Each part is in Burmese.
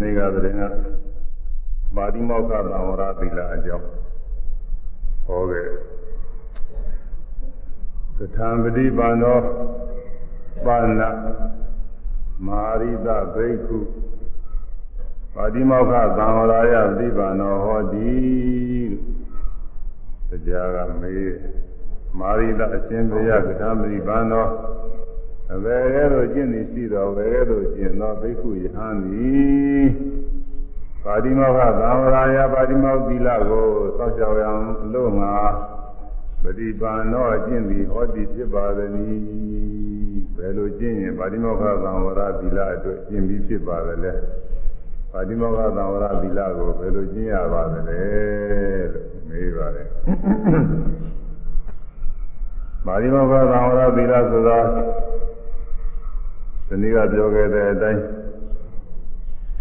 နေ့ကတည်းကပါတိမောက္ခသံဝရသီလအကြောင်းဟောခဲ့သထံပฏิပါဏောပါဏမာရိတဘိက္ခုပါတိမောက္ခသံဝရယပฏิပါဏောဟောတိတရားကမေးမာရိတအရှင်ဘုရားကထံပฏิပါဏော အဘယ်ကဲ့သို့ကျင့်သည်ရှိတော်ဘယ်ကဲ့သို့ကျင့်သောဘိက္ခုယဟန်သည်ပါတိမောခသံဝရာယပါတိမောသီလကိုစောင့်ရှောက်ရန်အလို့ငါပฏิပါဏောကျင့်သည်ဟောတိဖြစ်ပါသည်ဘယ်လိုကျင့်ရင်ပါတိမောခသံဝရာသီလအတွက်ကျင့်ပြီးဖြစ်ပါသလဲပါတိမောခသံဝရာသီလကိုဘယ်လိုကျင့်ရပါသလဲလို့မေးပါတယ်ပါတိမောခသံဝရာသီလဆိုတာ ဒီနေ့ကပြောခဲ့တဲ့အတိုင်း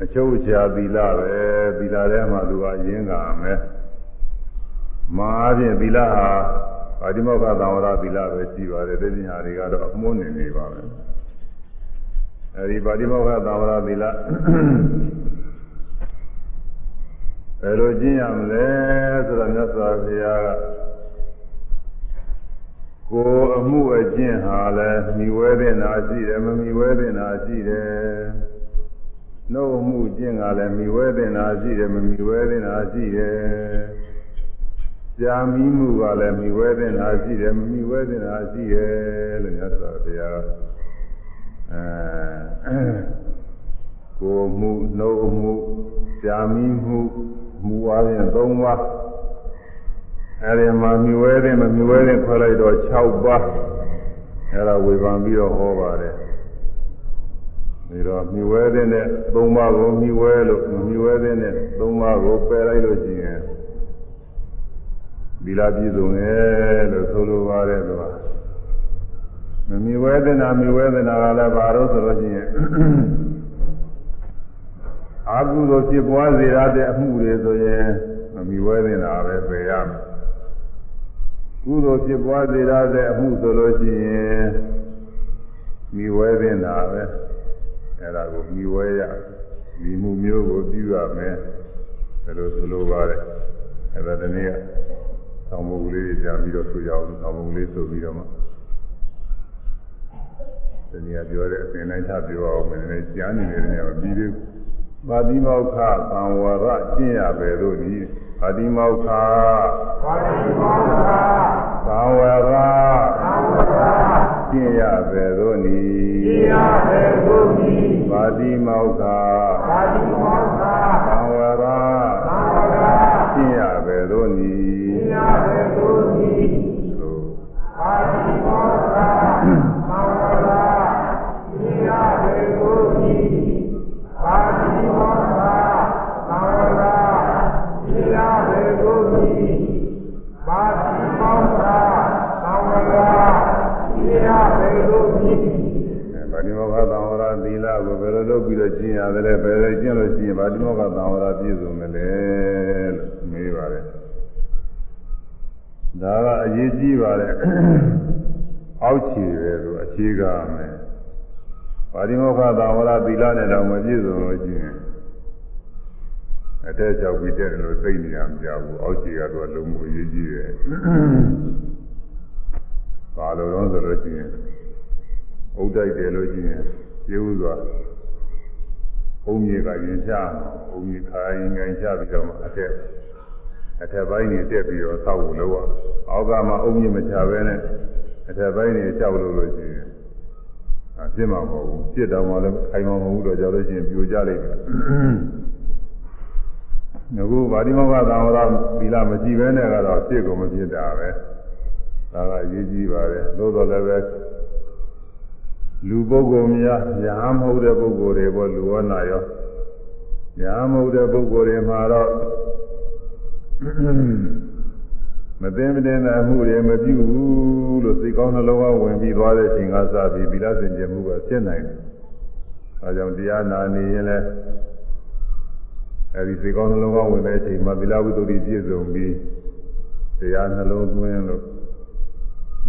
အချုပ်ချာသီလပဲသီလထဲမှာသူကရင်းကမယ်မာအပြင်သီလဟာပါတိမောက္ခသံဝရသီလပဲရှိပါတယ်ဒီပြင်ဟာတွေကတော့အမှုန်းနေနေပါပဲအဲဒီပါတိမောက္ခသံဝရသီလဘယ်လိုကျင့်ရမလဲဆိုတော့မြတ်စွာဘုရားက ကိုယ်အမှုအကျင့်ဟာလည်းမိဝဲတဲ့နာရှိတယ်မမိဝဲတဲ့နာရှိတယ်နှုတ်အမှုကျင့်ကလည်းမိဝဲတဲ့နာရှိတယ်မမိဝဲတဲ့နာရှိတယ်ကြာမီးမှုကလည်းမိဝဲတဲ့နာရှိတယ်မမိဝဲတဲ့နာရှိတယ်လို့ညစွာဘုရားအဲကိုယ်မှုနှုတ်အမှုကြာမီးမှုမူဝါးရင်၃ပါး အဲဒီမှာမြွဲတဲ့မမြွဲတဲ့ခွဲလိုက်တော့6ပါးအဲဒါဝေဖန်ပြီးတော့ဟောပါတယ်ပြီးတော့မြွဲတဲ့နဲ့3ပါးကိုမြွဲလို့မမြွဲတဲ့နဲ့3ပါးကိုပယ်လိုက်လို့ရှိရင်ဒီလားပြည့်စုံတယ်လို့ဆိုလိုပါတယ်သူကမမြွဲတဲ့နာမြွဲတဲ့နာကလည်းဘာလို့ဆိုလို့ရှိရင်အာဟုသောဖြစ်ပွားစေရတဲ့အမှုတွေဆိုရင်မမြွဲတဲ့နာပဲပယ်ရမယ် ကုသိုလ်ဖြစ်ပွားစေရတဲ့အမှုဆိုလို့ရှိရင်မိဝဲတင်တာပဲအဲ့ဒါကိုမိဝဲရဒီမှုမျိုးကိုပြုရမယ်ဒါလိုဆိုလိုပါတယ်အဲ့ဒါတနည်းဆောင်းမုတ်ကလေးကြာပြီးတော့ဆိုကြအောင်ဆောင်းမုတ်ကလေးဆိုပြီးတော့မှတနည်းပြောတဲ့အစဉ်တိုင်းထပြောအောင်မယ်နည်းကြားနေတယ်နေရာပြီးသေး ပါတိမောက္ခသံဝရကျင့်ရပဲလို့ဒီပါတိမောက္ခပါတိမောက္ခသံဝရသံဝရကျင့်ရပဲလို့ဤကျင့်ရပဲလို့ဤပါတိမောက္ခပါတိမောက္ခသံဝရသံဝရကျင့်ရပဲလို့ဤ လကိုဘယ်လိုလုပ်ပြီးတော့ကျင့်ရတယ်လဲဘယ်လိုကျင့်လို့ရှိရင်ပါတိမောက္ခသံဝရပြည့်စုံတယ်လဲလို့မေးပါတယ်ဒါကအရေးကြီးပါတယ်အောက်ခြေပဲဆိုအခြေကားမယ်ပါတိမောက္ခသံဝရသီလနဲ့တော့မပြည့်စုံလို့ရှိရင်အတဲ့ကြောက်ပြီးတဲ့လို့သိနေရမကြဘူးအောက်ခြေကတော့လုံးဝအရေးကြီးတယ်ဘာလို့လဲဆိုလို့ရှိရင်ဥဒ္ဒိုက်တယ်လို့ရှိရင်ကျေဥစွာ ဘုံကြီးကရင်ချဘုံကြီးခါရင်ငိုင်ချပြီးတော့အထက်အထက်ပိုင်းနေတက်ပြီးတော့သောက်ဖို့လို့အောက်ကမှအုံကြီးမချဘဲနဲ့အထက်ပိုင်းနေကြောက်လို့လို့ရှိရင်အပြစ်မှာမဟုတ်ဘူးပြစ်တော်မှလည်းခိုင်မှာမဟုတ်တော့ကြောက်လို့ရှိရင်ပြိုကျလိမ့်မယ်ငါကဗာတိမောကသံဝရသီလမကြည့်ဘဲနဲ့ကတော့ပြစ်ကိုမပြစ်တာပဲဒါကအရေးကြီးပါတယ်သို့တော်လည်းပဲ လူပုဂ္ဂိုလ်များညာမဟုတ်တဲ့ပုဂ္ဂိုလ်တွေပေါ့လူဝနာရောညာမဟုတ်တဲ့ပုဂ္ဂိုလ်တွေမှာတော့မသိမတင်တဲ့အမှုတွေမပြုဘူးလို့စိတ်ကောင်းနှလုံးသားဝင်ပြီးသွားတဲ့အချိန်ကစပြီးဗီလာစင်ကြမှုကဖြစ်နိုင်တယ်။အဲကြောင့်တရားနာနေရင်လည်းအဲဒီစိတ်ကောင်းနှလုံးသားဝင်တဲ့အချိန်မှာဗီလာဝိတ္တုပြည့်စုံပြီးတရားနှလုံးသွင်းလို့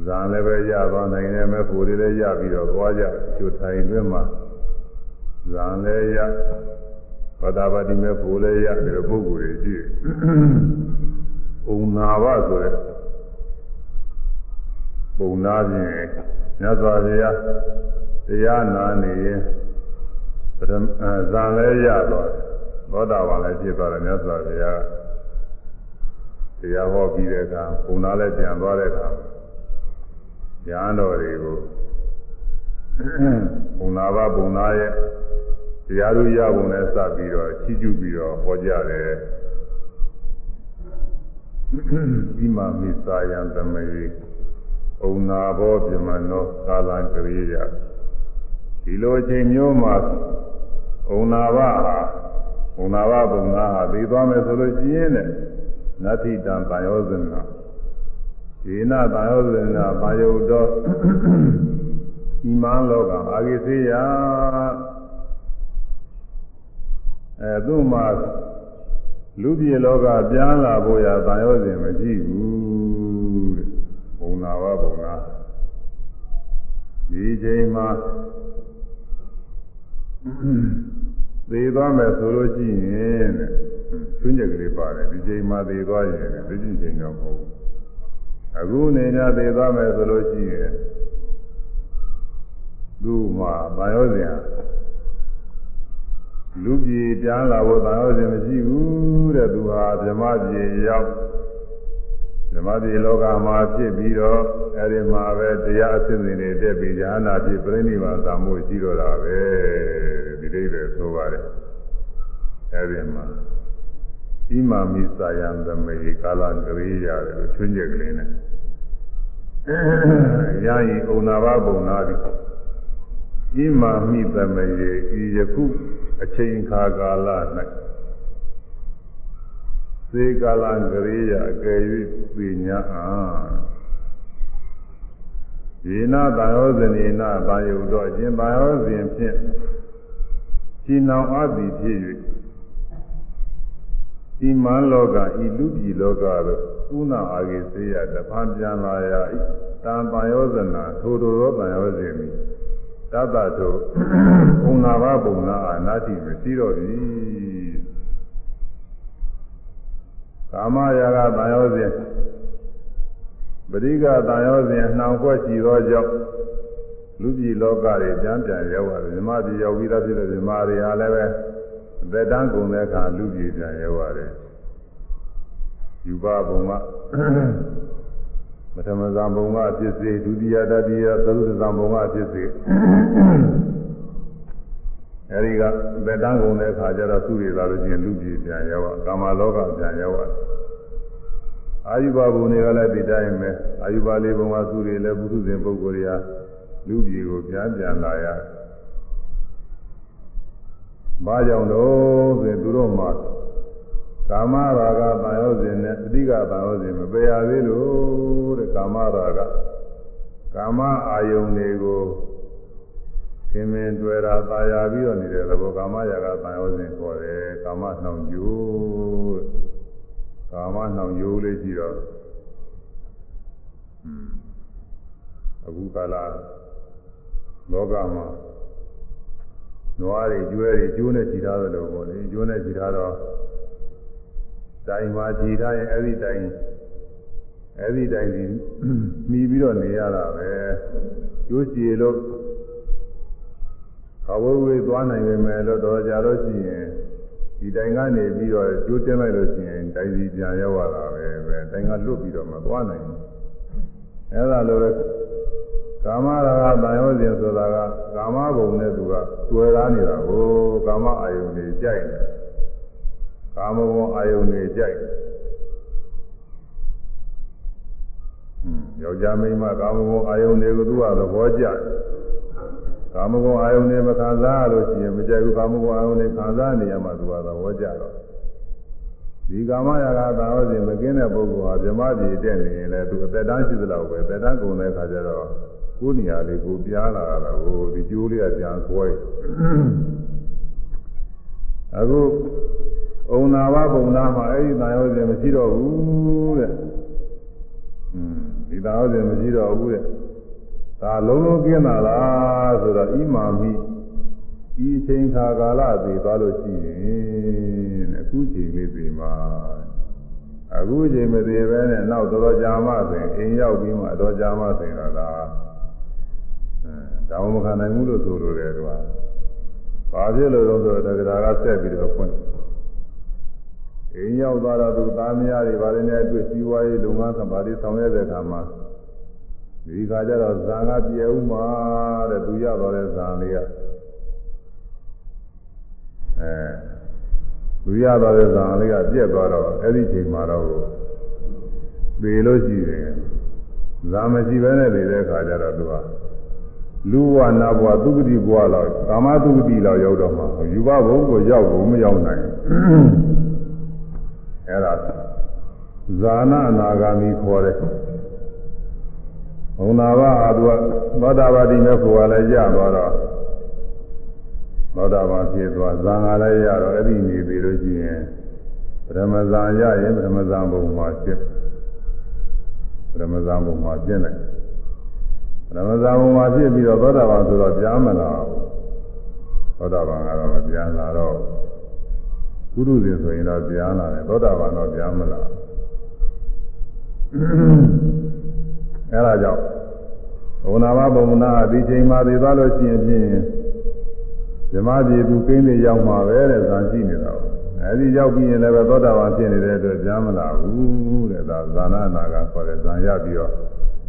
ဇာလည်းပဲရသွားနိုင်တယ်မဲ့ဖို့တွေလည်းရပြီးတော့သွားကြကျိုထိုင်တွင်းမှာဇာလည်းရသောတာပတိမေဖို့လည်းရတယ်ပုဂ္ဂိုလ်တွေရှိတယ်။ပုံနာဘဆိုတဲ့ပုံနာပြင်မြတ်စွာဘုရားတရားနာနေရင်ပထမဇံလဲရတော့သောတာပန်လည်းဖြစ်သွားတယ်မြတ်စွာဘုရားတရားဟောပြီးတဲ့အခါပုံနာလည်းပြန်သွားတဲ့အခါ ဉာဏ်တော်တွေကိုပုံနာဘပုံနာရဲ့တရားတို့ရပုံနဲ့စပြီးတော့ချီးကျူးပြီးတော့ဟောကြတယ်ဒီမှာမိစာယံသမေဩနာဘောပြမနောကာလံကရိယာဒီလိုအချိန်မျိုးမှာဩနာဘဟာဩနာဘဘုံနာဟာပြီးသွားမယ်ဆိုလို့ရှိရင်တဲ့နတ္ထိတံတန်ယောဇနာ ဒီနာတန်ယောဇနာဘာယုတော်ဤမန်လောကအာဂိစေယအဲသူ့မှာလူပြည်လောကပြန်လာဖို့ရတန်ရောစဉ်မရှိဘူးတဲ့ဘုံနာဝဘုံနာဒီချိန်မှာသေသွားမယ်ဆိုလို့ရှိရင်တဲ့သွင်းချက်ကလေးပါတယ်ဒီချိန်မှာသေသွားရင်ဒီချိန်ချိန်တော့မဟုတ်ဘူး အခုနေညသေသွားမယ်ဆိုလို့ရှိရင်သူ့မှာတန်ရောစဉ်လူပြည်ပြန်လာဖို့တာရောစဉ်မရှိဘူးတဲ့သူဟာဗြဟ္မပြည်ရောက်ဗြဟ္မပြည်လောကမှာဖြစ်ပြီးတော့အဲဒီမှာပဲတရားအစစ်အစဉ်တွေတက်ပြီးဉာဏ်နာဖြစ်ပြိဋိဘာသာမှုရှိတော့တာပဲဒီလေးပဲဆိုပါတယ်အဲဒီမှာ ဣမာမိစာယံသမေကာလကရိယာတယ်လို့ချွင်းချက်ကလေးနဲ့ရာယီဩနာဘဘုံနာပြီဣမာမိသမေဤယခုအချိန်ခါကာလ၌သေကာလကရိယာအကယ်၍ပညာအားယေနတာယောဇနေနတာယုတော့အရှင်တာယောဇဉ်ဖြင့်ရှင်းအောင်အသည်ဖြစ်၍ ဤမန်လောကဤလူပြည်လောကသို့ဥနာအာဂေစေယတဖန်ပြန်လာရဤတံပါယောဇနာထိုတော်သောတန်ယောဇဉ်သည်တတ္တတို့ဘုံနာဘဘုံနာအာနာတိမရှိတော့ပြီကာမရာဂတန်ရောစဉ်ပရိကတန်ရောစဉ်နှောင်ခွက်ရှိသောကြောင့်လူပြည်လောကတွေပြန်ပြန်ရောက်ရတယ်မြမပြည်ရောက်ပြီးသားဖြစ်တဲ့မြမတွေဟာလည်းပဲ သက်တမ်းကုန်တဲ့အခါလူပြည်ပြန်ရောက်ရတယ်ယူပါဘုံကပထမဇံဘုံကဖြစ်စေဒုတိယတတိယသရုပ်ဇံဘုံကဖြစ်စေအဲဒီကဗေဒံကုန်တဲ့အခါကျတော့သူတွေလာလို့ချင်းလူပြည်ပြန်ရောက်ကာမလောကပြန်ရောက်အာယုဘဘုံတွေကလည်းဒီတိုင်းပဲအာယုဘလေးဘုံကသူတွေလည်းပုထုဇဉ်ပုဂ္ဂိုလ်တွေကလူပြည်ကိုပြန်ပြန်လာရ ဘာကြောင့်တော့ဆိုရင်သူတို့မှာကာမရာဂတန်ရောစဉ်နဲ့အဓိကတန်ရောစဉ်မပယ်ရသေးလို့တဲ့ကာမရာဂကာမအာယုန်တွေကိုခင်မင်တွေ့တာตายာပြီးတော့နေတဲ့သဘောကာမရာဂတန်ရောစဉ်ခေါ်တယ်ကာမနှောင်ကြိုးကာမနှောင်ကြိုးလေးကြည့်တော့အခုကာလလောကမှာ နွားတွေကျွဲတွေကျိုးနဲ့ကြည်ထားသလိုပေါ့လေကျိုးနဲ့ကြည်ထားတော့တိုင်မှာကြည်ထားရင်အဲ့ဒီတိုင်အဲ့ဒီတိုင်ကြီးမှီပြီးတော့နေရတာပဲကျိုးကြည်လို့ခဝဝေးသွားနိုင်ပေမဲ့လို့တော့ကြလို့ရှိရင်ဒီတိုင်ကနေပြီးတော့ကျိုးတင်လိုက်လို့ရှိရင်တိုင်စီပြန်ရောက်လာတာပဲပဲတိုင်ကလွတ်ပြီးတော့မသွားနိုင်ဘူးအဲ့ဒါလိုလေ ကာမရာဂတန်ရောစဉ်ဆိုတာကကာမဘုံနဲ့သူကတွေ့ရနေတာကိုကာမအာယုန်တွေကြိုက်တယ်ကာမဘုံအာယုန်တွေကြိုက်တယ်ယောက်ျားမိန်းမကာမဘုံအာယုန်တွေကိုသူကသဘောကျတယ်ကာမဘုံအာယုန်တွေမခံစားရလို့ရှိရင်မကြိုက်ဘူးကာမဘုံအာယုန်တွေခံစားနေရမှသူကသဘောကျတော့ဒီကာမရာဂသာဝစဉ်မကင်းတဲ့ပုဂ္ဂိုလ်ဟာဗြဟ္မပြည်တက်နေရင်လည်းသူအသက်တန်းရှိသလောက်ပဲအသက်တန်းကုန်တဲ့အခါကျတော့ ကိုယ်နေရာလေးကိုပြားလာတာကိုဒီကျိုးလေးကပြန်ဆွဲအခုဩနာဝပုံနာမှာအဲ့ဒီသာယောဇဉ်မရှိတော့ဘူးတဲ့อืมဒီသာယောဇဉ်မရှိတော့ဘူးတဲ့ဒါလုံးလုံးကျင်းတာလားဆိုတော့ဣမာမိဒီအချိန်ခါကာလသေးသွားလို့ရှိရင်အခုချိန်လေးသေးမှာအခုချိန်မသေးပဲနဲ့နောက်တော်ကြာမှဆိုရင်အိမ်ရောက်ပြီးမှတော်ကြာမှဆိုရင်တော့ ဒါအဲဒါမှမခံနိုင်ဘူးလို့ဆိုလိုတယ်သူကဘာဖြစ်လို့လဲဆိုတော့တရားကဆက်ပြီးတော့ဖွင့်အိမ်ရောက်သွားတော့သူသားမယားတွေဗာလည်းနဲ့အတွေ့စီးပွားရေးလုပ်ငန်းဆောင်ပါလိဆောင်ရတဲ့အခါမှာဒီခါကျတော့ဇာကပြေဦးမှာတဲ့သူရသွားတဲ့ဇာလေးကအဲလူရသွားတဲ့ဇာလေးကပြက်သွားတော့အဲ့ဒီချိန်မှာတော့သေလို့ရှိတယ်ဇာမရှိဘဲနဲ့နေတဲ့အခါကျတော့သူက လူဝနာဘဝသုဂတိဘဝလောက်ကာမသုဂတိလောက်ရောက်တော့မှယူဘဘုံကိုရောက်ဖို့မရောက်နိုင်အဲ့ဒါဇာနာအနာဂါမိခေါ်တယ်ဘုံနာဘအာသူကသောတာပတိမဲ့ကိုယ်ကလည်းရသွားတော့သောတာပန်ဖြစ်သွားဇာငါလည်းရတော့အဲ့ဒီနေပြီလို့ရှိရင်ပရမဇာရရင်ပရမဇာဘုံမှာဖြစ်ပရမဇာဘုံမှာပြင်းတယ် ပရမဇာဘုံမှာဖြစ်ပြီးတော့သောတာပန်ဆိုတော့ကြားမလာဘူးသောတာပန်ကတော့မကြားလာတော့ကုရုဇဉ်ဆိုရင်တော့ကြားလာတယ်သောတာပန်တော့ကြားမလာအဲဒါကြောင့်ဘုနာမဘုံနာဒီချိန်မှာသိသွားလို့ရှိရင်ဖြင့်ဇမပြေသူကိန်းတွေရောက်မှာပဲတဲ့ဇာရှိနေတာ။အဲဒီရောက်ပြီးရင်လည်းပဲသောတာပန်ဖြစ်နေတဲ့အတွက်ကြားမလာဘူးတဲ့ဒါဇာနာနာကခေါ်တဲ့ဇာရပြီးတော့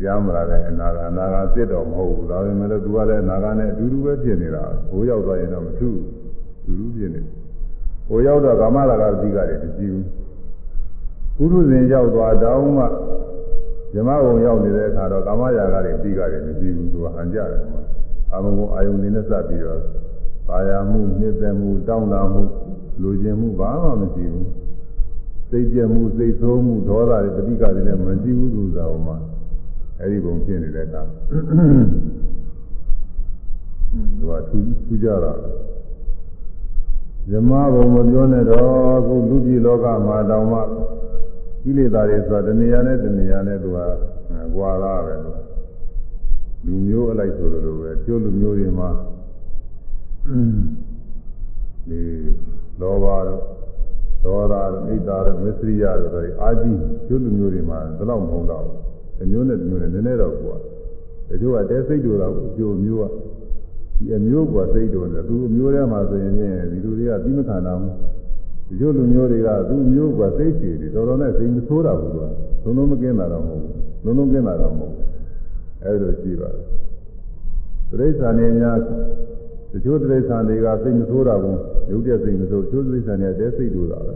ကြားမလာတဲ့အနာကအနာကစစ်တော်မဟုတ်ဘူး။ဒါပေမဲ့လည်းသူကလည်းအနာကနဲ့အတူတူပဲဖြစ်နေတာ။ဟိုရောက်သွားရင်တော့မထူးဘူး။တူတူဖြစ်နေတယ်။ဟိုရောက်တော့ကာမရာဂအဓိကတွေမကြည့်ဘူး။ပုရုဇဉ်ရောက်သွားတောင်းမှဇမဘုံရောက်နေတဲ့အခါတော့ကာမရာဂတွေအဓိကတွေမကြည့်ဘူးသူကဟန်ကြတယ်။အာမဘုံအာယုန်နေနဲ့စပ်ပြီးတော့ပါရမှုနှစ်သက်မှုတောင်းတမှုလူကျင်မှုဘာမှမကြည့်ဘူးစိတ်ကြမှုစိတ်ဆိုးမှုဒေါသတွေပဋိက္ခတွေလည်းမကြည့်ဘူးသူသာဟောမှာ အဲဒီပုံဖြစ်နေတဲ့အခါသူကသူသူကြတာဇမဘုံမပြောနဲ့တော့အခုလူပြည်လောကမှာတောင်မှကိလေသာတွေဆိုတာတဏှာနဲ့တဏှာနဲ့သူကကွာလာပဲလို့လူမျိုးအလိုက်ဆိုလိုပဲကျိုးလူမျိုးတွေမှာဒီလောဘတို့ဒေါသတို့ဣဒ္ဓတို့မစ္စရိယတို့ဆိုအာကြီးကျိုးလူမျိုးတွေမှာဘယ်တော့မဟုတ်တော့ဘူး တစ်မျိုးနဲ့တစ်မျိုးနဲ့နည်းနည်းတော့ကွာတချို့ကတဲစိတ်တို့တော့ကျိုးမျိုးကဒီအမျိုးကစိတ်တို့နဲ့သူအမျိုးထဲမှာဆိုရင်ဒီလူတွေကပြီးမခံတော့ဘူးဒီလိုလူမျိုးတွေကသူ့မျိုးကသိချေတယ်တော်တော်နဲ့စိတ်မဆိုးတာဘူးကွာလုံးလုံးမကင်းတာတော့မဟုတ်ဘူးလုံးလုံးကင်းတာတော့မဟုတ်ဘူးအဲလိုရှိပါတယ်တိရစ္ဆာန်တွေများတချို့တိရစ္ဆာန်တွေကစိတ်မဆိုးတာဘူးရုပ်တရက်စိတ်မဆိုးတချို့တိရစ္ဆာန်တွေတဲစိတ်တို့တာပဲ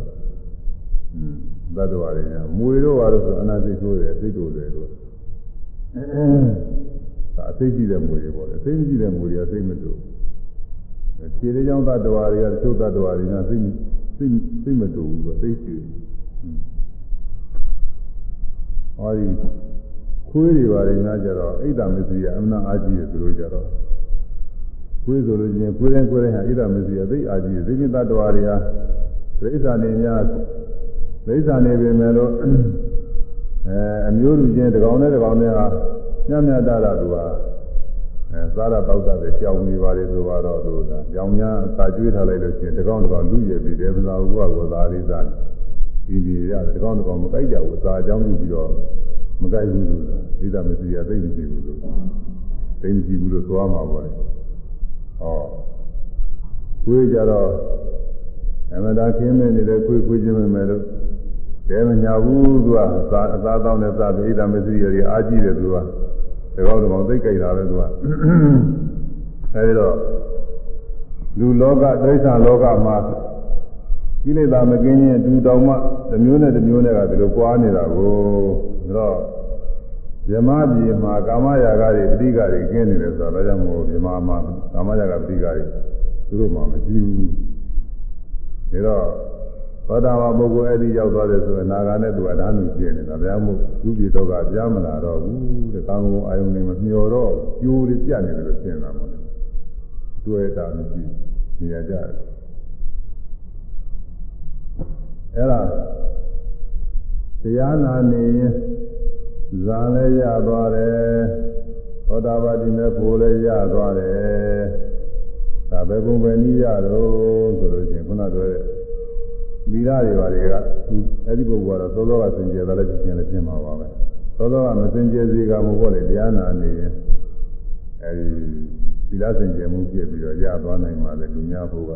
อืม သတ္တဝါတွေများမွေတို့ပါလို့ဆိုအနာစိတ်ဆိုးတယ်စိတ်တို့တယ်လို့အဲအသိကြည့်တဲ့မွေတွေပေါ့လေသိမကြည့်တဲ့မွေတွေကစိတ်မတူခြေလေးချောင်းသတ္တဝါတွေကတချို့သတ္တဝါတွေကစိတ်စိတ်စိတ်မတူဘူးဆိုသိချင်ဟောဒီခွေးတွေပါတယ်များကြတော့အိတ်တမစ္စည်းအမှန်အားကြီးတယ်သူတို့ကြတော့ခွေးဆိုလို့ချင်းခွေးတိုင်းခွေးတိုင်းဟာအိတ်တမစ္စည်းအသိအားကြီးတယ်သိမြတ်တ attva တွေဟာဒိဋ္ဌာနေများ ဒိဋ္ဌာနေပဲမယ်လို့အဲအမျိုးလူချင်းတကောင်နဲ့တကောင်နဲ့ဟာညံ့ညံ့တာတာသူဟာအဲစားရတောက်တာပဲကြောင်နေပါလေဆိုတော့သူကကြောင်များစာကျွေးထားလိုက်လို့ရှိရင်တကောင်တကောင်လူရည်ပြီးတယ်မသာဘူးကကိုသာလေးစားဒီဒီရတယ်တကောင်တကောင်မကြိုက်ကြဘူးစာအကြောင်းပြုပြီးတော့မကြိုက်ဘူးလို့ဒီသာမစီရသိမကြည့်ဘူးလို့သိမကြည့်ဘူးလို့သွားမှာပေါ့လေဟောခွေးကြတော့အမတာခင်းနေနေတဲ့ခွေးခွေးချင်းပဲမယ် လို့တဲမညာဘူးသူကသာအသာတောင်းနဲ့သာပိဒါမစီရည်အားကြီးတယ်သူကတကောက်တကောင်သိကြိုက်တာပဲသူကအဲဒီတော့လူလောကဒိဋ္ဌာလောကမှာကိလေသာမကင်းရင်ဒူတောင်မှတစ်မျိုးနဲ့တစ်မျိုးနဲ့ကဒီလိုကြွားနေတာကိုဒါတော့ဇမပြေမှာကာမရာဂတွေပဋိက္ခတွေကျင်းနေတယ်ဆိုတော့ဒါကြောင့်မို့ဇမမှာကာမရာဂပဋိက္ခတွေသူတို့မှမကြည့်ဘူးဒါတော့ သောတာပန်ပုဂ္ဂိုလ်အဲ့ဒီရောက်သွားတယ်ဆိုရင်နာဂာနဲ့သူကဓာတ်မှုကျင်းနေတာဗျာမို့သူပြေတော့ကကြားမလာတော့ဘူးတဲ့ကောင်းကောင်းအာယုန်နေမမျောတော့ကျိုးလေးပြတ်နေတယ်လို့ရှင်းတာပေါ့လေတွေ့တာမရှိနေရကြတယ်အဲ့ဒါတရားနာနေရင်ဇာလည်းရသွားတယ်သောတာပတိမေဖို့လည်းရသွားတယ်သဒါပဲပုံပဲနည်းရတော့ဆိုလို့ချင်းခုနပြောတဲ့ မိသားတွေပါတွေကအဲ့ဒီပုဂ္ဂိုလ်ကတော့သောသောကစင်ကြယ်တယ်လည်းပြင်လည်းပြင်မှာပါပဲသောသောကမစင်ကြယ်စေကမဟုတ်လေတရားနာနေရင်အဲဒီသီလစင်ကြယ်မှုပြည့်ပြီးတော့ရသွားနိုင်ပါလေလူများဖို့က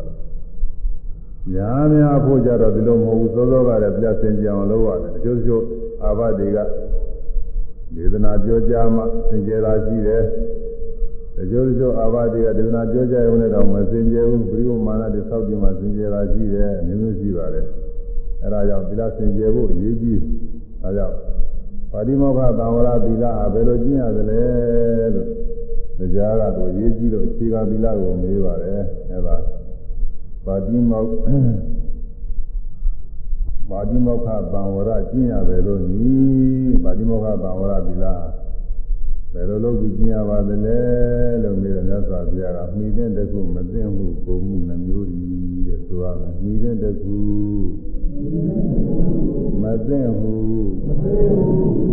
ညာများဖို့ကြတော့ဒီလိုမဟုတ်ဘူးသောသောကလည်းပြစင်ကြယ်အောင်လုပ်ရတယ်အကျိုးကျိုးအာဘတွေကဒေသနာပြောကြားမှစင်ကြယ်တာရှိတယ် တချို့တချို့အာဘတွေကဒေသနာပြောကြရုံနဲ့တော့မစင်ကြယ်ဘူးဘိဝမာနတွေစောက်ပြီးမှစင်ကြယ်တာရှိတယ်အမျိုးမျိုးရှိပါတယ်အဲဒါကြောင့်သီလစင်ကြယ်ဖို့အရေးကြီးဒါကြောင့်ပါတိမောခသံဝရသီလဟာဘယ်လိုကျင့်ရသလဲလို့တရားကတော့အရေးကြီးလို့အခြေခံသီလကိုမေးပါတယ်အဲဒါပါတိမောပါတိမောခသံဝရကျင့်ရပဲလို့ညီပါတိမောခသံဝရသီလ ဘယ်လိုလုပ်ပြီးကျင့်ရပါသလဲလို့မေးတော့မြတ်စွာဘုရားကမိတဲ့တခုမသိမှုကိုမှုနှမျိုးဤတဲ့ဆိုရမယ်မိတဲ့တခုမသိမှု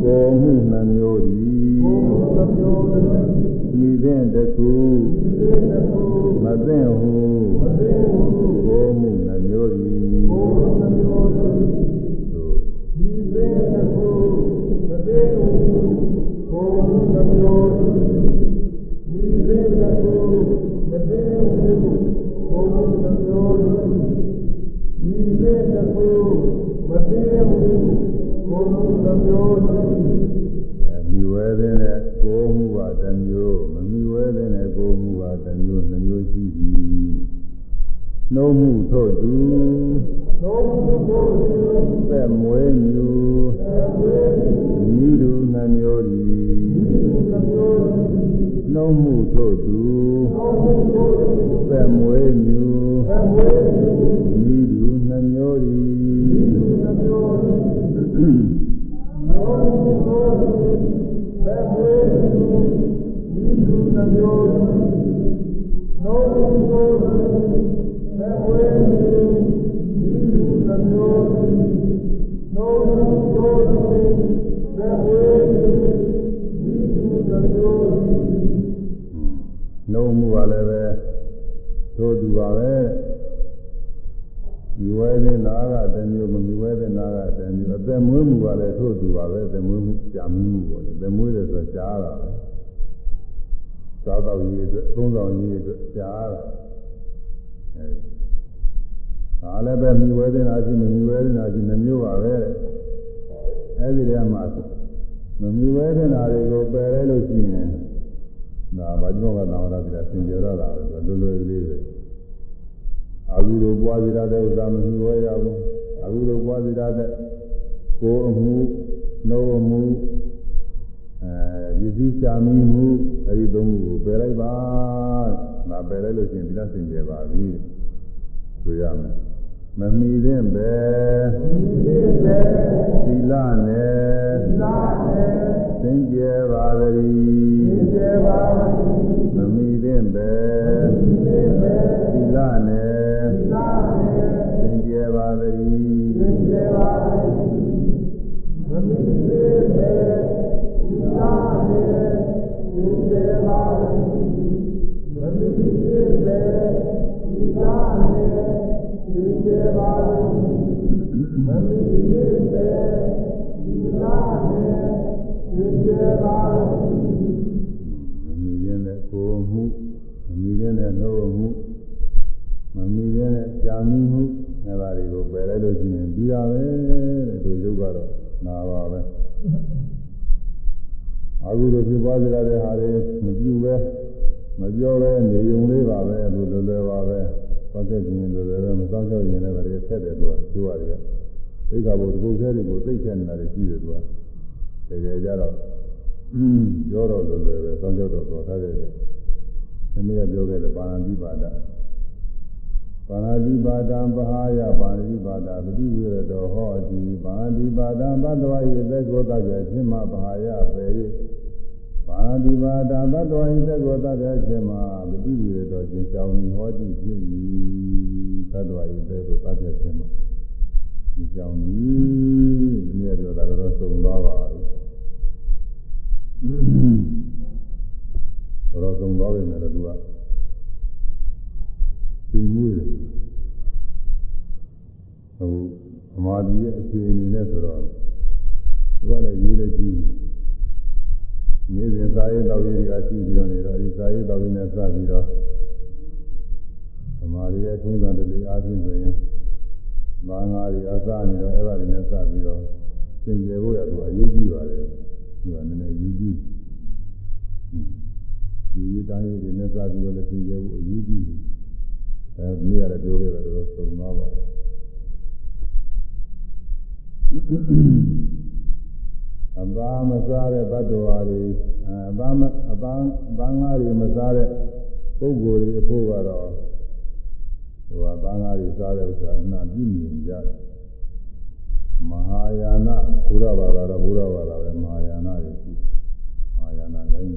ကိုမှုနှမျိုးဤမိတဲ့တခုမသိမှုကိုမှုနှမျိုးဤမိတဲ့တခုမသိမှု မိစေတခုမတည်ဟုကိုယ်မှုနှမျိုးမြွယ်တဲ့ကိုယ်မှုပါတစ်မျိုးမမြွယ်တဲ့ကိုယ်မှုပါတစ်မျိုးနှမျိုးရှိသည်နှုံးမှုထို့သူနှုံးမှုထို့သူသက်မွေးမြူမိလူနှမျိုး နှုံးမှုပါလည်းပဲတို့သူပါပဲဒီဝဲတဲ့နာကတမျိုးမမီဝဲတဲ့နာကတမျိုးအသက်မွေးမှုပါလည်းတို့သူပါပဲအသက်မွေးမှုကြာမှုပေါ့လေအသက်မွေးတယ်ဆိုကြားတာပဲသာတော်ကြီးအတွက်သုံးဆောင်ကြီးအတွက်ကြားတာဒါလည်းပဲမိဝဲတဲ့နာရှိမမိဝဲတဲ့နာရှိနှမျိုးပါပဲအဲဒီတည်းမှာမမိဝဲတဲ့နာတွေကိုပယ်လဲလို့ရှိရင် ဒါဘာကြောင့်ကသာဝရတိကသင်ကြရတာပဲလွယ်လွယ်လေးပဲအကုသိုလ်ပွားစီရတဲ့ဥစ္စာမမိဝဲရဘူးအကုသိုလ်ပွားစီရတဲ့ကိုယ်အမှုနှုတ်အမှုအဲဒီစည်းချမီမှုအဲဒီသုံးခုကိုပယ်လိုက်ပါဒါပယ်လိုက်လို့ရှိရင်ဒီလားစင်ကြယ်ပါပြီဆိုရမယ် မမီတဲ့ပဲသီလနဲ့သင်ကြယ်ပါသည်မမီတဲ့ပဲသီလနဲ့သင်ကြယ်ပါသည် မီမှုအဲဒါတွေကိုပယ်လိုက်လို့ရှိရင်ပြီးရပဲတဲ့တို့ရုပ်ကတော့နာပါပဲအခုတို့ဖြစ်ပွားကြတဲ့ဟာတွေမပြုပဲမပြောပဲနေုံလေးပါပဲလို့လွယ်လွယ်ပါပဲစောင့်ကြည့်ခြင်းလိုလည်းမစောင့်ကြောက်ရင်လည်းဗရေဆက်တယ်သူကကျိုးရတယ်သိက္ခာပုဒ်ဒီကုခဲတွေကိုသိခဲ့နေတာတွေရှိတယ်သူကတကယ်ကြတော့ပြောတော့လိုလည်းပဲစောင့်ကြောက်တော့တော်ထားတယ်ဒီနေ့ကပြောခဲ့တယ်ပါဏာတိပါဒ ပါဏာတိပါဒံပဟာယပါဏာတိပါဒပတိဝေရတောဟောတိပါဏာတိပါဒံသတ္တဝါယေသက်ကိုတတ်ရဲ့ခြင်းမပဟာယပေ၍ပါဏာတိပါဒံသတ္တဝါယေသက်ကိုတတ်ရဲ့ခြင်းမပတိဝေရတောခြင်းကြောင့်ဟောတိဖြစ်၏သတ္တဝါရဲ့တဲ့ကိုသတ်ပြခြင်းမှာဒီကြောင့်ဒီနေ့ပြောတာတော့သုံးပါပါတော့သုံးပါပဲနဲ့တူက သိမှုတယ်ဟိုအမာဒီရဲ့အခြေအနေနဲ့ဆိုတော့ဘုရားလည်းရေးလက်ကြည့်နေ့စဉ်စာရေးတော်ရေးတွေကရှိပြီးတော့နေတော့ဒီစာရေးတော်ရေးနဲ့စပြီးတော့သမာဓိရဲ့ထုံးစံတလေးအားဖြင့်ဆိုရင်မာငါးတွေအစနေတော့အဲ့ဒါတွေနဲ့စပြီးတော့သင်ကျေဖို့ရသူအရေးကြီးပါတယ်သူကနည်းနည်းရေးကြီးဒီရေးတိုင်းတွေနဲ့စပြီးတော့လည်းသင်ကျေဖို့အရေးကြီးတယ် အဲဒီရတဲ့ပြောခဲ့တာတော့သုံးသွားပါတယ်အဘာမစားတဲ့ဘတ်တော်ဟာတွေအဘာမအဘာအဘာငါးတွေမစားတဲ့ပုဂ္ဂိုလ်တွေအဖို့ကတော့ဟိုအဘာငါးတွေစားတဲ့ဥစ္စာအနာပြည့်မြင်ကြတယ်မဟာယာနဘုရားဘာသာတော့ဘုရားဘာသာပဲမဟာယာနတွေရှိမဟာယာနတိုင်း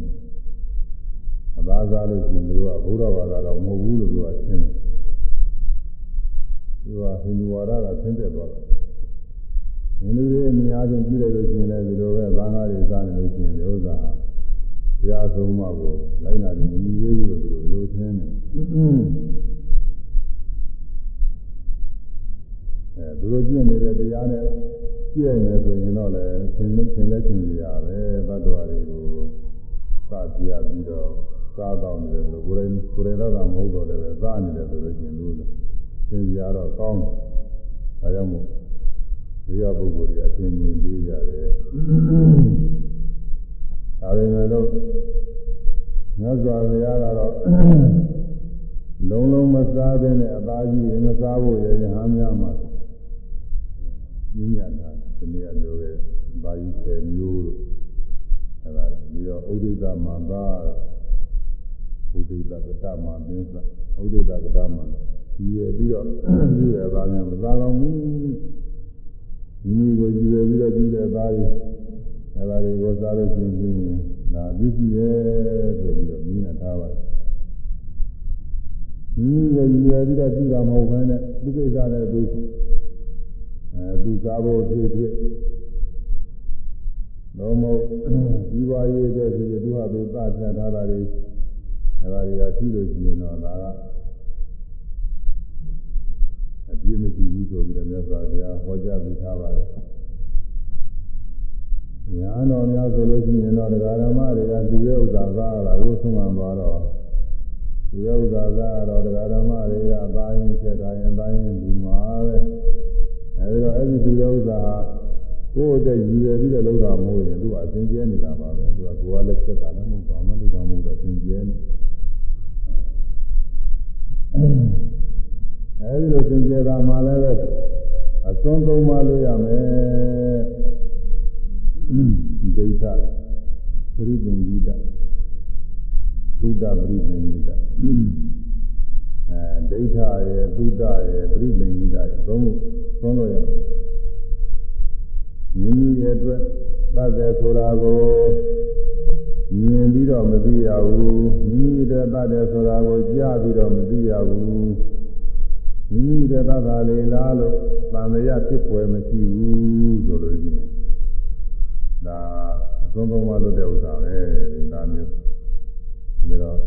အဘာစားလို့ရှိရင်တို့ကဘုရားဘာသာတော့မဟုတ်ဘူးလို့ပြောတာရှင်းတယ် သူကဟိန္ဒူဝါဒကဆင်းသက်သွားတယ်ဟိန္ဒူတွေအများဆုံးကြည့်လိုက်လို့ရှိရင်လည်းဒီလိုပဲဘာသာတွေစားနေလို့ရှိရင်ဒီဥစ္စာဘုရားဆုံးမကိုလိုက်နာတယ်မြည်သေးဘူးလို့သူတို့လိုထင်းတယ်အဲသူတို့ကျင့်နေတဲ့တရားနဲ့ကြည့်ရမယ်ဆိုရင်တော့လည်းသင်သင်လက်သင်ကြရပဲဘတ်တော်တွေကိုစပြပြီးတော့စားတော့နေတယ်လို့ကိုယ်တိုင်ကိုယ်တိုင်တော့မဟုတ်တော့လည်းစားနေတယ်ဆိုလို့ရှိရင်လို့ သင်ကြရတော့ကောင်းတယ်ဒါကြောင့်မို့ဒီကပုဂ္ဂိုလ်တွေအထင်မြင်ပေးကြတယ်ဒါပေမဲ့လို့မြတ်စွာဘုရားကတော့လုံးလုံးမစားတဲ့နဲ့အသားကြီးရင်မစားဖို့ရရဟန်းများမှာညဉ့်ညတာဒီနေ့ကပြောခဲ့ဘာကြီး10မျိုးလို့အဲဒါပြီးတော့ဥဒိတမန္တာဥဒိတကတမပင်းစဥဒိတကတမဒီ ရပြီးတော့ပြုရတာများမစားတော့ဘူးမိမိကိုကြည့်ရပြီးတော့ကြည့်တဲ့သားကြီးအဲဒါတွေကိုစားလို့ရှိရင်ဒါပြည့်စုံရဲ့ဆိုပြီးတော့မြင်ရထားပါတယ်မိမိကိုကြည့်ရပြီးတော့ကြည့်တာမဟုတ်ဘဲနဲ့သူကိစ္စနဲ့သူအဲသူစားဖို့ဖြစ်ဖြစ်တော့မဟုတ်ဒီပါရေးတဲ့ဒီသူဟာသူသတ်ပြထားတာတွေအဲဒါတွေကရှိလို့ရှိရင်တော့ဒါက အပြည့်မရှိဘူးဆိုပြီးတော့မြတ်စွာဘုရားဟောကြားပြီးထားပါတယ်။ညာတော်များဆိုလို့ရှိရင်တော့တရားဓမ္မတွေကသူရဲ့ဥစ္စာကားတာဝိဆုံးမှသွားတော့သူရဲ့ဥစ္စာကားတော့တရားဓမ္မတွေကသာရင်ဖြစ်တာရင်သာရင်ဒီမှာပဲ။အဲဒီတော့အဲ့ဒီသူရဲ့ဥစ္စာကိုယ်တည်းရည်ရပြီးတော့လုပ်တာမဟုတ်ရင်သူကအစဉ်ကျဲနေတာပါပဲ။သူကကိုယ်ကလည်းဖြစ်တာလည်းမဟုတ်ပါဘူး။လုပ်တာမဟုတ်တော့အစဉ်ကျဲနေ။ အဲဒီလိုသင်ကျေတာမှလည်းပဲအစွန်းသုံးပါလို့ရမယ်ဒိဋ္ဌပရိသင်္ဂိတသုဒ္ဓပရိသင်္ဂိတအဲဒိဋ္ဌရဲ့သုဒ္ဓရဲ့ပရိသင်္ဂိတရဲ့သုံးခုသုံးလို့ရမိမိရဲ့အတွက်သတ်တယ်ဆိုတာကိုမြင်ပြီးတော့မသိရဘူးမိမိရဲ့သတ်တယ်ဆိုတာကိုကြားပြီးတော့မသိရဘူး မိမိတဲ့သဘာလေးလားလို့သံဃာဖြစ်ပွဲမရှိဘူးဆိုလို့ရှိရင်ဒါအသုံးသုံးပါလို့တဲ့ဥစ္စာပဲဒီသားမျိုးဒါတော့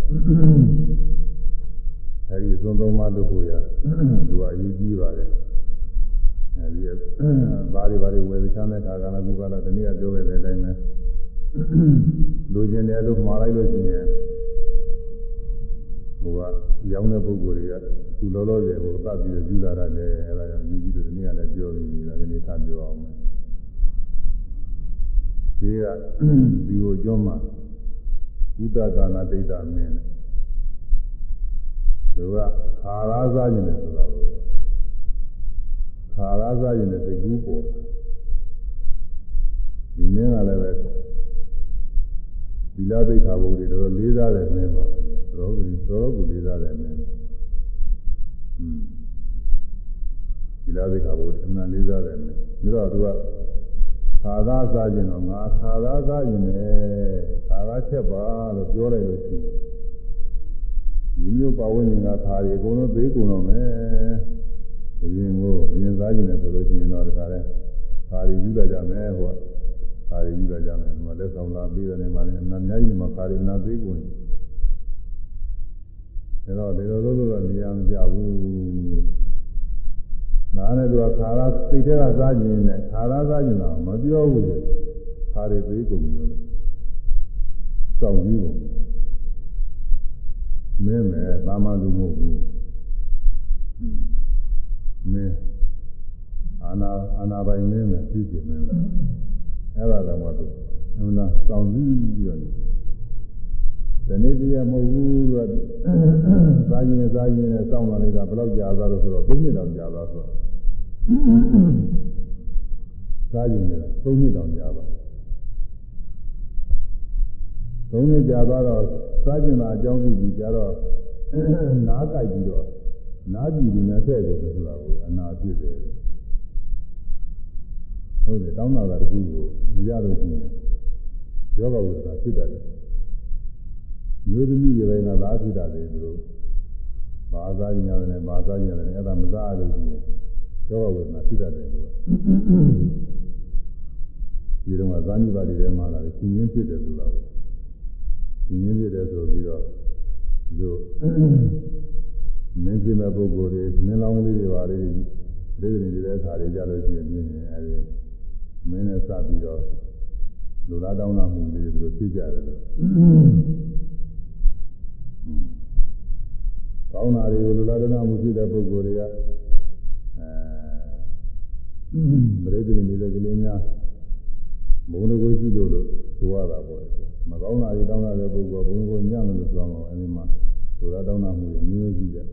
အဲဒီအသုံးသုံးပါလို့ကိုရသူကအရေးကြီးပါတယ်အဲဒီဘာတွေဘာတွေဝယ်ချမ်းတဲ့ခါကလည်းဘုရားကတနည်းပြောခဲ့တဲ့အတိုင်းပဲလူကျင်တယ်လို့မှားလိုက်လို့ရှိရင် ဟိုကရောင်းတဲ့ပုဂ္ဂိုလ်တွေကခုလောလောဆယ်ဟိုသတ်ပြီးယူလာတယ်အဲဒါကြောင့်ယူကြည့်လို့ဒီနေ့ကလည်းပြောပြီးပြီလားဒီနေ့ထားပြောအောင်မယ်ဒီကဒီကိုကျောင်းမှာကုသကာနာဒိဋ္ဌမင်းနဲ့သူကခါရာစားခြင်းနဲ့ဆိုတာကိုခါရာစားခြင်းနဲ့စိတ်ကူးပေါ်ဒီမင်းကလည်းပဲ သီလသိက္ခာပုဒ်တွေတော်တော်လေးစားတယ်မင်းပါတော်တော်ကြီးတော်တော်ကိုလေးစားတယ်မင်းอืมသီလသိက္ခာပုဒ်အမှန်လေးစားတယ်မင်းဒါတော့သူကခါသာစားခြင်းတော့ငါခါသာစားခြင်းနဲ့ခါသာချက်ပါလို့ပြောလိုက်လို့ရှိရင်ဒီမျိုးပါဝင်ရင်ကခါရီအကုန်လုံးသေးကုန်တော့မယ်အရင်ကိုအရင်စားခြင်းနဲ့ဆိုလို့ရှိရင်တော့ဒါလည်းခါရီယူလိုက်ကြမယ်ဟိုက ခါရီယူလိုက်ကြမယ်ဒီမှာလက်ဆောင်လာပြီးတဲ့နေမှာလည်းအများကြီးမှာခါရီနာသေးကုန်ဒါတော့ဒီလိုလိုလိုတော့နေရာမကြဘူးနားနဲ့သူကခါရစိတ်ထဲကစားခြင်းနဲ့ခါရစားခြင်းတော့မပြောဘူးလေခါရသေးကုန်လို့စောင့်ကြည့်ကုန်မင်းမဲ့ဘာမှလူမဟုတ်ဘူးမင်းအာနာအာနာပိုင်မင်းမဲ့သိကျင်မင်းမဲ့ အဲ့ဒါတော့မဟုတ်ဘူးအမှန်လားစောင့်ကြည့်ပြီးတော့ဒီနေ့တည်းမဟုတ်ဘူးကစားရင်စားရင်နဲ့စောင့်လာလိုက်တာဘယ်လောက်ကြာသွားလို့ဆိုတော့၃နှစ်တောင်ကြာသွားဆိုတော့စားရင်လည်း၃နှစ်တောင်ကြာသွား၃နှစ်ကြာသွားတော့စားကျင်တာအကြောင်းပြုပြီးကြာတော့နားကြိုက်ပြီးတော့နားကြည့်ပြီးနဲ့တဲ့ကိုဆိုတာကိုအနာဖြစ်တယ် ဟုတ်တယ်တောင်းတာကတခုကိုမရလို့ရှိရင်ယောဂဝိသနာဖြစ်တတ်တယ်မျိုးသမီးတွေပိုင်းကသာဖြစ်တာလေသူတို့ဘာသာညရတယ်နဲ့ဘာသာညရတယ်အဲ့ဒါမစားလို့ရှိရင်ယောဂဝေဒနာဖြစ်တတ်တယ်လို့ဒီတော့ဇာနိပါတိထဲမှာလာတယ်ရှင်ရင်းဖြစ်တယ်လို့လားရှင်ရင်းဖြစ်တယ်ဆိုပြီးတော့ဒီလိုမင်းကြီးမဲ့ပုဂ္ဂိုလ်တွေမင်းလောင်းလေးတွေပါလေဒီလိုနေတဲ့အခါတွေကြလို့ရှိရင်ပြင်းနေအဲဒီ မင်းနဲ့စပြီးတော့လူသားတောင်းတာမှုလေးတွေသူတို့သိကြတယ်လို့ကောင်းတာတွေကိုလူလာဒနာမှုဖြစ်တဲ့ပုဂ္ဂိုလ်တွေကအဲပရိသေနေတဲ့ကလေးများဘုံကိုရှိလို့လို့ဆိုရတာပေါ့မကောင်းတာတွေတောင်းတာတဲ့ပုဂ္ဂိုလ်ဘုံကိုညံ့လို့ဆိုတော့အဲဒီမှာလူလာတောင်းတာမှုတွေမျိုးကြီးတယ်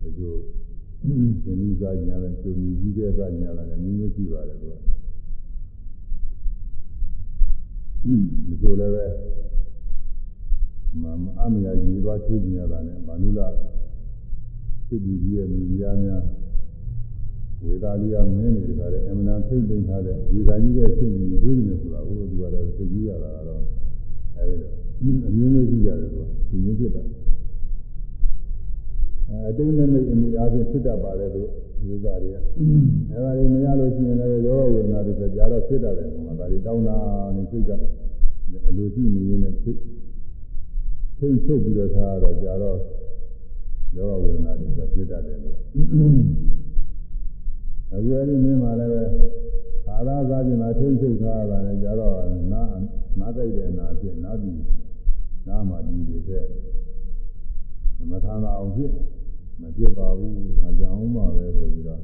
ဒီလိုရှင်ကြီးစားညာတယ်ရှင်ကြီးကြီးတဲ့စားညာတယ်မျိုးမျိုးရှိပါတယ်သူက ဒီလိုလည်းပဲမအမယာကြီးသွားချွေးကြရတာနဲ့မနုလာစစ်ကြီးကြီးရဲ့မိဖုရားများဝေသာလီယာမင်းတွေတခါတည်းအမနာဖိတ်သိမ်းထားတဲ့ဝေသာကြီးရဲ့စစ်ကြီးတွေးနေဆိုတာကိုသူကလည်းသိကြည့်ရတာတော့အဲဒီတော့အမျိုးမျိုးကြည့်ရတယ်သူကဒီမျိုးဖြစ်တာ အဲအတိတ်နဲ့မိတ်အမိအားဖြင့်ဖြစ်တတ်ပါတယ်သူယူသားတွေကအဲဒါတွေမရလို့ရှိရင်လည်းရောဝေဒနာတွေကြာတော့ဖြစ်တတ်တယ်ကွာဒါတွေတောင်းတာနေစိတ်ကအလိုရှိနေရင်လည်းဖြစ်ထိတ်ချုပ်ပြီးတော့ထားတော့ကြာတော့ယောဂဝေဒနာတွေဖြစ်တတ်တယ်လို့အခုအဲဒီနည်းမှာလည်းပဲအာရသာကျင်တာထိတ်ချုပ်ထားတာလည်းကြာတော့နာနာကြိုက်တဲ့နာဖြစ်နာပြီးနာမှပြီးတဲ့မထာနာအောင်ဖြစ် မဖြစ်ပါဘူးမကြောင်မှပဲဆိုပြီးတော့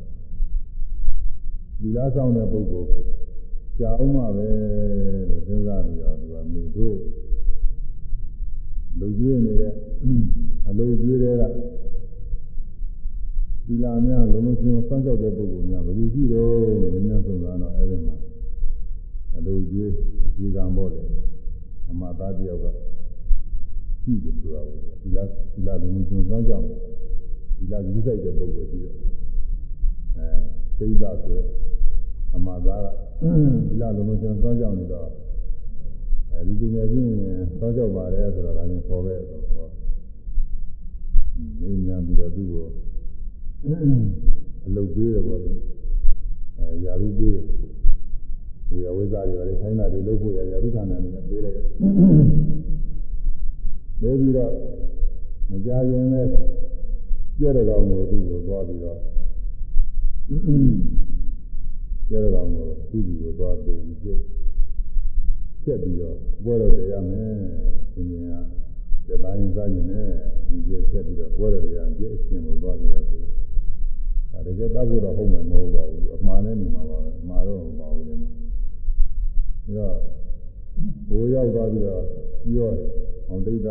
ဒီလားဆောင်တဲ့ပုဂ္ဂိုလ်ကြာအောင်မှပဲလို့စဉ်းစားပြီးတော့သူကမိတို့လူကြီးနေတဲ့အလူကြီးတွေကဒီလာများလုံးလုံးချင်းစမ်းကြောက်တဲ့ပုဂ္ဂိုလ်များဘယ်လိုရှိတော့လို့နည်းနည်းဆုံးတာတော့အဲ့ဒီမှာအလူကြီးအကြီးကံပေါ့လေအမသားတယောက်ကရှိတယ်ဆိုတာကိုဒီလားဒီလားလုံးလုံးချင်းစမ်းကြောက် ဒီလားကြီးဆိုင်တဲ့ပုဂ္ဂိုလ်ရှိတော့အဲသိသာဆိုအမသားကဒီလားလုံးလုံးချင်းစမ်းကြောက်နေတော့အဲဒီသူငယ်ချင်းသောကြောက်ပါတယ်ဆိုတော့ဒါနဲ့ခေါ်ပဲဆိုတော့မင်းညာပြီးတော့သူ့ကိုအလုပ်ပေးတယ်ပေါ့လေအဲယာရုပေးတယ်ဝေယဝိဇ္ဇာတွေလည်းခိုင်းတာတွေလုပ်ဖို့ရယာရုဌာနနဲ့ပေးလိုက်တယ်ပြီးပြီးတော့မကြခင်နဲ့ပြ ည့်တဲ့ကောင်ကိုသူ့ကိုသွားပြီးတော့ပြည့်တဲ့ကောင်ကိုသူ့ကိုသွားပေးပြီးပြည့်ဆက်ပြီးတော့ပွဲတော်တရားမယ်ရှင်ရှင်ကဇာရင်စားရင်လည်းဒီကျဆက်ပြီးတော့ပွဲတော်တရားကျအရှင်ကိုသွားပြီးတော့ပြီးဒါတကယ်တတ်ဖို့တော့ဟုတ်မယ်မဟုတ်ပါဘူးအမှားနဲ့နေမှာပါပဲအမှားတော့မပါဘူးလေဒါတော့ဘိုးရောက်သွားပြီးတော့ပြောတယ်အောင်ဒိဋ္ဌ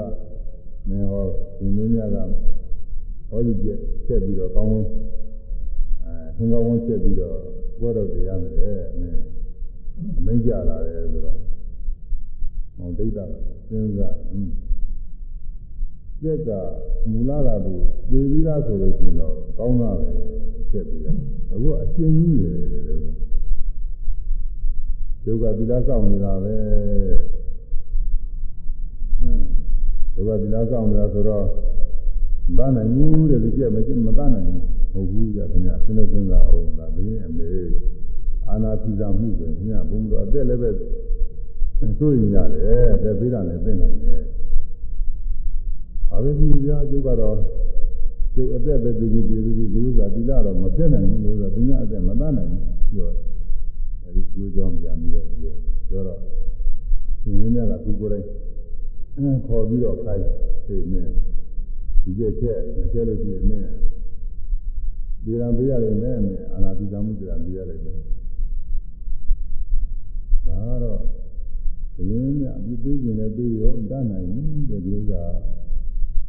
မင်းဟောဒီမင်းများက ဟောဒီကျဆက်ပြီးတော့ကောင်းအဲဟင်ကောင်းဝန်းဆက်ပြီးတော့ပွဲတော်တရားမယ်တဲ့မင်းအမိန့်ကြလာတယ်ဆိုတော့ဟောဒိဋ္ဌစဉ်းစားဟင်းကျက်ကမူလကသူသိပြီးသားဆိုလို့ရှိရင်တော့ကောင်းတာပဲဆက်ပြီးတော့အခုအကျဉ်းကြီးပဲလို့ဒုက္ခသီလစောင့်နေတာပဲဒုက္ခသီလစောင့်နေတာဆိုတော့ မနိုင်ဘူးတဲ့ဒီကျက်မကျမတနိုင်ဘူးမဟုတ်ဘူးကြခင်ဗျာစဉ်းစားစဉ်းစားအောင်ဒါဘင်းအမေအာနာပိစာမှုဆိုရင်ခင်ဗျာဘုံတော်အသက်လည်းပဲဆိုရင်ရတယ်အသက်ပေးတာလည်းသိနိုင်တယ်ဘာပဲဒီကြာကျုပ်ကတော့ကျုပ်အသက်ပဲပြည်ပြည်ပြည်ပြည်လူစားသီလတော့မပြတ်နိုင်ဘူးလို့ဆိုသူများအသက်မတတ်နိုင်ဘူးပြောအဲဒီကျိုးကြောင်းပြန်ပြီးတော့ပြောပြောတော့ဒီနည်းကသူကိုယ်တိုင်ခေါ်ပြီးတော့ခိုင်းသိနေ ဒီကျက်ချက်ကျက်လို့ရှိရင်မင်းဒီရန်ပေးရလိမ့်မယ်မင်းအာနာတိသမှုကြံပေးရလိမ့်မယ်ဒါတော့ဒီနည်းကအပြစ်ပေးခြင်းလည်းပေးရောတတ်နိုင်ဘူးတဲ့ဒီဥစ္စာ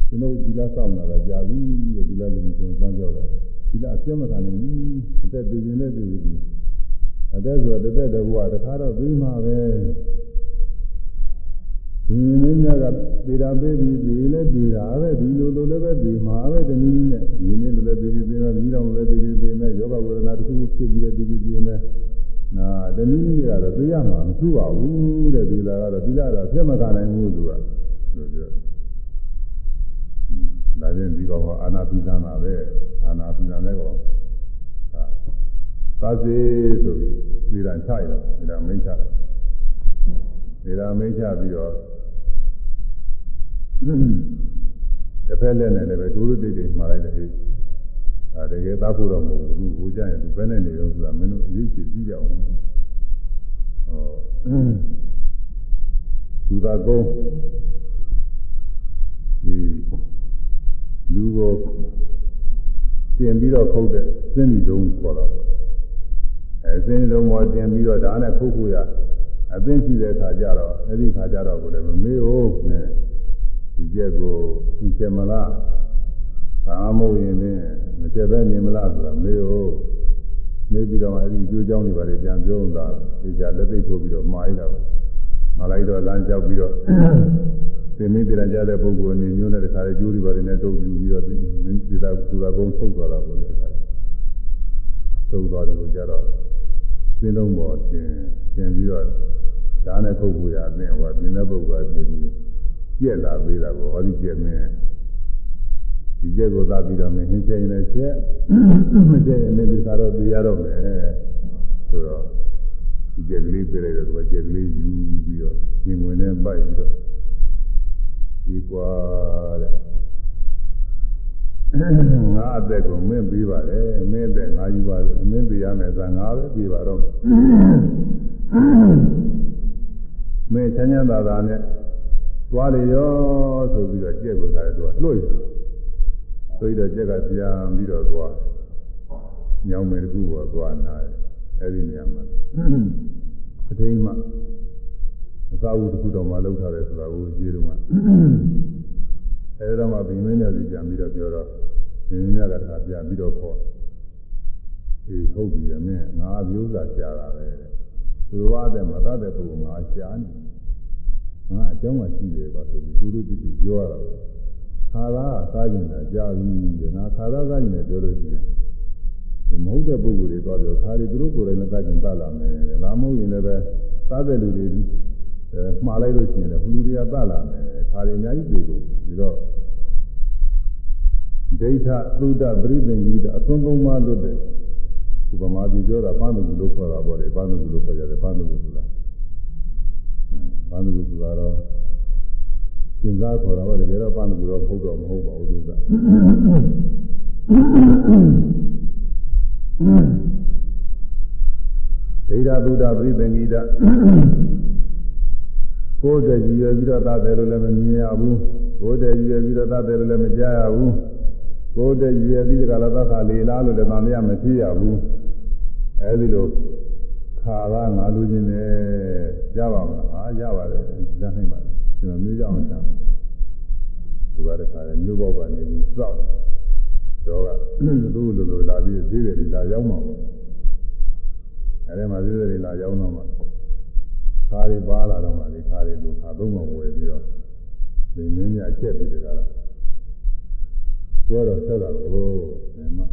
ကျွန်တော်ဒီလားစောင့်လာတာကြာပြီတဲ့ဒီလားလူမျိုးစမ်းကြောက်တာဒီလားအကျမခံနိုင်ဘူးအသက်ပေးခြင်းလည်းပေးပြီအသက်ဆိုတော့တစ်သက်တကူကတခါတော့ပြီးမှာပဲ ဒီနည်းများကပေတာပေးပြီးပြီးလဲပြီးတာပဲဒီလိုလိုလည်းပဲပြီးမှာပဲတနည်းနဲ့ဒီနည်းလိုလည်းပြီးပြီးပြီးမယ်ပြီးတော့လည်းပြီးပြီးပြီးမယ်ယောဂဝေဒနာတစ်ခုဖြစ်ပြီးလည်းပြီးပြီးပြီးမယ်နာတနည်းနည်းကတော့သိရမှာမသူ့ပါဘူးတဲ့ဒီလာကတော့ဒီလာတော့ပြတ်မကနိုင်ဘူးသူကလို့ပြောဒါချင်းဒီကောင်ကအာနာပိသနာပဲအာနာပိသနာလည်းကောင်ဟာသာစေဆိုပြီးဒီလာချရတော့ဒီလာမိတ်ချတယ်ဒီလာမိတ်ချပြီးတော့ တစ်ဖက်လက်နဲ့လည်းပဲဒုရတိတ်တိတ်မှားလိုက်တယ်ဟေးအဲတကယ်သားဖို့တော့မဟုတ်ဘူးသူဟိုကြရင်သူဘယ်နဲ့နေတော့ဆိုတာမင်းတို့အရေးကြီးကြည့်ကြအောင်ဟောသူသာကုန်းဒီလူကိုတင်ပြီးတော့ခုတ်တဲ့စင်းဒီတုံးခေါ်တော့အဲစင်းဒီတုံးပေါ်တင်ပြီးတော့ဒါနဲ့ခုတ်ခုရအသိရှိတဲ့ခါကျတော့အဲ့ဒီခါကျတော့ကိုလည်းမမေ့ဟုတ်နဲ့ ဒီကျက်ကိုဒီကျက်မလားသာမို့ရင်လည်းမကျက်ပဲနေမလားဆိုတာမေ့ဟုတ်မေ့ပြီးတော့အဲ့ဒီကြိုးကြောင်းတွေပါလေပြန်ပြောတာဒီကြလက်သိထိုးပြီးတော့မှားရတာပဲမှားလိုက်တော့လမ်းလျှောက်ပြီးတော့သင်္မင်းပြန်ကြတဲ့ပုဂ္ဂိုလ်အနေမျိုးနဲ့တခါလေကြိုးတွေပါလေနဲ့တုပ်ယူပြီးတော့ဒီသာသူသာကုန်းထုတ်သွားတာပေါ့လေတခါထုတ်သွားတယ်လို့ကြတော့သင်းလုံးပေါ်သင်သင်ပြီးတော့ဒါနဲ့ပုဂ္ဂိုလ်ရအသင်ဟောသင်တဲ့ပုဂ္ဂိုလ်ကပြင်ပြီး ပြက်လာပေးတာကိုဟောဒီပြက်မင်းဒီကျက်ကိုသာပြီးတော့မင်းဟင်းချက်ရင်လည်းချက်မချက်ရင်လည်းဒီကတော့သိရတော့မယ်ဆိုတော့ဒီကျက်ကလေးပြလိုက်တော့သူကကျက်ကလေးယူပြီးတော့ရင်ဝင်နဲ့ပိုက်ပြီးတော့ဒီကွာတဲ့ငါအသက်ကိုမင်းပြီးပါတယ်မင်းအသက်ငါယူပါတယ်မင်းပြီးရမယ်ဆိုငါပဲပြီးပါတော့မင်းချမ်းချမ်းသာသာနဲ့ သွားလေရောဆိုပြီးတော့ကြက်ကိုစားတယ်သူကလွှတ်ရဆိုပြီးတော့ကြက်ကပြန်ပြီးတော့သွားညောင်းမယ်တကူကသွားနာတယ်အဲ့ဒီနေရာမှာအတိမ်မှာအသာဝတ္ထုတော်မှာလောက်ထားတယ်ဆိုတာကိုကြည့်တော့မှအဲဒါမှဘိမင်းနဲ့စီပြန်ပြီးတော့ပြောတော့ဘိမင်းကတခါပြန်ပြီးတော့ခေါ်အေးဟုတ်ပြီမင်းငါမျိုးစားရှားတာပဲသူတော်အားတဲ့မတတ်တဲ့ပုဂ္ဂိုလ်ငါရှားနေ ငါအကြောင်းမှရှိတယ်ပါဆိုပြီးသူတို့တိတိပြောရတာခါသာစားကျင်တာကြာပြီငါခါသာစားကျင်တယ်ပြောလို့ရှိရင်ဒီမဟုတ်တဲ့ပုဂ္ဂိုလ်တွေတော့ပြောခါရီသူတို့ကိုယ်တိုင်လည်းစားကျင်တတ်လာမယ်ဒါမဟုတ်ရင်လည်းပဲစားတဲ့လူတွေအဲမှားလိုက်လို့ရှိရင်လည်းဘလူတွေကတတ်လာမယ်ခါရီအများကြီးပြေကုန်ပြီးတော့ဒိဋ္ဌသုဒ္ဓပရိသင်္ဂိတအသွန်သုံးပါးလွတ်တဲ့ဥပမာပြပြောတာပန်းသူလို့ခေါ်တာပေါ့လေပန်းသူလို့ခေါ်ကြတယ်ပန်းသူဆိုတာ ပန်းသူဆိုတာတော့သင်္စားခေါ်တာပေါ့တကယ်တော့ပန်းသူတော့ဟုတ်တော့မဟုတ်ပါဘူးသူကဒိဋ္ဌသုဒ္ဓပရိသင်္ဂိတကိုယ်တည်းရည်ရွယ်ပြီးတော့သားတယ်လို့လည်းမမြင်ရဘူးကိုယ်တည်းရည်ရွယ်ပြီးတော့သားတယ်လို့လည်းမကြားရဘူးကိုယ်တည်းရည်ရွယ်ပြီးတော့လည်းသတ်ခါလေလားလို့လည်းမမရမဖြစ်ရဘူးအဲဒီလို ခါကငါလူချင်းနဲ့ရပါမလားအားရပါတယ်ရနိုင်ပါတယ်ကျွန်တော်မျိုးကြအောင်ရှာသူကတခါလေမျိုးပေါက်ကနေပြီးစောက်တော့ကသူ့လိုလိုလာပြီးသေးတယ်ဒီလာရောက်မှာပေါ့အဲဒီမှာသေးတယ်လာရောက်တော့မှခါရီပါလာတော့မှလေခါရီလိုခါသုံးမှဝယ်ပြီးတော့ဒီမင်းများချက်ပြီးတကားလားဘွဲတော့ဆက်တာကိုဒီမှာ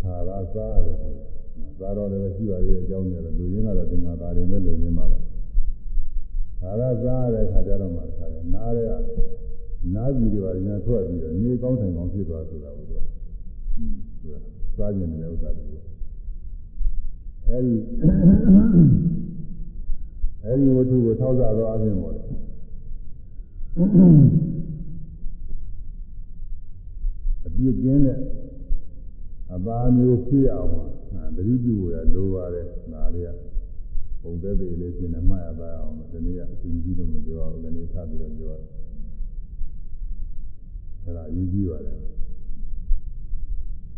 ခါရာစားတယ် သာတော်လည်းရှိပါသေးတယ်အကြောင်းကြီးတယ်လူရင်းကတော့ဒီမှာဒါရင်ပဲလူရင်းမှာပဲခါရာစားတဲ့ခါကျတော့မှခါရနားရဲနားကြီးတွေပါညာထွက်ပြီးတော့နေကောင်းထိုင်ကောင်းဖြစ်သွားဆိုတာကိုသူကသူကစားကျင်တဲ့ဥစ္စာတွေအဲဒီအဲဒီဝတ္ထုကိုထောက်စားတော့အပြင်ပေါ်တယ်ပြည့်ကင်းတဲ့ အပါမျိုးဖြစ်အောင်သတိပြုရလိုပါတယ်ဒါလေးကပုံသက်သေးလေးရှင်းနေမှတ်ရပါအောင်ဒီနေ့ကအရှင်ကြီးတို့မပြောအောင်လည်းနေထပ်ပြီးတော့ပြောတယ်အဲ့ဒါအရေးကြီးပါတယ်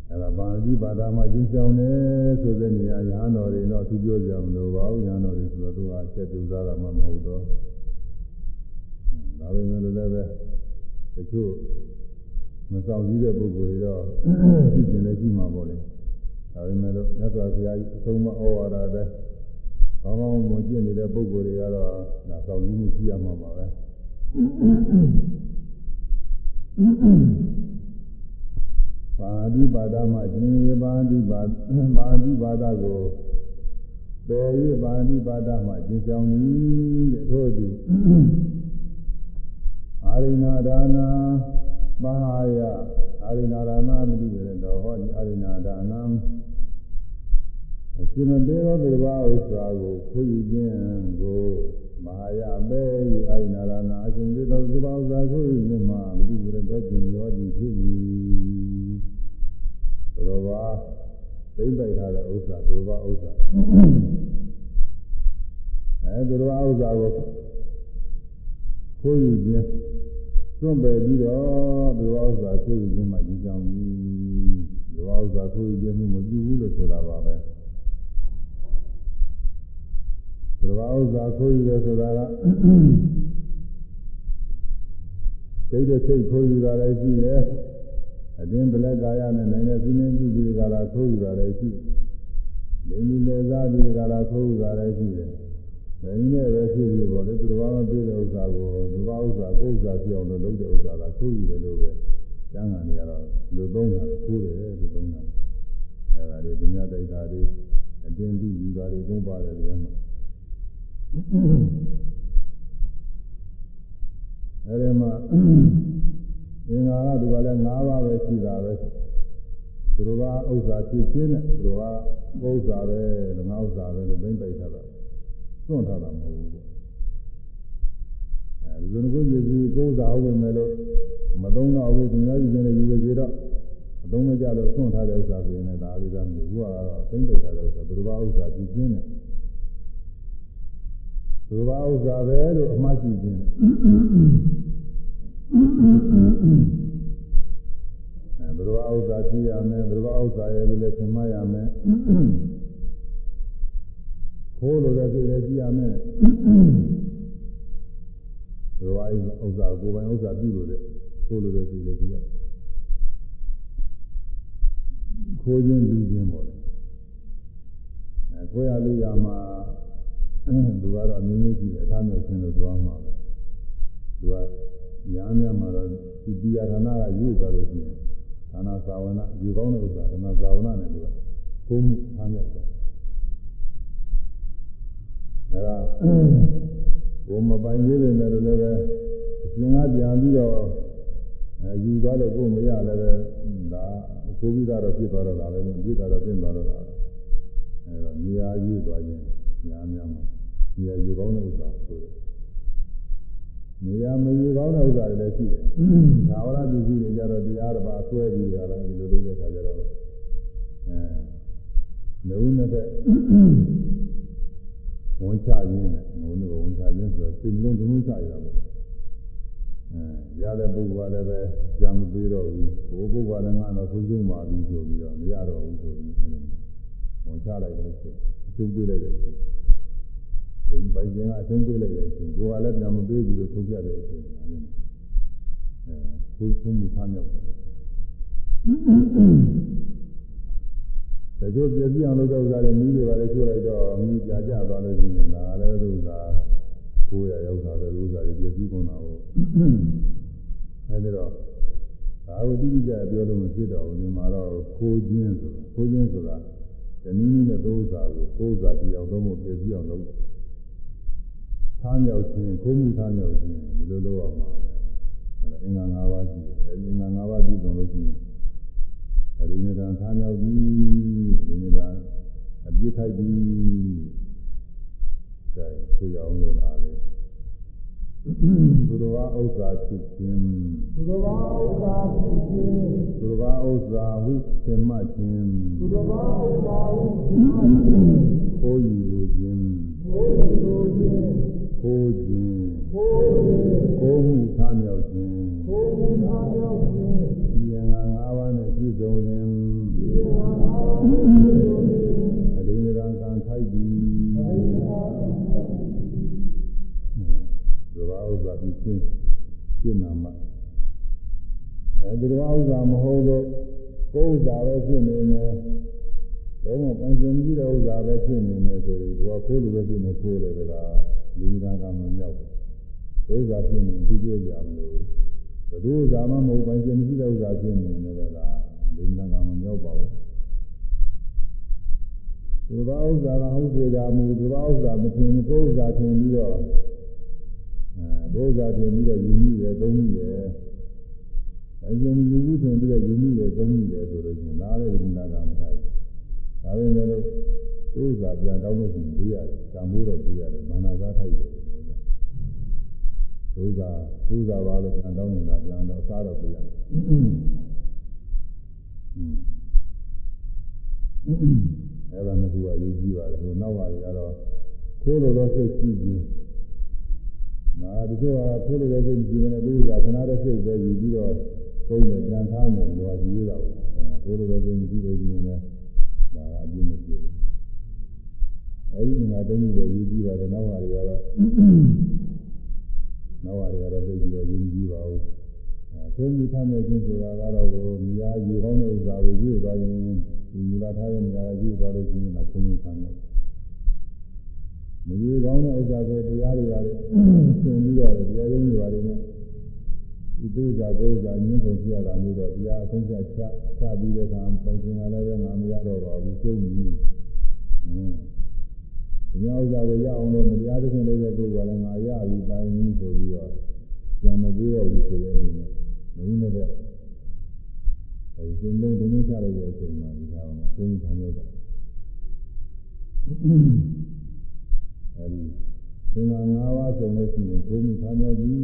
အဲ့ဒါပါဠိဘာသာမှာကျင့်ဆောင်တယ်ဆိုတဲ့နေရာရဟန်းတော်တွေတော့သူပြောကြမလို့ပါဘူးရဟန်းတော်တွေဆိုတော့သူကအချက်ပြစားတာမှမဟုတ်တော့ဒါပေမဲ့လည်းပဲတချို့ မဆောင်ကြီးတဲ့ပုဂ္ဂိုလ်တွေတော့သိကျင်လည်းရှိမှာပေါ့လေဒါပေမဲ့လို့မြတ်စွာဘုရားကြီးအဆုံးမဩဝါဒတဲ့ဘာမှမကျင့်နေတဲ့ပုဂ္ဂိုလ်တွေကတော့ဒါဆောင်ကြီးမှုရှိရမှာပါပဲပါဠိဘာသာမှာကျင်ရပါဠိဘာပါဠိဘာသာကိုပယ်ရပါဠိဘာသာမှာကျင့်ကြောင်းကြီးတဲ့ထို့သူအာရိဏဒါနာ မဟာယအာရိဏဒါနာမတိရတော့ဟောဒီအာရိဏဒါနာအရှင်မသေးသောသူဘာဥစ္စာကိုခွင့်ယူခြင်းကိုမဟာယပဲအာရိဏဒါနာအရှင်သေးသောသူဘာဥစ္စာကိုခွင့်ယူခြင်းမှာမတိရတော့ခြင်းရောဒီဖြစ်၏သူဘာသိမ့်ပိုက်ထားတဲ့ဥစ္စာသူဘာဥစ္စာအဲသူဘာဥစ္စာကိုခွင့်ယူခြင်း သွန့်ပယ်ပြီးတော့ဒီဝါဥစ္စာကိုယ်ယူခြင်းမှယူကြောင်းကြီးဒီဝါဥစ္စာကိုယ်ယူခြင်းမှုမပြုဘူးလို့ဆိုတာပါပဲဒီဝါဥစ္စာကိုယ်ယူရဆိုတာကစိတ်တဲ့စိတ်ကိုယ်ယူတာလည်းရှိတယ်အတင်းပလက်ကာယနဲ့နိုင်တဲ့စိနေကြည့်ပြီးကြတာကိုယ်ယူတာလည်းရှိလိင်ကြီးလေစားပြီးကြတာကိုယ်ယူတာလည်းရှိတယ် ဘယ်နည်းနဲ့ပဲဖြစ်ပြီးပေါ့လေသူတော်ဘာမပြေတဲ့ဥစ္စာကိုသူဘာဥစ္စာကိုဥစ္စာပြောင်းလို့လုပ်တဲ့ဥစ္စာကကိုယ်ယူတယ်လို့ပဲကျမ်းဂန်တွေကတော့လူသုံးတာလေကိုယ်တယ်လူသုံးတာအဲဒါတွေသူများတိုက်တာတွေအတင်းပြီးယူတာတွေဘုံပါတယ်ကြမှာအဲဒီမှာအင်္ဂါကဒီကလည်း၅ပါးပဲရှိတာပဲသူတော်ဘာဥစ္စာဖြစ်ခြင်းနဲ့သူတော်ဘာဥစ္စာပဲငါဥစ္စာပဲလို့သိမ့်ပိုက်ထားတာ သွန့်ထားတာမဟုတ်ဘူးပေါ့အဲဒီလိုကိုကြည့်ပြီးကိုယ်စားဟုတ်မယ်လို့မသုံးတော့ဘူးသူများယူနေယူပဲကြတော့အသုံးမကျလို့သွန့်ထားတဲ့ဥစ္စာဆိုရင်လည်းဒါလေးသားမျိုးဘူးကတော့သိမ့်ပိတ်ထားတဲ့ဥစ္စာဘုရားဥစ္စာကြည့်ခြင်းနဲ့ဘုရားဥစ္စာပဲလို့အမှားကြည့်ခြင်းအဲဘုရားဥစ္စာကြည့်ရမယ်ဘုရားဥစ္စာရဲ့လို့လည်းသင်မရမယ် ခိုးလို့လည်းသိလည်းကြည့်ရမယ်ဘယ်ဝိုင်းဥစ္စာကိုယ်ပိုင်ဥစ္စာပြုလို့လေခိုးလို့လည်းသိလည်းကြည့်ရခိုးခြင်းလူခြင်းပေါ့လေအဲခိုးရလူရမှာသူကတော့အမျိုးမျိုးကြည့်တယ်အထားမျိုးဆင်းလို့သွားမှာပဲသူကညာများမှာတော့ဒီတရားဌာနကယူသွားလို့ရှိရင်ဌာနသာဝနာယူကောင်းတဲ့ဥစ္စာဌာနသာဝနာနဲ့သူကကိုမှုထားမြောက်သွားအဲဒါ ဘုံမပိုင်သေးတယ်လည်းလည်းပဲအရှင်ကပြန်ပြီးတော့အဲယူသွားလို့ကိုမရလည်းပဲဒါကိုပြီးတော့ဖြစ်သွားတော့တာလည်းပြစ်တာတော့ပြင်သွားတော့တာအဲတော့နေရာယူသွားခြင်းညာများမှာနေရာယူကောင်းတဲ့ဥစ္စာဆိုတယ်နေရာမယူကောင်းတဲ့ဥစ္စာတွေလည်းရှိတယ်။သာဝရပစ္စည်းတွေကြတော့တရားတစ်ပါးဆွဲပြီးကြတာဒီလိုလုပ်တဲ့အခါကျတော့အဲလုံးနဲ့ပဲ ဝန်ချခြင်းနဲ့ငုံနဲ့ဝန်ချခြင်းဆိုတော့စိတ်လုံးလုံးချရတာပေါ့အဲရတဲ့ပုဂ္ဂိုလ်ကလည်းပဲကြံမပေးတော့ဘူးဘိုးပုဂ္ဂိုလ်ကလည်းငါတော့ဆုံးဆုံးပါပြီဆိုပြီးတော့မရတော့ဘူးဆိုပြီးဝန်ချလိုက်လို့ရှိရင်အကျုံးပေးလိုက်တယ်ဒီပိုင်ခြင်းကအကျုံးပေးလိုက်တဲ့အချိန်ကိုယ်ကလည်းကြံမပေးဘူးလို့ဆုံးဖြတ်တဲ့အချိန်အဲကိုယ်ဆုံးမှုထားမြောက်တယ် တချို့ပြည့်စည်အောင်လုပ်တဲ့ဥစ္စာတွေမိတွေကလည်းချိုးလိုက်တော့မိပြကြသွားလို့ရှိရင်ဒါလည်းသူကကိုယ်ရရောက်တာပဲဥစ္စာတွေပြည့်စည်ကုန်တာကိုအဲဒီတော့ဒါကိုတိတိကျကျပြောလို့မဖြစ်တော့ဘူးဒီမှာတော့ခိုးခြင်းဆိုခိုးခြင်းဆိုတာတနည်းနည်းနဲ့သုံးဥစ္စာကိုကိုယ်ဥစ္စာတရားသုံးဖို့ပြည့်စည်အောင်လုပ်ထားမြောက်ခြင်းခိုးမှုထားမြောက်ခြင်းဒီလိုလုပ်ရမှာပဲအဲအင်္ဂါ၅ပါးရှိတယ်အဲဒီအင်္ဂါ၅ပါးပြည့်စုံလို့ရှိရင်အ ရိနေတံထားမြောက်ပြီးအရိနေတံအပြစ်ထိုက်ပြီးဒါဆိုရအောင်လို့လားလေသူတော်ဘာဥစ္စာဖြစ်ခြင်းသူတော်ဘာဥစ္စာဖြစ်ခြင်းသူတော်ဘာဥစ္စာဟုသင်မှခြင်းသူတော်ဘာဥစ္စာဟုသင်မှခြင်းကိုယ်ယူလိုခြင်းကိုယ်ယူလိုခြင်းကိုယ်ခြင်းကိုယ်ခြင်းကိုယ်မှုထားမြောက်ခြင်း အဒိဉ္ဇံကံထိုက်သည်အဒိဉ္ဇံကံသဘာဝဥစ္စာပြီးရှင်းရှင်းနာမှာအဲဒီသဘာဝဥစ္စာမဟုတ်တော့ကိုယ်ဥစ္စာပဲဖြစ်နေမယ်ဘုံမပန်းစင်ကြီးတဲ့ဥစ္စာပဲဖြစ်နေမယ်ဆိုရင်သူကခိုးလို့ပဲဖြစ်နေခိုးတယ်ကလားလူသားကမမြောက်ဘူးဥစ္စာဖြစ်နေသူပြောကြမလို့ဘယ်သူဥစ္စာမှမဟုတ်ပန်းစင်ကြီးတဲ့ဥစ္စာဖြစ်နေတယ်ကလားလူသားကမမြောက်ပါဘူး သူဘာဥစ္စာကဟုတ်ကြမူသူဘာဥစ္စာမထင်ကိုယ်ဥစ္စာထင်ပြီးတော့အဲဘုရားတင်ပြီးတော့ယူမိရသုံးမိရဘယ်ကျင်ယူမှုတင်ပြီးတော့ယူမိရသုံးမိရဆိုလို့ရှိရင်လားတဲ့ဒီနာကမတိုင်းဒါပေမဲ့လို့ဥစ္စာပြန်တောင်းလို့ရှိရင်ပေးရတယ်။တန်ဖိုးတော့ပေးရတယ်။မာနကားထိုက်တယ်လို့ပြော။ဥစ္စာဥစ္စာပါလို့ပြန်တောင်းနေတာပြန်တော့အစားတော့ပေးရတယ်။ အဲ့ဒါကကူအရေးကြီးပါတယ်။ဟိုနောက်ပါတွေကတော့ခိုးလို့တော့စိတ်ရှိခြင်းနာဒီလိုကဖိုးလို့လည်းကြည့်နေတယ်သူကခဏတည်းစိတ်ပဲယူပြီးတော့သုံးတယ်ကြံထားမယ်လို့ကြည့်ရတာဖိုးလို့လည်းကြည့်နေတယ်ကြည့်နေတယ်ဒါကအပြည့်မပြည့်ဘူးအဲဒီငါသုံးပြီးတော့ယူပြီးပါတယ်နောက်ဟာတွေကတော့နောက်ဟာတွေကတော့သိပြီးတော့ယူပြီးပါဦးအဲသုံးပြီးထားမယ်ချင်းဆိုတာကတော့ကိုမြားယူကောင်းတဲ့ဥစ္စာကိုယူသွားရင် ယူလာထားတဲ့နေရာကယူသွားလို့ရှိရင်တော့ခုံးခံတယ်မရေကောင်းတဲ့ဥစ္စာဆိုတရားတွေပါလေသင်ပြီးတော့တရားရင်းတွေပါလေနဲ့ဒီဒုစာကိုဥစ္စာညင်းကုန်ပြရတာမျိုးတော့တရားအဆုံးဖြတ်ချချပြီးတဲ့အခါပိုင်ရှင်ကလည်းပဲငါမရတော့ပါဘူးကျုံပြီအင်းဒီဥစ္စာကိုရအောင်လို့မတရားသဖြင့်လုပ်တဲ့ပုဂ္ဂိုလ်ကလည်းငါရပြီပိုင်ပြီဆိုပြီးတော့ကြံမသေးတော့ဘူးဆိုတဲ့အနေနဲ့လုံးနဲ့ အဲဒီကျင်းလုံးဒုံချလိုက်တဲ့အချိန်မှာဒီကောင်ကိုယ်ခံရတော့အဲဒီသင်္ဃာ၅ပါးဆိုလို့ရှိရင်ဘုံမှုထားမြောက်ပြီ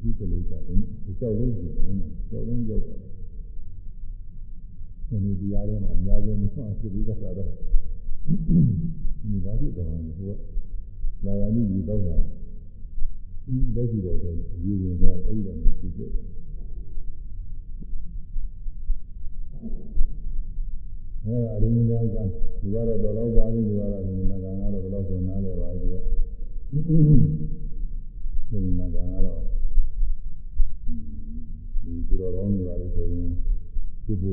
ဒီကလေးကလည်းကြောက်လို့ရှိရင်ကြောက်လုံးရောက်ပါတယ်ဒီတရားထဲမှာအများဆုံးမဆွမ်းဖြစ်ပြီးကြတာတော့ဒီဘာဖြစ်တော့လဲဟိုကလာရည်ကြီးတော့တာဒီ လက်ရှိတော့ရေဝင်သွားအဲ့ဒီတော့ဖြစ်ဖြစ်အဲအရင်းသားကဒီကတော့တော်တော့ပါပြီဒီကတော့ဒီနာကံကတော့ဘယ်လောက်ဆိုနားလဲပါဒီကဒီနာကံကတော့ဒီသူတော်ကောင်းတွေပါလေဆိုရင်ဒီဘု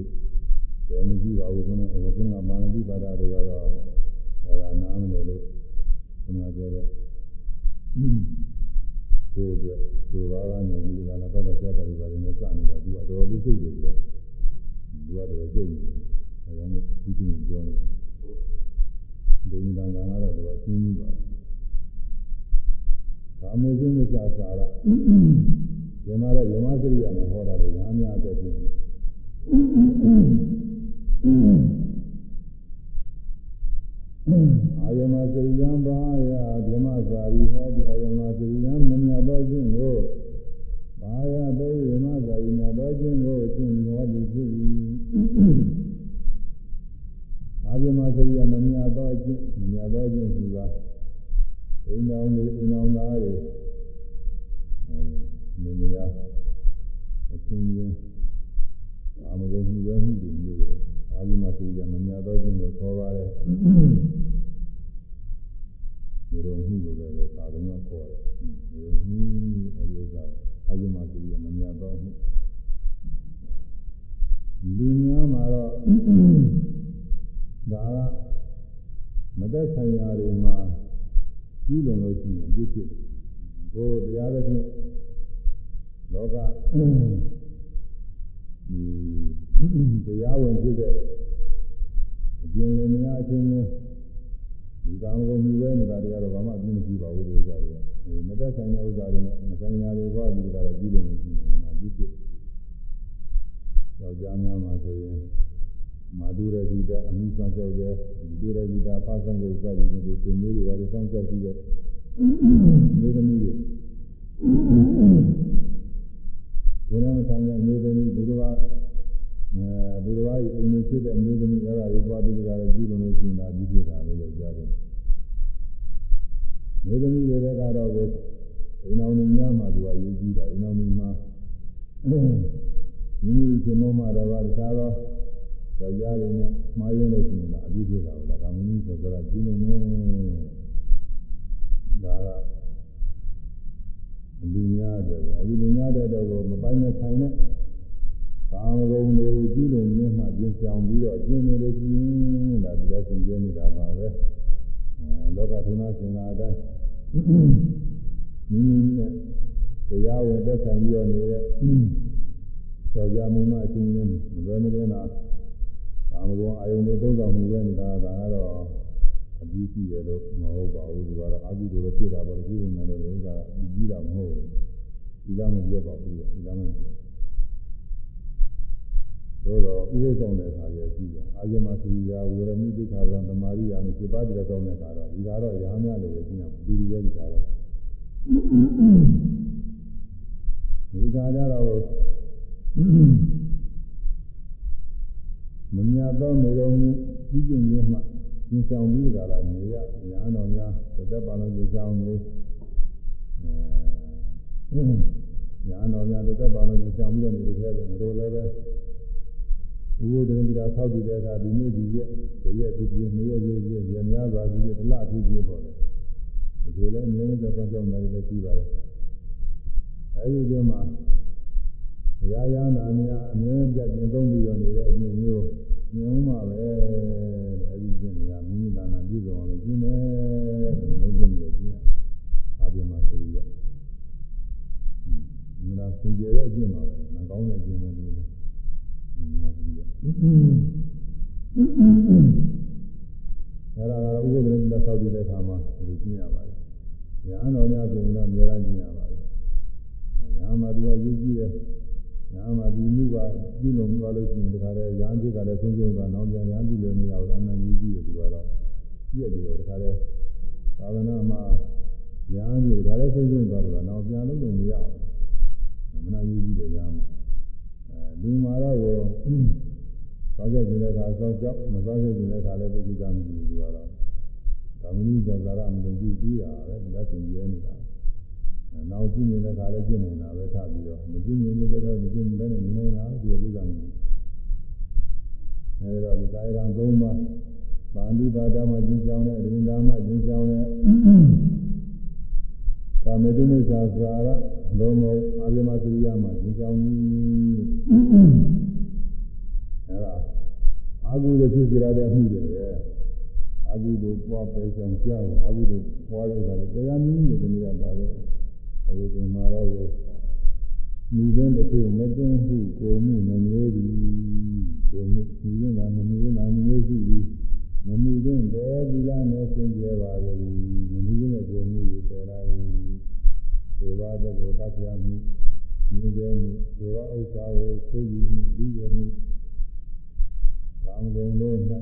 တယ်မရှိပါဘူးခုနကဘုကမာနတိပါဒတွေကတော့အဲဒါနားမလဲလို့ခုနကပြောတဲ့ ဘုရားသူဘာကနေဒီကလာတော့ဆက်တယ်ပါလေနဲ့စနေတော့သူကတော်တော်လေးစိတ်တွေသူကသူကတော့ကြုံနေတယ်ဒါကြောင့်မို့ဒီလိုပြောနေဒိဋ္ဌိတန်ကတော့တော့ရှင်းပြီးပါဒါမျိုးချင်းမကြစားတော့ဒီမှာတော့ယမစရိယာနဲ့ဟောတာလေညာများအတွက်ဖြစ်နေ အာယမစရိယံဘာယဓမ္မစာရီဟောဒီအာယမစရိယံမမြတ်သောခြင်းကိုဘာယဘေယမစာရီမြတ်သောခြင်းကိုအရှင်တော်သည်ဖြစ်၏အာဇမစရိယမမြတ်သောအချင်းမြတ်သောအချင်းဆိုတာ အိမ်တော်လေးအိမ်တော်သားတွေနေနေရအချင်းချင်းအာမဂုဏ်မှုပဲမှုတွေမျိုးတော့ အာဇမစရိယမမြတ်သောအချင်းကိုခေါ်ပါတယ်မြေတော်မှုလို့လည်းသာသနာခေါ်တယ်မြေတော်မှုအဲဒီဥစ္စာအာဇမစရိယမမြတ်သောမှုလူများမှာတော့ဒါကမသက်ဆိုင်ရာတွေမှာပြုလုံလို့ရှိရင်ပြည့်ဖြစ်ကိုတရားသဖြင့်လောကဒီ တရားဝင်ဖြစ်တဲ့အကျဉ်းလေးများအချင်းချင်းဒီကာမဂုဏ်မြူဝဲနေတာတွေကတော့ဘာမှအပြည့်မကြည့်ပါဘူးဒီဥစ္စာတွေမသက်ဆိုင်တဲ့ဥစ္စာတွေနဲ့မဆိုင်ရာတွေကဒီကတော့ပြုလုံလို့ရှိရင်မှာပြည့်ဖြစ်ယောက်ျားများမှာဆိုရင်မာဒုရဂိတာအမိဆောင်ကြောက်တယ်ဒုရဂိတာပါဆောင်ကြောက်စသည်တွေသင်မျိုးတွေပါဆောင်ကြောက်ကြည့်တဲ့မျိုးသမီးတွေဘုရားဆောင်ရဲ့မျိုးသမီးဘုရား အဲဘုရားရဲ့အင်းဖြစ်တဲ့မျိုးသမီးအဲ့ဒါတွေသွားပြီးကြတယ်ကြည့်လို့ရှိရင်ဒါပြီးဖြစ်တာပဲယောက်ျားတွေမျိုးသမီးတွေကတော့ကိုအိမ်အောင်နေများမှသူကယူကြည့်တာအိမ်အောင်နေမှာမိမိရှင်မောမှာတော့တခြားသောယောက်ျားတွေနဲ့မှားရင်းလို့ရှိရင်တော့အပြည့်ဖြစ်တာဟုတ်လားကာမဏိဆိုတော့ကျင်းနေတယ်ဒါကလူများတယ်အဲဒီလူများတဲ့တော့မပိုင်းနဲ့ဆိုင်နဲ့ ကာမဂုဏ်တွေကျူးလွန်ရင်းမှကျင်းဆောင်ပြီးတော့ကျင်းနေလို့ကျင်းတာဒီလိုသင်ကျင်းနေတာပါပဲအဲလောကထုံးသားစင်လာအတိုင်းမိမိနဲ့တရားဝင်သက်ဆိုင်ပြီးတော့နေတဲ့ယောက်ျားမိန်းမအချင်းချင်းမလွယ်မလွယ်တာကာမဂုဏ်အာယုန်တွေသုံးဆောင်မှုပဲနေတာဒါကတော့အပြီးရှိတယ်လို့မဟုတ်ပါဘူးဒီကတော့အပြီးလိုဖြစ်တာပေါ့ဒီလိုနဲ့လည်းဥစ္စာပြီးတာမဟုတ်ဘူးဒီလားမပြတ်ပါဘူးဒီလားမပြတ် သို့တော့ဥပ္ပဆောင်တဲ့အခါကျရှိတယ်အာယမသီယာဝေရမိတိခါဗံသမာရိယာနဲ့စေပါတိကောင်းတဲ့အခါတော့ဒီကတော့ရာများလို့ပဲရှင်းရမှာဒီလိုပဲဒီကတော့ဒီကကြတော့မမြတ်သောနေတော်မူပြီးကျင်ခြင်းမှသင်ဆောင်ပြီးကြတာနေရညာတော်များသက်ပါလုံးကြောင်းနေအဲညာတော်များသက်ပါလုံးကြောင်းပြီးတော့နေတဲ့ခဲဆိုမတော်လည်းပဲ ဘုရားတရင်ဒီကဆောက်တည်တဲ့အခါဒီနေ့ဒီရက်ဒီရက်ဒီပြည့်နေ့ရက်ရက်ရက်ရများစွာဒီရက်တလဖြစ်ဖြစ်ပေါ်တယ်ဒီလိုလည်းအမြဲတမ်းကြောင်းကြောင်းနေလည်းရှိပါတယ်အဲဒီကျမှရာယာနာများအမြဲပြတ်ကျင်သုံးပြီးတော့နေတဲ့အမျိုးမျိုးမြင်ဦးမှာပဲအဲဒီကျင့်နေရမိမိသာနာပြည့်စုံအောင်လို့ကျင့်တယ်လို့လုပ်နေတယ်ကျင့်ရအာပြမစရိယမနာစင်ကြယ်တဲ့အကျင့်ပါပဲမကောင်းတဲ့အကျင့်ပဲလို့မစရိယ အဲဒါကဥပဒေနဲ့ဆောက်တည်တဲ့အခါမှာဒီလိုကျင့်ရပါတယ်ညာတော်များဆိုရင်တော့အများကြီးကျင့်ရပါတယ်ညာမှာသူကရည်ကြည့်တယ်ညာမှာဒီမှုကပြုလို့မရလို့ရှိရင်ဒါကြတဲ့ရဟန်းဖြစ်ကလည်းဆုံးရှုံးတာနောက်ပြန်ရဟန်းပြုလည်းမရဘူးအမှန်ကြီးကြည့်တယ်သူကတော့ပြည့်ပြီးတော့ဒါကြတဲ့သာသနာမှာရဟန်းဖြစ်ဒါလည်းဆုံးရှုံးသွားတော့နောက်ပြန်လို့မရဘူးမနာကြီးကြည့်တယ်ရဟန်းမှာအဲဒီမှာတော့ သောက်ကြခြင်းတဲ့အခါသောက်ကြောက်မသောက်ကြခြင်းတဲ့အခါလည်းသိကြမရှိဘူးသူကတော့ကာမဏိဇာကာရမလို့ကြည့်ပြီးရတယ်ဒါသင်ကျဲနေတာနောက်ကြည့်နေတဲ့ခါလည်းကျင့်နေတာပဲထပြီးတော့မကြည့်ရင်လည်းတော့မကြည့်ဘဲနဲ့နေနေတာဒီလိုကိစ္စမျိုးအဲဒါဒီကာယကံ၃ပါးပါဠိဘာသာမှာကျင့်ကြောင်းတဲ့ဒိဋ္ဌာမှာကျင့်ကြောင်းတဲ့ကာမတုမိစ္ဆာစာရလုံးမအာရမသရိယမှာကျင့်ကြောင်း အဲဒါအာဟုရဖြစ်ကြရတဲ့အမှုတွေပဲအာဟုတို့ပွားပဲကြောင်းကြောက်အာဟုတို့ပွားရတာလည်းတရားနည်းတွေတည်းကပါတယ်အခုဒီမှာတော့မိတဲ့တစ်ခုမသိဟုကိုမှုနှမျိုးသည်ကိုမှုမိတဲ့ကနှမျိုးနာနှမျိုးရှိသည်မမိတဲ့တဲ့ဒီလားနဲ့သင်ကြပါလေမမိတဲ့ကိုမှုကိုဆရာကြီးဒီဘာတဲ့ကိုတတ်ပြမှုမိတဲ့မှုဒီဘာဥစ္စာကိုကိုယူမှုပြီးရမှုကာမ ဂုဏ်တို့၌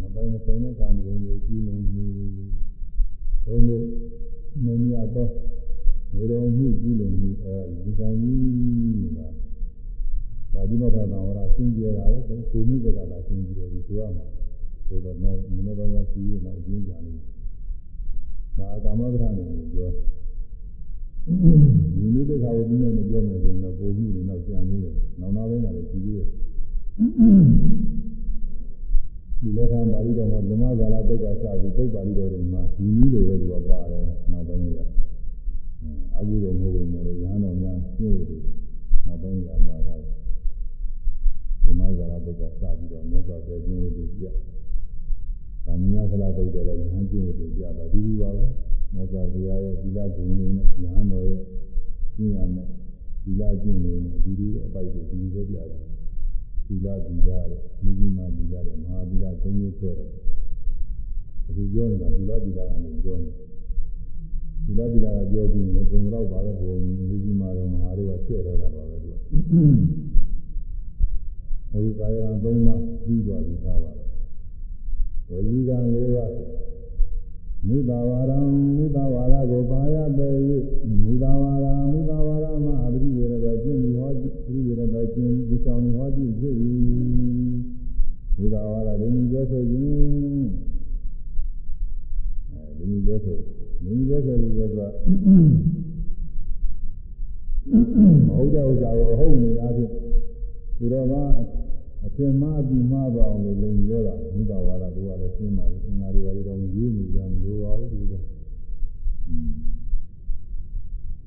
မပိုင်မပိုင်တဲ့ကာမဂုဏ်ကိုကျူးလွန်မှုဘုံကိုမမြတ်သောနေတော်မှုပြုလို့မှုအဲဒီကြောင့်ကြီးလားပါဠိမဘာသာဝရဆင်းကြတာလေကိုမှုကသာဆင်းကြတယ်ဒီဆိုရမှာဆိုတော့တော့မနေ့ပိုင်းကရှိရတော့အကျဉ်းကြလိမ့်မာကာမဗရနဲ့ပြောဒီလိုတခါကိုဒီနေ့မပြောမယ်ဆိုရင်တော့ပုံမှုတွေတော့ကြံနေတယ်နောက်နောက်ပိုင်းကလည်းရှိသေးတယ် ဒီလက်ခံပါဠိတော်မှာဓမ္မဂါလတုတ်ကစပြီးတုတ်ပါဠိတော်တွေမှာဒီနည်းလိုပဲသူကပါတယ်နောက်ပိုင်းကအကုသိုလ်မဟုတ်ဘူးလေရဟန်းတော်များညှို့တယ်နောက်ပိုင်းကပါတာဓမ္မဇာရပုဒ်ကစပြီးတော့မြတ်စွာဘုရားကျင့်ဝတ်တွေပြ။သာမညဖလားပုဒ်တယ်လည်းရဟန်းကျင့်ဝတ်တွေပြတာဒီလိုပါပဲ။မြတ်စွာဘုရားရဲ့သီလဂုဏ်တွေနဲ့ရဟန်းတော်ရဲ့ကျင့်ရမယ်သီလကျင့်နေတယ်ဒီလိုအပိုက်တွေဒီလိုပဲပြတယ်။ သီလသီလတဲ့မိကြီးမှသီလတဲ့မဟာသီလသုံးမျိုးဆွဲတယ်။အခုပြောနေတာသီလသီလကနေပြောနေတယ်ဒီလိုဒီလာကပြောပြီးလည်းပုံတော့ပါပဲဟိုမိကြီးမာတော့မဟာတို့ကချက်တော့တာပါပဲသူကအခုကာယကံ၃ပါးပြီးသွားပြီသားပါတော့ဝေကြီးကံ၄ပါး မုဒဝါရံမုဒဝါရကိုပါရပေ၍မုဒဝါရမုဒဝါရမှာအပိဝေရတော်ကျင့်ပြီးဟောပြီးဝေရတော်ကျင့်ဒီဆောင်ဟောပြီးဖြစ်၏မုဒဝါရလည်းပြောဆိုခြင်းအဲဒီလိုပြောဆိုဒီလိုပြောဆိုလို့ဆိုတာမဟုတ်တဲ့ဥစ္စာကိုအဟုတ်နေအားဖြင့်သူတော်က အထင်မှားပြီးမှားပါအောင်လို့လည်းပြောတာမိဘဝါဒတို့ကလည်းရှင်းပါလေငါတွေပါလေတော့ရေးနေကြမလို့ပါဘူးသူက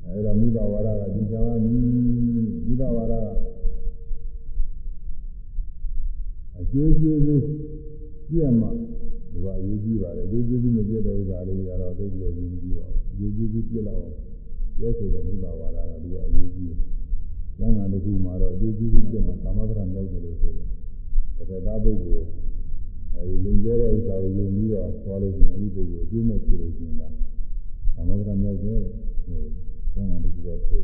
အဲဒါမိဘဝါဒကဒီကြောင်ကမိဘဝါဒကအကျိုးကျေးဇူးပြည့်မှာဒီကအရေးကြီးပါတယ်ဒီကျေးဇူးမပြည့်တဲ့ဥစ္စာလေးတွေကတော့သိပြီးတော့ရေးကြည့်ပါဦးဒီကျေးဇူးပြည့်လောက်အောင်ပြောဆိုတဲ့မိဘဝါဒကသူကအရေးကြီးတယ်။ ကျမ်းဂန်တစ်ခုမှာတော့ဒီကျေးဇူးပြည့်မှာကာမဂရမြောက်တယ်လို့ဆိုတယ်။ဒါပေမဲ့ပုဂ္ဂိုလ်အဲဒီလင်ကျဲတဲ့ဥစ္စာကိုယုံပြီးတော့သွားလို့ရှိရင်အဲဒီပုဂ္ဂိုလ်အကျိုးမဲ့ဖြစ်လို့ရှိရင်ဒါကာမဂရမြောက်တယ်ဟိုကျမ်းဂန်တစ်ခုကဆို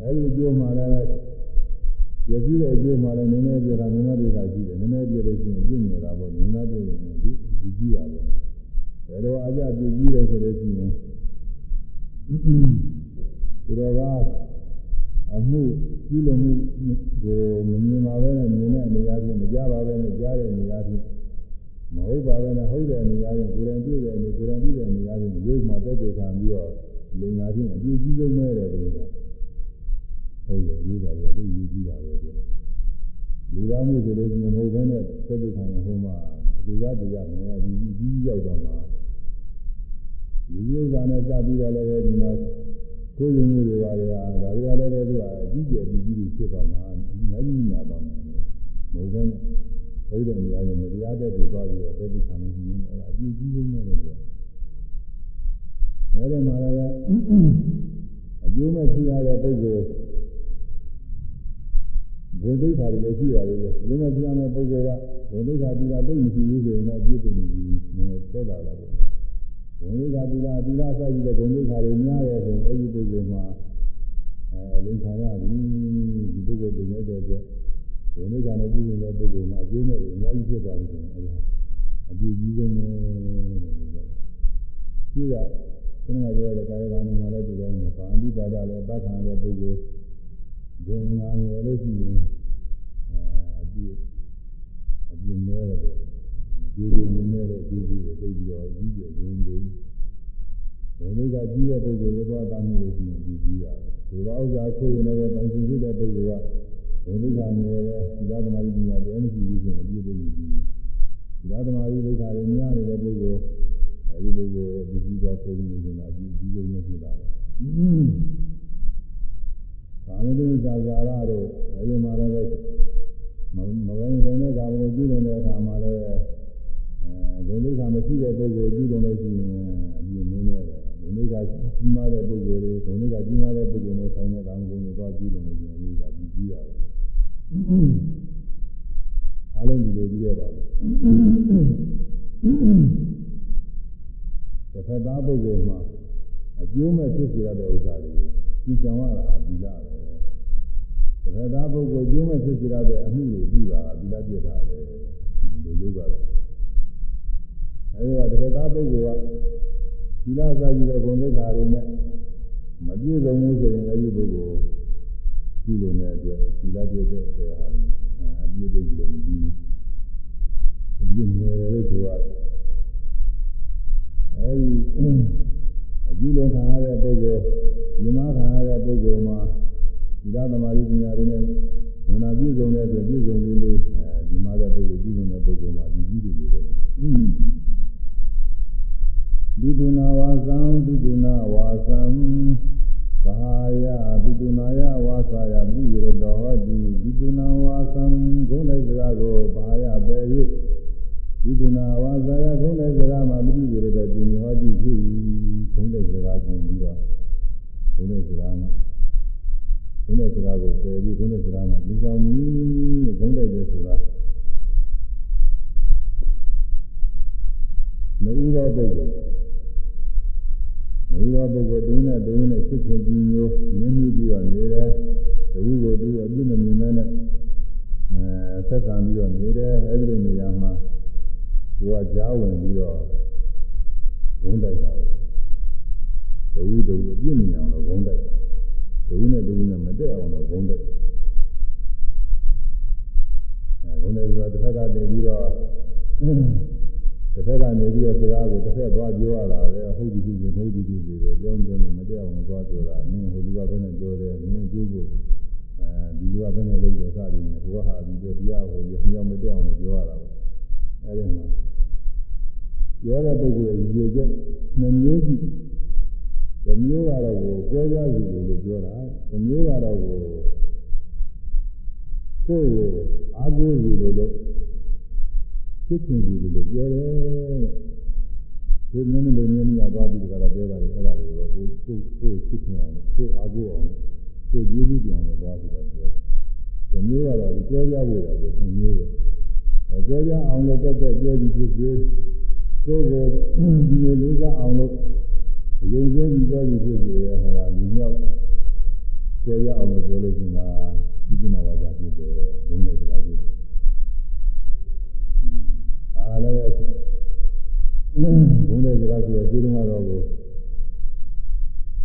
အဲဒီအကျိုးမှာလည်းရရှိတဲ့အကျိုးမှာလည်းနည်းနည်းပြတာနည်းနည်းပြတာရှိတယ်နည်းနည်းပြလို့ရှိရင်ပြည့်နေတာပေါ့နည်းနည်းပြရင်ဒီဒီကြည့်ရပါဘယ်တော့အကြပြည့်ကြည့်တယ်ဆိုလို့ရှိရင် သူတော်ကအမှုပြုလို့မှုကိုမမြင်ပါပဲနဲ့မြင်တဲ့အနေအချင်းမကြပါပဲနဲ့ကြားတဲ့အနေအချင်းမဟုတ်ပါပဲနဲ့ဟုတ်တဲ့အနေအချင်းကိုယ်တိုင်တွေ့တဲ့အနေကိုယ်တိုင်တွေ့တဲ့အနေအချင်းရုပ်မှာတက်တက်ခံပြီးတော့လင်္ကာချင်းအပြည့်ကြီးဆုံးပဲတဲ့သူကဟုတ်တယ်ဒီကရတဲ့ယူကြည့်တာပဲဆိုလူသားမှုဆိုလို့ရှိရင်မဟုတ်ဘဲနဲ့တက်တက်ခံရင်ဟိုမှာဒီသားတရားနဲ့ဒီကြီးရောက်တော့မှာဒီဥစ္စာနဲ့စပြီးတော့လည်းဒီမှာ ကိုယ်ယုံမှုတွေပါလေဟာဒါတွေကလည်းပဲသူကအကြီးကျယ်ကြီးကြီးဖြစ်သွားမှာအများကြီးညာပါမယ်မဟုတ်ဘဲနဲ့ဘုရားနေရာနဲ့မတရားတဲ့သူသွားပြီးတော့တက်ပြီးခံလို့ရှိရင်အဲ့ဒါအကြီးကြီးဆုံးပဲလို့ပြောအဲ့ဒီမှာလည်းအကျိုးမဲ့ဖြစ်ရတဲ့ပုဂ္ဂိုလ်ဘုဒ္ဓခါတွေလည်းရှိရတယ်လေဒီမဲ့ဖြစ်ရတဲ့ပုဂ္ဂိုလ်ကဘုဒ္ဓခါတိကတိတ်မရှိဘူးဆိုရင်လည်းအပြည့်တင်နေပြီနည်းနည်းသက်သာလာပေါ့ ဘုံလေးကသီလသီလစိုက်ပြီးတော့ဘုံလေးခါတွေများရဲဆိုအဲ့ဒီပုဂ္ဂိုလ်မှာအဲလိမ္ခာရပြီဒီပုဂ္ဂိုလ်တင်နေတဲ့အတွက်ဘုံလေးကလည်းပြည်နေတဲ့ပုဂ္ဂိုလ်မှာအကျိုးမဲ့တွေအများကြီးဖြစ်သွားပြီဆိုရင်အဲ့ဒါအပြည့်ကြီးဆုံးပဲဒီကခဏကပြောတဲ့ကာယကံမှာလည်းဒီလိုမျိုးပါဠိပါဒလည်းပတ်ခံတဲ့ပုဂ္ဂိုလ်ဘုံငါငယ်လို့ရှိရင်အဲအပြည့်အပြည့်နဲတယ်ပေါ့ ကျေကျေနည်းနည်းတော့ကျေကျေသိပြီးတော့ကြီးကျယ်ကျုံတယ်။ဘုံလေးကကြီးတဲ့ပုဂ္ဂိုလ်ရဲ့သွားတာမျိုးလို့ရှိရင်ကြီးကြီးရတယ်။ဒီလိုဥစ္စာခွေနေတယ်ပိုင်ရှင်ဖြစ်တဲ့ပုဂ္ဂိုလ်ကဘုံလေးကနေရောသီလသမားကြီးညာတယ်မရှိဘူးဆိုရင်အပြည့်သိပြီးကြီး။သီလသမားကြီးဒုက္ခတွေများနေတဲ့ပုဂ္ဂိုလ်အဲဒီပုဂ္ဂိုလ်ရဲ့ဒီကြီးသွားခိုးနေနေတာအပြည့်ကြီးကျုံနေဖြစ်တာပဲ။ကာမတုဇာဇာရတို့အဲဒီမှာလည်းမဝင်ဆိုင်တဲ့ကာမကိုကျူးလွန်တဲ့အခါမှာလည်း အဲဘုံဒုက္ခမရှိတဲ့ပုဂ္ဂိုလ်ကျူးလွန်လို့ရှိရင်အပြည့်နည်းနေတယ်ဘုံဒုက္ခကြီးမားတဲ့ပုဂ္ဂိုလ်တွေဘုံဒုက္ခကြီးမားတဲ့ပုဂ္ဂိုလ်နဲ့ဆိုင်တဲ့ကာမဂုဏ်တွေသွားကျူးလွန်လို့ရှိရင်ဒီကပြီးကြီးရတယ်အားလုံးဒီလိုကြည့်ရပါမယ်တစ်ဖက်သားပုဂ္ဂိုလ်မှာအကျိုးမဲ့ဖြစ်စေရတဲ့ဥစ္စာတွေကြည်ကြံရတာဒီလားပဲတပည့်သားပုဂ္ဂိုလ်ကျိုးမဲ့ဖြစ်စေရတဲ့အမှုတွေပြုတာဒီလားပြတာပဲလူယုတ်ကတော့ အဲဒီကတပည့်သားပုဂ္ဂိုလ်ကဒီလားစာကြည့်တဲ့ဂုဏ်သိက္ခာတွေနဲ့မပြည့်စုံဘူးဆိုရင်အဲဒီပုဂ္ဂိုလ်ပြုလို့တဲ့အတွက်ဒီလားပြတဲ့ဆရာဟာအပြည့်သိပြီးတော့မကြည့်ဘူးအပြည့်ငယ်တယ်လို့ဆိုရတယ်အဲဒီအကျိုးလုံးခံရတဲ့ပုဂ္ဂိုလ်ဒီမှာခံရတဲ့ပုဂ္ဂိုလ်မှာဒီသာသမารီပညာတွေနဲ့မနာပြည့်စုံတဲ့အတွက်ပြည့်စုံလေးလေးအဲဒီမှာတဲ့ပုဂ္ဂိုလ်ကျူးလွန်တဲ့ပုဂ္ဂိုလ်မှာဒီကြီးတွေပဲ ဒုဒုနာဝါသံဒုဒုနာဝါသံဘာယဒုဒုနာယဝါစာယပြုရတော်ဟောတိဒုဒုနာဝါသံဂုဏ်လိုက်စကားကိုဘာယပဲ၍ဒီဒုနာဝါစာယဂုဏ်လိုက်စကားမှာမပြုရတော့ကျင်ဟောတိဖြစ်၏ဂုဏ်လိုက်စကားကျင်ပြီးတော့ဂုဏ်လိုက်စကားမှာဂုဏ်လိုက်စကားကိုပယ်ပြီးဂုဏ်လိုက်စကားမှာဒီကြောင်ကြီးဂုဏ်လိုက်တယ်ဆိုတာ နူသောပုဂ္ဂိုလ်နူသောပုဂ္ဂိုလ်တုံးနဲ့တုံးနဲ့ဖြစ်ဖြစ်ပြီးမျိုးမြင်မိပြီးတော့နေတယ်တခုကိုသူအပြစ်မမြင်မဲနဲ့ဆက်ဆံပြီးတော့နေတယ်အဲဒီလိုနေရာမှာကိုကကြားဝင်ပြီးတော့ဂုံးတိုက်တာကိုတဝူတဝူအပြစ်မြင်အောင်တော့ဂုံးတိုက်တဝူနဲ့တဝူနဲ့မတက်အောင်တော့ဂုံးတိုက်အဲဂုံးတိုက်ဆိုတာတစ်ခါကတည်းပြီးတော့ တစ်ဖက်ကနေပြီးတော့စကားကိုတစ်ဖက်သွားပြောရတာပဲဟုတ်ပြီဖြစ်ဖြစ်မဟုတ်ပြီဖြစ်ဖြစ်ပဲပြောင်းပြောင်းနဲ့မတက်အောင်တော့သွားပြောတာမင်းဟိုလူကဘယ်နဲ့ပြောတယ်မင်းကျိုးဖို့အဲဒီလူကဘယ်နဲ့လုပ်တယ်စသည်နဲ့ဟိုကဟာဒီပြောတရားဟိုညောင်မတက်အောင်လို့ပြောရတာပေါ့အဲဒီမှာပြောတဲ့ပုဂ္ဂိုလ်ရဲ့ရည်ချက်နှမျိုးရှိတစ်မျိုးကတော့ကိုကွဲပြားစီလို့ပြောတာတစ်မျိုးကတော့ကိုကိုယ်ကိုအာကိုစီလို့ လို့သိချင်စီလို့ပြောတယ်ဒီနည်းနည်းလေးနည်းနည်းသွားပြီးကြတာပြောတာလေအဲ့ဒါတွေကိုကိုကိုကိုသိချင်အောင်ကိုအာကိုအောင်ကိုကျေးဇူးပြောင်းလို့သွားပြီးတော့ပြောတယ်ဒီမျိုးကတော့ဒီကွဲပြားဖို့ရတယ်ဒီမျိုးပဲအဲကွဲပြားအောင်လို့တက်တက်ပြောပြီးဖြစ်ဖြစ်ကိုယ်ကိုဒီလိုလေးကအောင်လို့အရင်ဆုံးပြီးပြောပြီးဖြစ်ဖြစ်ရဲ့ဟာလူမြောက်ကျေရအောင်လို့ပြောလို့ရှိရင်ဒီကုဏဝါဒဖြစ်တယ်ဘုန်းတဲ့စကားဖြစ်တယ် အားလည်းဘုန်းတဲ့စကားဆိုတော့ဒီတုန်းကတော့ကို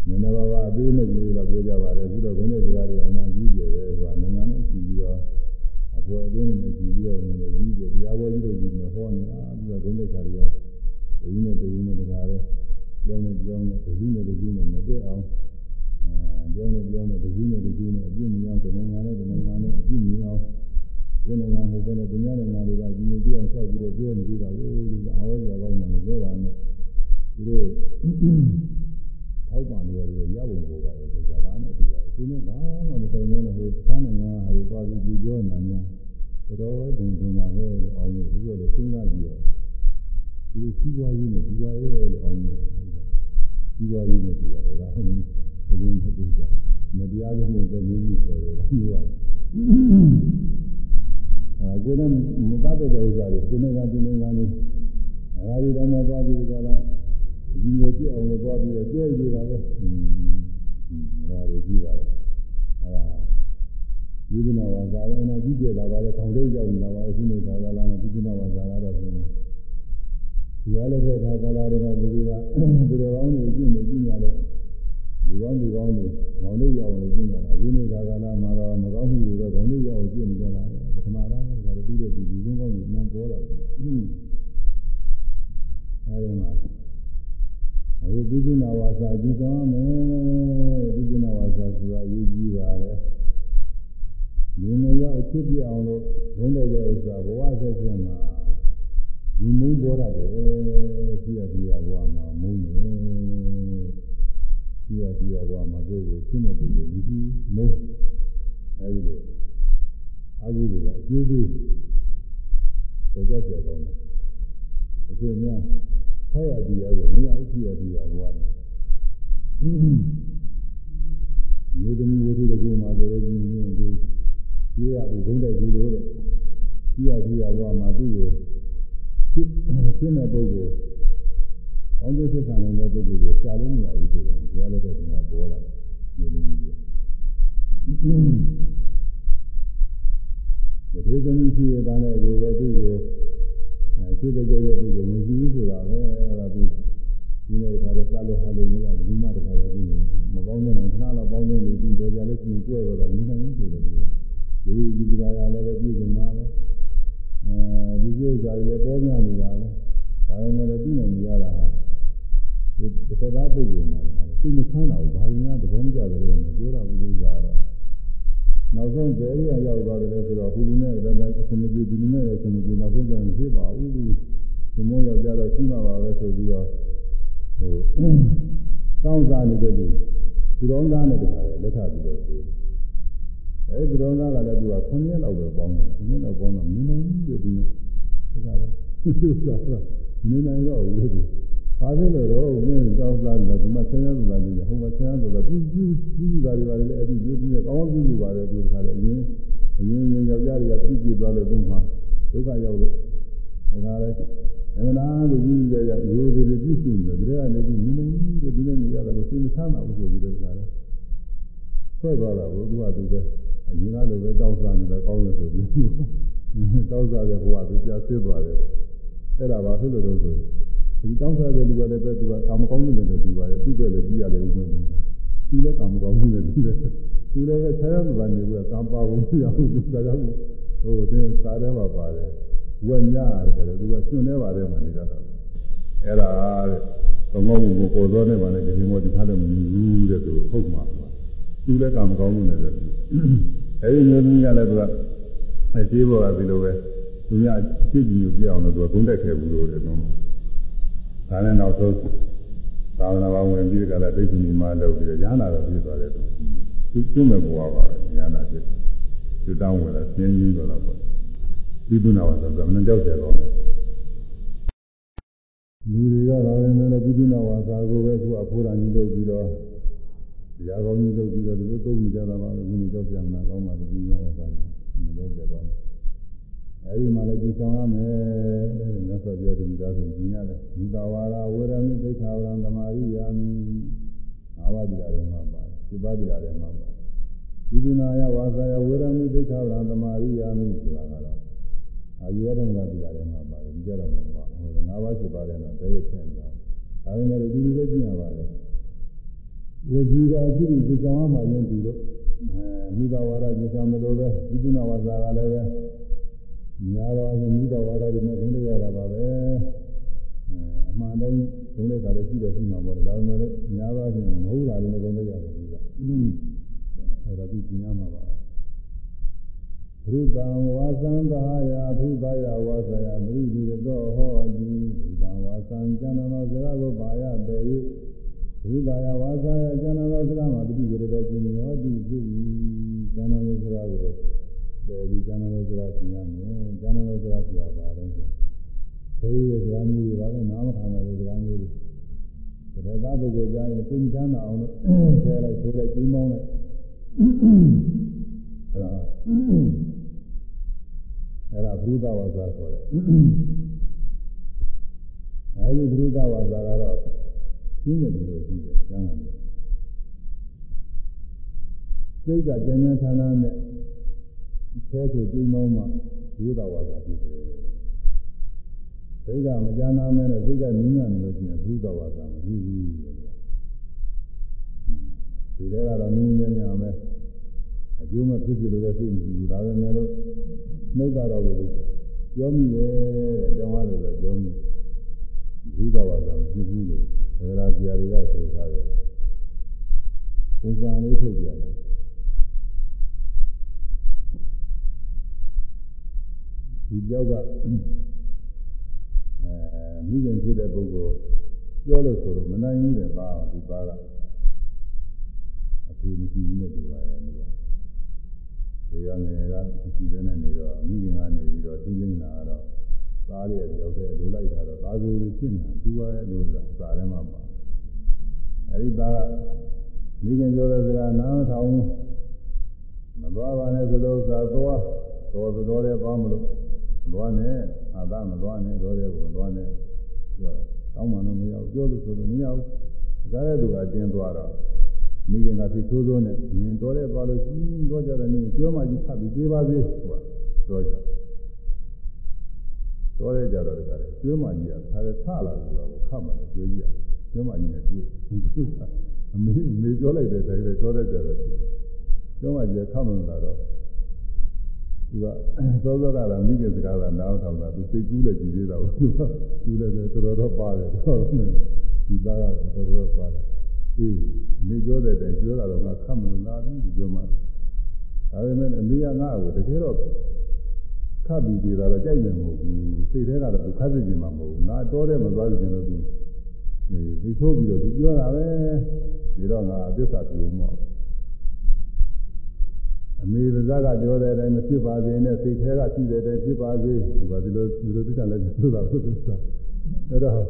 နည်းနည်းပါးပါးအသေးနှုတ်လေးတော့ပြောကြပါတယ်အခုတော့ဘုန်းတဲ့စကားတွေအမှန်ကြီးတယ်ပဲဆိုတာနိုင်ငံနဲ့ကြည့်ပြီးတော့အပေါ်အသေးနဲ့ကြည့်ပြီးတော့လည်းကြီးတယ်တရားဝဲကြီးတို့ကြီးနဲ့ဟောနေတာဒီကဘုန်းတဲ့စကားတွေကဒီနဲ့ဒီနဲ့တကားလဲကြောင်းနဲ့ကြောင်းနဲ့ဒီနဲ့ဒီနဲ့မတည့်အောင်အဲကြောင်းနဲ့ကြောင်းနဲ့ဒီနဲ့ဒီနဲ့အပြည့်မြင်အောင်တဏှာနဲ့တဏှာနဲ့အပြည့်မြင်အောင် ဘုန်းနိုင်ငံဟိုကလည်းတရားနိုင်ငံတွေကဒီလိုပြောင်းလျှောက်ပြီးတော့ပြောနေကြတာကိုဒီအာဝေါ်ရကောင်းတယ်မပြောပါနဲ့သူတို့ထောက်ပံ့နေရတယ်ရပုံပေါ်ပါရဲ့ဒီကဘာနဲ့တူပါရဲ့သူနဲ့ဘာမှမဆိုင်နဲ့ဟိုသန်းငါးဟာတွေသွားပြီးပြောနေတာများတော်တော်ဒုံဒုံပါပဲလို့အောင်လို့သူတို့လည်းစဉ်းစားကြည့်တော့ဒီလိုစီးပွားရေးနဲ့ဒီပွားရေးလို့အောင်လို့စီးပွားရေးနဲ့ဒီပွားရေးကဟုတ်ဘူးဘယ်လိုမှတူကြမတရားလို့လည်းမျိုးမျိုးပေါ်တယ်လားပြောရ အဲကိုယ်နဲ့မပတ်တဲ့ဥစ္စာတွေကိုယ်နဲ့ကဒီနေ့ကနေအဲဒါဒီတော့မှသွားပြီးကြလားဒီလိုကြည့်အောင်လို့သွားပြီးတော့ကြဲကြည့်တာပဲဟင်းအဲဒါတွေကြည့်ပါလေအဲဒါဒီကနေ့ဝါစာရအနာကြည့်ကြတာပါလေခေါင်းလေးရောက်နေတာပါအခုနေတာကလားဒီကနေ့ဝါစာကတော့ပြင်းတယ်ဒီရလည်းတဲ့ခါကလာတွေကလူတွေကဒီလိုကောင်းနေကြည့်နေကြည့်ရတော့လူကောင်းလူကောင်းတွေခေါင်းလေးရောက်နေကြည့်ရတာအခုနေတာကလာမှာတော့မကောင်းမှုတွေတော့ခေါင်းလေးရောက်ကြည့်နေကြတာပ ထမတော့ကလည်းပြီးတဲ့ဒီလူကောင်းတွေနံပေါ်လာတယ်အဲဒီမှာအခုပိဋိနာဝါစာကြည့်ကောင်းမယ်ပိဋိနာဝါစာဆိုတာအရေးကြီးပါတယ်လူငယ်ရောက်အဖြစ်ပြအောင်လို့ဘုန်းတော်ရဲ့ဥစ္စာဘဝဆက်ဆက်မှာလူမုန်းပေါ်ရတယ်ပြရပြရဘဝမှာမုန်းတယ်ပြရပြရဘဝမှာကိုယ်ကိုရှင်းမဲ့ပုဂ္ဂိုလ်မရှိမုန်းအဲဒီလို အကုသိုလ်ကအကျိုးပေးတော့ကြပြကောင်းတယ်အကျိုးများဆောက်ရတရားကိုမရဘူးပြရပြရဘဝတယ်မြေသမီးဝိသုတကူမှာဆိုလို့ရှိရင်ဒီပြရပြီးဘုန်းတဲ့ကူလို့တဲ့ပြရပြရဘဝမှာသူ့ကိုဖြစ်ဖြစ်တဲ့ပုဂ္ဂိုလ်အောင်ကျသက်ခံနေတဲ့ပုဂ္ဂိုလ်ကိုရှာလို့မရဘူးဆိုတော့ဘုရားလက်ထက်ကပေါ်လာတယ်မျိုးလုံးကြီးတယ် ဒီသမီးရှိရတဲ့ကိုပဲသူ့ကိုအဲဖြစ်တဲ့ကြတဲ့ပုဂ္ဂိုလ်မရှိဘူးဆိုတာပဲအဲဒါသူဒီနေ့တခါတော့စားလို့ဟာလို့မရဘူးမှတခါတော့သူမပေါင်းတဲ့ခဏတော့ပေါင်းနေပြီးတော့ကြလို့ရှိရင်ကြွယ်တော့တာမနိုင်ဘူးဆိုတယ်သူဒီဒီပဒါရလည်းပဲပြည်စုံတာပဲအဲဒီကျိုးစားလည်းပေါ်များနေတာပဲဒါပေမဲ့လည်းသိနေကြတာဒီတစ်ခါပုဂ္ဂိုလ်မှာလည်းသိမချမ်းသာဘူးဘာရင်ကသဘောမကျတယ်လို့မပြောတာဘူးလို့ဆိုတာတော့ နောက်ဆုံးဘယ်ရရောက်သွားတယ်လဲဆိုတော့ဟူလူနဲ့လည်းအစမပြေဒီလူနဲ့အစမပြေနောက်ဆုံးကျရင်ဖြစ်ပါဘူးလို့ဒီမိုးရောက်ကြတော့ရှိမှာပါပဲဆိုပြီးတော့ဟိုတောင်းစားနေတဲ့လူသူတော်သားနဲ့တခါလက်ထပ်ပြီးတော့ပြေအဲဒီတော်သားကလည်းသူက9ရက်လောက်ပဲပေါင်းတယ်9ရက်လောက်ပေါင်းတော့မင်းနိုင်ဘူးဒီနေ့ဒါကလည်းသူကမင်းနိုင်တော့ဘူးသူ ဘာဖြစ်လို့တော့မင်းတောင်းစားတယ်ဒီမှာဆင်းရဲဆိုတာနေတယ်ဟိုမှာဆင်းရဲဆိုတာပြူးပြူးပြူးတာတွေပါလေအဲ့ဒီပြူးပြူးနဲ့ကောင်းပြူးပြူးပါတယ်သူတခါလည်းအရင်အရင်ရင်ယောက်ျားတွေကပြည့်ပြည့်သွားလို့သူ့မှာဒုက္ခရောက်လို့ဒါကလည်းအမှန်တရားကိုကြည့်ကြရရိုးသေးသေးပြည့်စုံတယ်ဒါကနေပြီးမင်းနိုင်ဘူးဒီနေ့နေရတာကိုသိမချမ်းသာဘူးဆိုပြီးတော့ဒါလည်းဆွဲသွားတာကိုသူကသူပဲအရင်ကလိုပဲတောင်းစားနေတာကောင်းတယ်ဆိုပြီးတောက်စားတဲ့ဘဝသူပြဆစ်သွားတယ်အဲ့ဒါဘာဖြစ်လို့လဲဆိုရင် ဒီတောက်စားတဲ့လူကလည်းပဲသူကကာမကောင်းမှုနဲ့တူပါရဲ့သူ့ပဲလည်းကြည့်ရတယ်ဥပ္ပဒေသူလည်းကာမကောင်းမှုနဲ့တူတယ်သူလည်းပဲဆရာမပါနေဘူးကံပါဖို့ပြရဘူးသူကလည်းဟိုတင်းစားတယ်မှာပါတယ်ဝက်ညရတယ်သူကကျွန်းနေပါတယ်မှာနေကြတာအဲ့ဒါတဲ့ကောင်းကောင်းကိုပေါ်သောနဲ့မှလည်းဒီမောဒီခါလည်းမမြင်ဘူးတဲ့သူဟုတ်မှာသူလည်းကာမကောင်းမှုနဲ့တူအဲဒီမျိုးသမီးကလည်းသူကအသေးဘောကဒီလိုပဲသူများအဖြစ်ကြီးကိုပြအောင်လို့သူကဂုံးတက်ခဲ့ဘူးလို့လည်းတော့ ဒါနဲ့နောက်ဆုံးသာဝနာပေါင်းဝင်ပြီးကြလားဒိဋ္ဌိမှလုပ်ပြီးတော့ညာနာတော့ပြသွားတယ်သူသူကျွမဲ့ဘဝပါပဲညာနာဖြစ်တယ်သူတောင်းဝင်လာဆင်းကြီးတော့တော့ပေါ့ပြီးသူနာဝဆိုတော့မနှကြောက်ကြတော့လူတွေကတော့လည်းလည်းပြီးသူနာဝစာကိုပဲသူအဖိုးတော်ကြီးလုပ်ပြီးတော့တရားကောင်းကြီးလုပ်ပြီးတော့ဒီလိုသုံးကြတာပါပဲဘုန်းကြီးကြောက်ကြမလားကောင်းပါလို့ပြီးသူနာဝစာမကြောက်ကြတော့ အဲဒီမှာလည်းကြည်ဆောင်ရမယ်တဲ့မြတ်စွာဘုရားတင်ဒါဆိုကြည်ရတယ်ဘုဒ္ဓဝါဒဝေရမိသိက္ခာဝရံသမာရိယာမိငါးပါးတရားတွေမှာပါတယ်ဒီပါးတရားတွေမှာပါတယ်ဒီဒုနာယဝါစာယဝေရမိသိက္ခာဝရံသမာရိယာမိဆိုတာကတော့အာယုရဒံကတရားတွေမှာပါတယ်ဒီကြတော့မှာပါဟိုငါးပါးရှိပါတယ်တော့တည်းရဖြစ်နေတာဒါပေမဲ့ဒီလိုပဲကြည့်ရပါတယ်ဝေကြီးကအဖြစ်ဒီကြောင်မှရင်တူလို့အဲမိဘဝါဒကြည်ဆောင်တယ်လို့ပဲဒီဒုနာဝါစာကလည်းပဲ များတော့အမှုတော်ဝါဒတွေနဲ့ဒုနေရတာပါပဲအမှန်တိုင်းဒုနေတာလည်းရှိတယ်ရှိမှာပေါ့ဒါပေမဲ့များပါချင်းမဟုတ်တာလည်းဒုနေရတယ်ဒီကအဲဒါသူကျင်ရမှာပါဘုဒ္ဓံဝါသံသာယဘုဒ္ဓယဝါသယပရိဒီသောဟောတိဘုဒ္ဓံဝါသံကျန်တော်စကားကိုပါရပေ၍ဘုဒ္ဓယဝါသယကျန်တော်စကားမှာပရိဒီရောကျင်ဟောတိဖြစ်၏ကျန်တော်စကား ကိုအဲဒီကျမ်းတော်ဆိုတာသိရမယ်ကျမ်းတော်ဆိုတာဆိုတာပါတော့ဆိုဘုရားစကားမျိုးတွေပါပဲနာမခံတဲ့စကားမျိုးတွေဒါသာပုဂ္ဂိုလ်ကြားရင်သိချမ်းသာအောင်လို့ဆဲလိုက်ဆိုလိုက်ကြီးမောင်းလိုက်အဲဒါအဲဒါဘုဒ္ဓဝါစာခေါ်တယ်အဲဒီဘုဒ္ဓဝါစာကတော့ရှင်းတယ်လို့ရှိတယ်ကျမ်းဂန်တယ်စိတ်ကကျဉ်းကျဉ်းဆန်းဆန်းနဲ့ ဆဲဆိုကြိမ်မောင်းမှရိုးတာဝါစာဖြစ်တယ်။စိတ်ကမကြမ်းနာမဲနဲ့စိတ်ကနင်းရနေလို့ရှိရင်ဘုဒ္ဓဝါစာမဖြစ်ဘူးတဲ့။ဒီထဲကတော့နင်းနေညာမဲအကျိုးမဖြစ်ဖြစ်လို့လည်းစိတ်မရှိဘူး။ဒါပေမဲ့လို့နှုတ်ကတော့လို့ပြောမိတယ်တဲ့။ကြောင်းရတယ်ဆိုပြောမိဘုဒ္ဓဝါစာမဖြစ်ဘူးလို့ဒါကြရာဆရာတွေကဆိုထားတယ်။ပုံစံလေးထုတ်ပြတယ် ဒီကြောက်ကအဲမိခင်ဖြစ်တဲ့ပုဂ္ဂိုလ်ပြောလို့ဆိုတော့မနိုင်ဘူးတဲ့သားဒီသားကအဖေမရှိဘူးနဲ့တူပါရဲ့သူကဒီကငယ်ကရှိတဲ့နဲ့နေတော့မိခင်ကနေပြီးတော့သိသိလာတော့သားလေးရဲ့ကြောက်တဲ့လိုလိုက်တာတော့သားစိုးလေးဖြစ်နေတာတူပါရဲ့လို့သာထဲမှာပါအဲဒီသားကမိခင်ပြောတဲ့စကားနားထောင်မသွားပါနဲ့ဆိုလို့သာသွားတော်တော်တဲ့ပါမလို့မ သွားနဲ့အာသမသွားနဲ့တော့တဲ့ကိုမသွားနဲ့ပြောတာတောင်းမှတော့မရဘူးပြောလို့ဆိုလို့မရဘူးဒါကြတဲ့သူကတင်းသွားတော့မိခင်ကသိသိုးသိုးနဲ့နင်တော်တဲ့သွားလို့ရှိရင်တော့ကြတယ်နင်ကျွမ်းမကြီးခတ်ပြီးပြေးပါစေဟိုကပြောကြတော်တဲ့ကြတော့တခါလေကျွမ်းမကြီးကခါလေထလာဆိုတော့ခတ်မှလည်းကျွေးကြီးရကျွမ်းမကြီးနဲ့တွေ့အမေအမေပြောလိုက်တဲ့အတိုင်းပဲတော်တဲ့ကြတော့ကျွမ်းမကြီးကခတ်မှလာတော့ သူကသောသောကလာမိခင်စကားကနားထောင်တာသူစိတ်ကူးလည်းကြည်သေးတာကိုသူကသူလည်းတော်တော်တော့ပါတယ်တော့ဒီသားကတော်တော်ပါတယ်အေးမိပြောတဲ့တိုင်ပြောတာတော့ငါခတ်မလို့လာပြီဒီပြောမှဒါပေမဲ့အမေကငါ့ကိုတကယ်တော့ခတ်ပြီးသေးတာတော့ကြိုက်မယ်မဟုတ်ဘူးစိတ်ထဲကတော့သူခတ်သိချင်မှာမဟုတ်ဘူးငါတော်တယ်မသွားချင်လို့သူဒီဒီဆိုးပြီးတော့သူပြောတာပဲဒီတော့ငါအသစ္စာပြုံးတော့ အမေပါဇက်ကပြောတဲ့အတိုင်းမဖြစ်ပါစေနဲ့စိတ်ထဲကရှိတဲ့အတိုင်းဖြစ်ပါစေဒီပါဒီလိုဒီလိုတိကျလည်းပြောတာဟုတ်တယ်ဆိုအဲ့တော့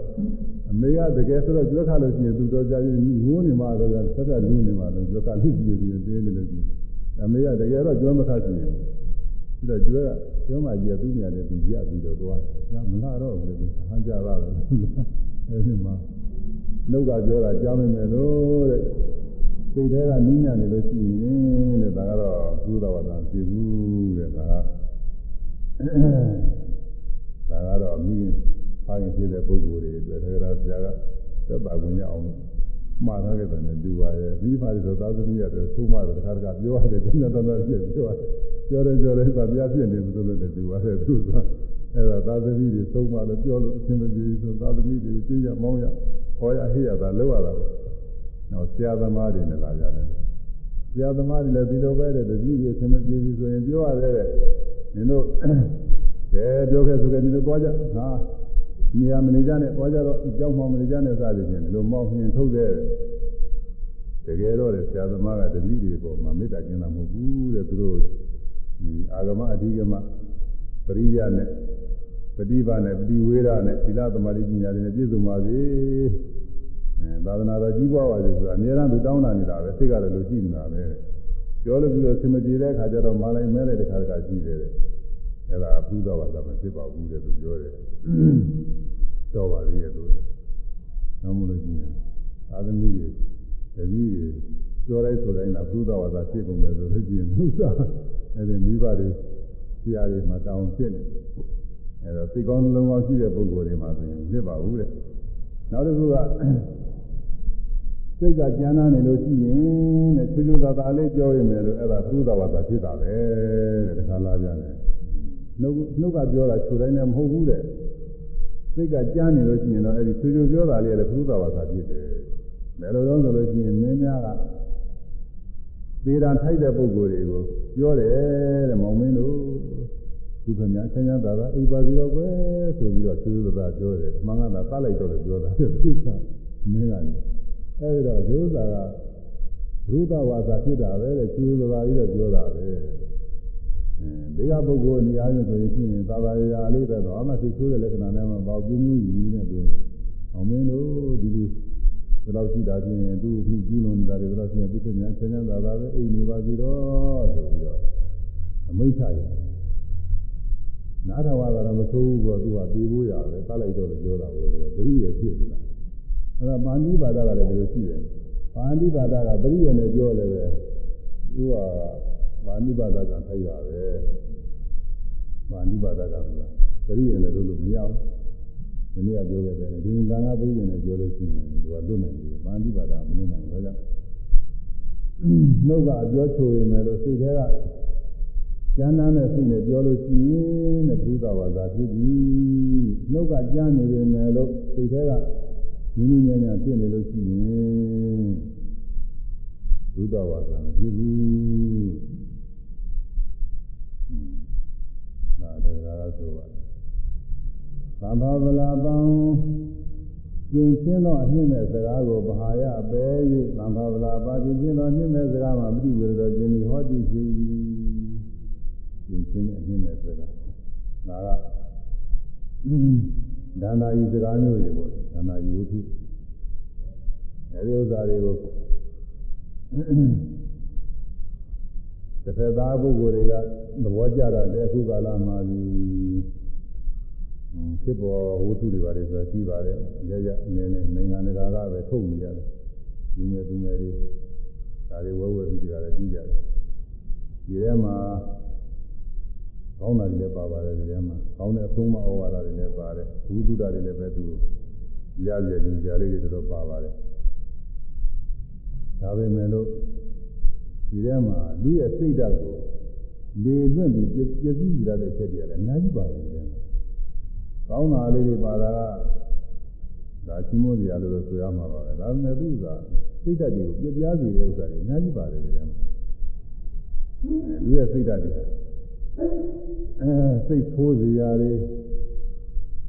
အမေကတကယ်ဆိုတော့ကြွက်ခါလို့ရှိရင်သူတော်ကြရင်ငိုးနေမှတော့ဆက်ဆက်လူးနေမှတော့ကြွက်ခါလို့ရှိရင်ပြီးသေးနေလို့ရှိရင်အမေကတကယ်တော့ကြွမခတ်ချင်ဘူးပြီးတော့ကြွက်ကကျောင်းမကြီးကသူ့ညာနဲ့သူကြပြီးတော့သွားတယ်မလာတော့ဘူးလေဟန်ကြတာပဲအဲဒီမှာနှုတ်ကပြောတာကြားမိမယ်လို့တဲ့ စိတ်ထဲကနင်းညံ့နေလို့ရှိရင်တဲ့ဒါကတော့သုဒ္ဓဝါဒဖြစ်ဘူးတဲ့ဒါကဒါကတော့အမိဖခင်ဖြစ်တဲ့ပုဂ္ဂိုလ်တွေအတွက်ဒါကြတော့ဆရာကသက်ပါခွင့်ရအောင်မှားထားခဲ့တယ်နဲ့တူပါရဲ့ပြီးပါဆိုသာသမီရတယ်သုံးပါတယ်တခါတခါပြောရတယ်တင်းတင်းတန်းတန်းပြပြောရတယ်ပြောတယ်ပြောတယ်ဆိုပြပြနေလို့လည်းတူပါတယ်သူကအဲ့ဒါသာသမီတွေသုံးပါလို့ပြောလို့အဆင်မပြေဘူးဆိုသာသမီတွေကိုကြည့်ရမောင်းရဟောရဟိရတာလောက်ရတာပေါ့ နော်ဆရာသမားတွေနဲ့လာကြတယ်ဆရာသမားတွေလည်းဒီလိုပဲတဲ့တတိယအဆင်မပြေဘူးဆိုရင်ပြောရတယ်တဲ့နင်တို့ကဲပြောခဲ့ဆိုခဲ့နင်တို့သွားကြဟာနေရာမနေကြနဲ့သွားကြတော့ကြောက်မှမနေကြနဲ့စသည်ဖြင့်ဒီလိုမောင်းနှင်ထုတ်တဲ့တကယ်တော့ဆရာသမားကတတိတွေပေါ်မှာမေတ္တာကျင်တာမဟုတ်ဘူးတဲ့သူတို့ဒီအာဂမအဓိကမပရိယနဲ့ပฏิပါနဲ့ပฏิဝေဒနဲ့သီလသမာဓိပညာတွေနဲ့ပြည့်စုံပါစေအဲ သာသနာတော်ကြီးပွားပါစေဆိုတာအများအားသူတောင်းတာနေတာပဲစိတ်ကလည်းလိုရှိနေတာပဲပြောလို့ပြီးတော့စင်မပြေတဲ့အခါကျတော့မာလိုက်မဲလိုက်တဲ့ခါတခါရှိတယ်အဲ့ဒါအပူတော်ပါသာမဖြစ်ပါဘူးတဲ့သူပြောတယ်တော့ပါသေးရဲ့သူနောက်မလို့ရှိရင်အာသမီတွေတတိတွေပြောလိုက်ဆိုတိုင်းတော့ဘုရားဝါစာဖြစ်ကုန်မယ်ဆိုလို့ရှိရင်ဘုရားအဲ့ဒီမိဘတွေဆရာတွေမှာတောင်းဖြစ်နေအဲ့တော့စိတ်ကောင်းလုံးကောင်းရှိတဲ့ပုဂ္ဂိုလ်တွေမှာဆိုရင်ဖြစ်ပါဘူးတဲ့နောက်တစ်ခုက စိတ်ကကြမ်းနာနေလို့ရှိရင်တဲ့ချွချွသာသာလေးပြောရမယ်လို့အဲ့ဒါဘုရားဝါစာဖြစ်တာပဲတဲ့တခါလာကြတယ်နှုတ်နှုတ်ကပြောတာခြုတိုင်းလည်းမဟုတ်ဘူးတဲ့စိတ်ကကြမ်းနေလို့ရှိရင်တော့အဲ့ဒီချွချွပြောတာလေးလည်းဘုရားဝါစာဖြစ်တယ်ဘယ်လိုတော့ဆိုလို့ရှိရင်မင်းများကသေတာထိုက်တဲ့ပုဂ္ဂိုလ်တွေကိုပြောတယ်တဲ့မောင်မင်းတို့သူခင်ဗျာဆင်းရဲတာကအိပ်ပါစီတော့ကွယ်ဆိုပြီးတော့သူတို့ကပြောတယ်မှန်ကန်တာတတ်လိုက်တော့လည်းပြောတာပြစ်တာမင်းကလည်း အဲဒီတော့ဒီဥစ္စာကဘုဒ္ဓဝါစာဖြစ်တာပဲတဲ့သူတို့ကပြီးတော့ပြောတာပဲအဲဒီကပုဂ္ဂိုလ်နေရာချင်းဆိုရင်ဖြစ်ရင်သာသာရာလေးပဲတော့အမှသိဆိုးတဲ့လက္ခဏာနဲ့မှပေါ့ပြင်းပြင်းကြီးနဲ့သူအောင်မင်းတို့ဒီလိုဒီလောက်ရှိတာဖြင့်သူ့အခုကျူးလွန်နေတာတွေဒီလောက်ရှိရင်သူ့ပြန်ချမ်းချမ်းသာသာပဲအိမ်နေပါစီတော့ဆိုပြီးတော့အမိန့်ချရနားထောင်ရတာမဆိုးဘူးပေါ့သူကပြေးဖို့ရပဲတတ်လိုက်တော့ပြောတာပေါ့သူကပရိယေဖြစ်နေတာ အဲ့ဒါပါဠိဘာသာကလည်းဒီလိုရှိတယ်ပါဠိဘာသာကပရိယေနဲ့ပြောလည်းပဲသူကပါဠိဘာသာကထိုက်တာပဲပါဠိဘာသာကဆိုတာပရိယေနဲ့လို့လို့မရဘူးဒီနေ့ကပြောခဲ့တယ်ဒီသံဃာပရိယေနဲ့ပြောလို့ရှိရင်သူကလွတ်နိုင်တယ်ပါဠိဘာသာမလွတ်နိုင်ဘူးဒါကြောင့်နှုတ်ကအပြောချိုရမယ်လို့စိတ်ထဲကကျမ်းမ်းတဲ့စိတ်နဲ့ပြောလို့ရှိရင်တဲ့ဘုရားဝါစာဖြစ်ပြီနှုတ်ကကြမ်းနေပေမဲ့လို့စိတ်ထဲက ညီညီညာညာဖြစ်နေလို့ရှိရင်ဘုရားဝါစာမဖြစ်ဘူးဒါတရားကဆိုပါသံဃာဗလာပံကျင့်ချင်းသောအနှိမ့်မဲ့စကားကိုဗဟာယအပဲ၍သံဃာဗလာပါကျင့်ချင်းသောအနှိမ့်မဲ့စကားမှာပြိဝေတော်ခြင်းဤဟောတိရှိကျင့်ချင်းနဲ့အနှိမ့်မဲ့စကားဒါက ဒါနာဤစကားမျိုးတွေပေါ့ဒါနာဤဝတ္ထုအဲဒီဥစ္စာတွေကိုတစ်ဖက်သားပုဂ္ဂိုလ်တွေကသဘောကျတာတဲ့အခုကာလမှာဒီဖြစ်ပေါ်ဝတ္ထုတွေပါတယ်ဆိုတာရှိပါတယ်ရရအနေနဲ့နိုင်ငံတကာကပဲထုတ်နေရတယ်လူငယ်သူငယ်တွေဒါတွေဝဲဝဲပြီးဒီကလည်းကြည့်ကြတယ်ဒီထဲမှာ ကောင်းတာတွေလည်းပါပါတယ်ဒီထဲမှာကောင်းတဲ့အဆုံးမဩဝါဒတွေလည်းပါတယ်ဘုဒ္ဓတာတွေလည်းပဲသူရရည်ကြလေးတွေတော့ပါပါတယ်ဒါပေမဲ့လို့ဒီထဲမှာလူရဲ့စိတ်ဓာတ်ကိုလေလွင့်ပြီးပြည့်စည်ကြတဲ့ချက်တွေလည်းအများကြီးပါတယ်ဒီထဲမှာကောင်းတာလေးတွေပါတာကဒါချင်းမိုးစရာလို့ဆိုရမှာပါပဲဒါပေမဲ့သူကစိတ်ဓာတ်တွေကိုပြပြစေတဲ့ဥစ္စာတွေအများကြီးပါတယ်ဒီထဲမှာလူရဲ့စိတ်ဓာတ်တွေ အဲစိတ်ဆိုးစရာတွေ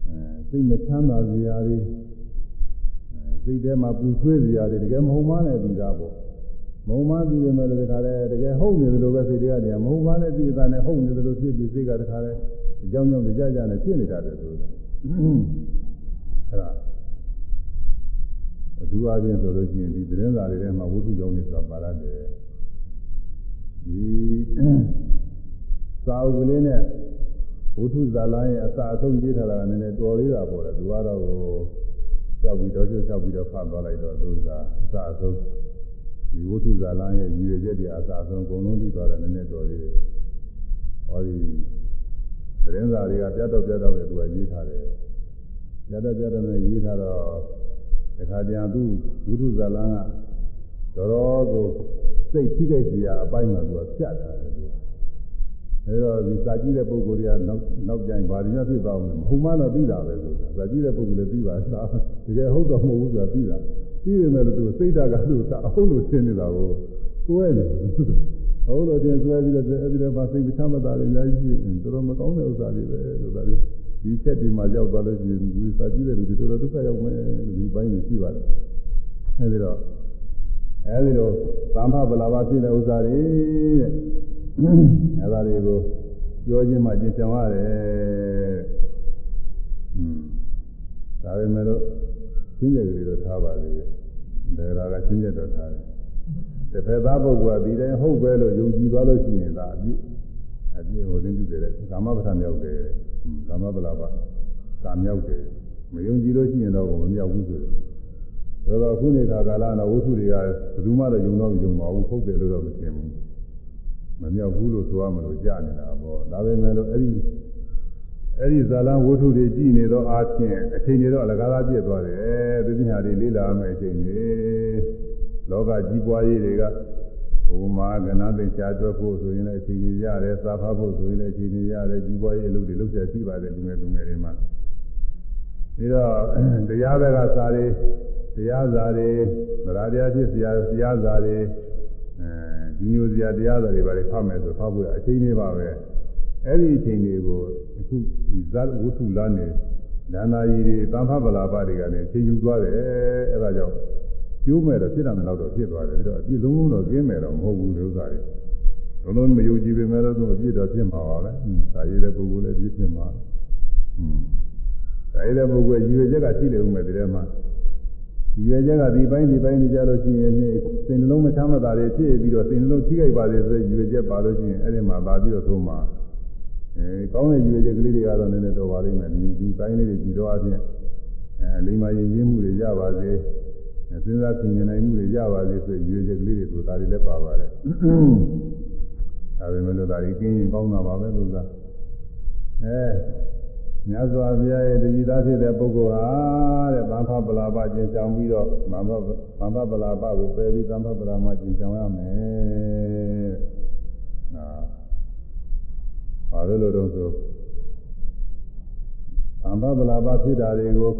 အဲစိတ်မချမ်းသာစရာတွေစိတ်ထဲမှာပူဆွေးစရာတွေတကယ်မဟုတ်မှလည်းပြီးသားပေါ့မုံမပြီးတယ်မဲ့လည်းတခါလဲတကယ်ဟုတ်နေတယ်လို့ပဲစိတ်တွေကတည်းကမုံမနဲ့ပြည်သားနဲ့ဟုတ်နေတယ်လို့ဖြစ်ပြီးစိတ်ကတခါလဲအကြောင်းကြောင့်ကြကြနဲ့ဖြစ်နေတာတယ်ဆိုတာအဲ့ဒါအထူးအချင်းဆိုလို့ရှိရင်ဒီသတင်းစာတွေထဲမှာဝိသုကြောင့်နေဆိုတာပါရတယ်ဒီ စာအုပ်ကလေးနဲ့ဝိသုဇာလရဲ့အစာအဆုံးရေးထားတာကလည်းတော်လေးတာပေါ့လေသူကတော့ကြောက်ပြီးတော့ကြောက်ပြီးတော့ဖတ်သွားလိုက်တော့သူကအစာအဆုံးဒီဝိသုဇာလရဲ့ရည်ရွယ်ချက်တွေအစာအဆုံးအကုန်လုံးသိသွားတယ်နည်းနည်းတော်သေးတယ်ဟောဒီတသတင်းစာတွေကပြတ်တော့ပြတ်တော့လည်းသူကရေးထားတယ်ပြတ်တော့ပြတ်တော့လည်းရေးထားတော့တခါတည်းသူဝိသုဇလန်းကတော်တော်ကိုစိတ်ထိခိုက်စရာအပိုင်းမှာသူကဖြတ်ထားတယ်သူက အဲတော့ဒီစာကြည့်တဲ့ပုဂ္ဂိုလ်တွေကနောက်နောက်ပြန်ဘာတွေများဖြစ်သွားမလဲမဟုတ်မှတော့သိတာပဲဆိုတာစာကြည့်တဲ့ပုဂ္ဂိုလ်လည်းသိပါလားတကယ်ဟုတ်တော့မဟုတ်ဘူးဆိုတာသိတာသိရမယ်လို့သူစိတ်ဓာတ်ကသူ့အဟုတ်လို့ရှင်းနေတာကိုတွဲနေဟုတ်လို့တင်ဆွဲပြီးတော့အဲဒီတော့ဗာစိတ်မချမ်းသာတယ်အများကြီးရှိတော်တော်မကောင်းတဲ့ဥစ္စာတွေပဲဆိုတာလေဒီချက်ဒီမှာရောက်သွားလို့ရှိရင်ဒီစာကြည့်တဲ့လူတွေတော်တော်ဒုက္ခရောက်မယ်လို့ဒီဘိုင်းနေရှိပါတယ်အဲဒီတော့အဲဒီတော့သံဖဗလာဘာဖြစ်တဲ့ဥစ္စာတွေတဲ့ အဲဒါတွေကိုပြောခြင်းမှကျင့်ကြံရတယ်อืมဒါပေမဲ့လို့ရှင်းရကလေးတော့ထားပါသေးတယ်ဒါကရှင်းရတော့ထားတယ်တစ်ဖက်သားပုဂ္ဂိုလ်ကဒီတိုင်းဟုတ်ပဲလို့ယုံကြည်သွားလို့ရှိရင်ဒါအပြည့်အပြည့်ဟိုသိပြုတယ်ကာမပဋ္ဌာမြောက်တယ်ကာမပလာပကာမြောက်တယ်မယုံကြည်လို့ရှိရင်တော့မမြောက်ဘူးဆိုတယ်ဒါတော့ခုနေခါကာလတော့ဝိသုတွေကဘယ်သူမှတော့ယုံတော့မယုံပါဘူးဟုတ်တယ်လို့တော့မထင်ဘူး မမြောက်ဘူးလို့ဆိုရမလို့ကြားနေတာပေါ့ဒါပေမဲ့လို့အဲ့ဒီအဲ့ဒီဇာလံဝိသုတွေကြည်နေတော့အားဖြင့်အချိန်တွေတော့အလကားသားပြည့်သွားတယ်သူပညာတွေလေ့လာမယ်အချိန်တွေလောကကြီးပွားရေးတွေကဟိုမှာကဏ္ဍသိချာတွက်ဖို့ဆိုရင်လည်းအချိန်ကြီးရတယ်စာဖတ်ဖို့ဆိုရင်လည်းအချိန်ကြီးရတယ်ကြီးပွားရေးအလုပ်တွေလုပ်ချက်ရှိပါတယ်လူငယ်လူငယ်တွေမှာပြီးတော့တရားဘက်ကစာတွေတရားစာတွေသရတရားဖြစ်စရာတရားစာတွေအဲ ဒီမျိုးစရာတရားစာတွေပါလေဖတ်မယ်ဆိုဖတ်ဖို့အချိန်ကြီးပါပဲအဲ့ဒီအချိန်တွေကိုအခုဒီဇတ်ဝတ္ထုလာနေဒါနာကြီးတွေသံဖပလာပတွေကလည်းအချိန်ယူသွားတယ်အဲ့ဒါကြောင့်ကျိုးမဲ့တော့ဖြစ်တယ်တော့တော့ဖြစ်သွားတယ်ပြီးတော့အပြည့်လုံးလုံးတော့ကျင်းမယ်တော့မဟုတ်ဘူးလို့ဥစ္စာတွေလုံးလုံးမယုံကြည်ပေမဲ့လို့သူအပြည့်တော့ဖြစ်မှာပါပဲဒါရည်တဲ့ပုဂ္ဂိုလ်လည်းပြည့်ဖြစ်မှာอืมဒါရည်တဲ့ပုဂ္ဂိုလ်ရည်ရွယ်ချက်ကရှိနေဦးမယ်ဒီထဲမှာ ရည်ရွယ်ချက်ကဒီပိုင်းဒီပိုင်းနေကြလို့ရှိရင်စိတ်နှလုံးမချမ်းသာတွေဖြစ်ပြီးတော့စိတ်နှလုံးထိခိုက်ပါစေဆိုတဲ့ရည်ရွယ်ချက်ပါလို့ရှိရင်အဲ့ဒီမှာပါပြီးတော့သုံးမှာအဲကောင်းတဲ့ရည်ရွယ်ချက်ကလေးတွေကတော့နည်းနည်းတော့ပါလိမ့်မယ်ဒီဒီပိုင်းလေးတွေကြည့်တော့အချင်းအဲလိမ္မာရင်ရင်းမှုတွေရပါစေစဉ်းစားဆင်ခြင်နိုင်မှုတွေရပါစေဆိုရွေချက်ကလေးတွေကိုဒါတွေလည်းပါပါတယ်ဒါပေမဲ့လို့ဒါတွေကင်းရင်ကောင်းတာပါပဲလို့သာအဲ မြတ်စွာဘုရားရဲ့တတိသားဖြစ်တဲ့ပုဂ္ဂိုလ်ဟာတဲ့သံဃပလာပကျင့်ဆောင်ပြီးတော့သံဃသံဃပလာပကိုပယ်ပြီးသံဃပလာမကျင့်ဆောင်ရမယ်ဟာဘာလို့လို့တော့ဆိုသံဃပလာပဖြစ်တာတွေကို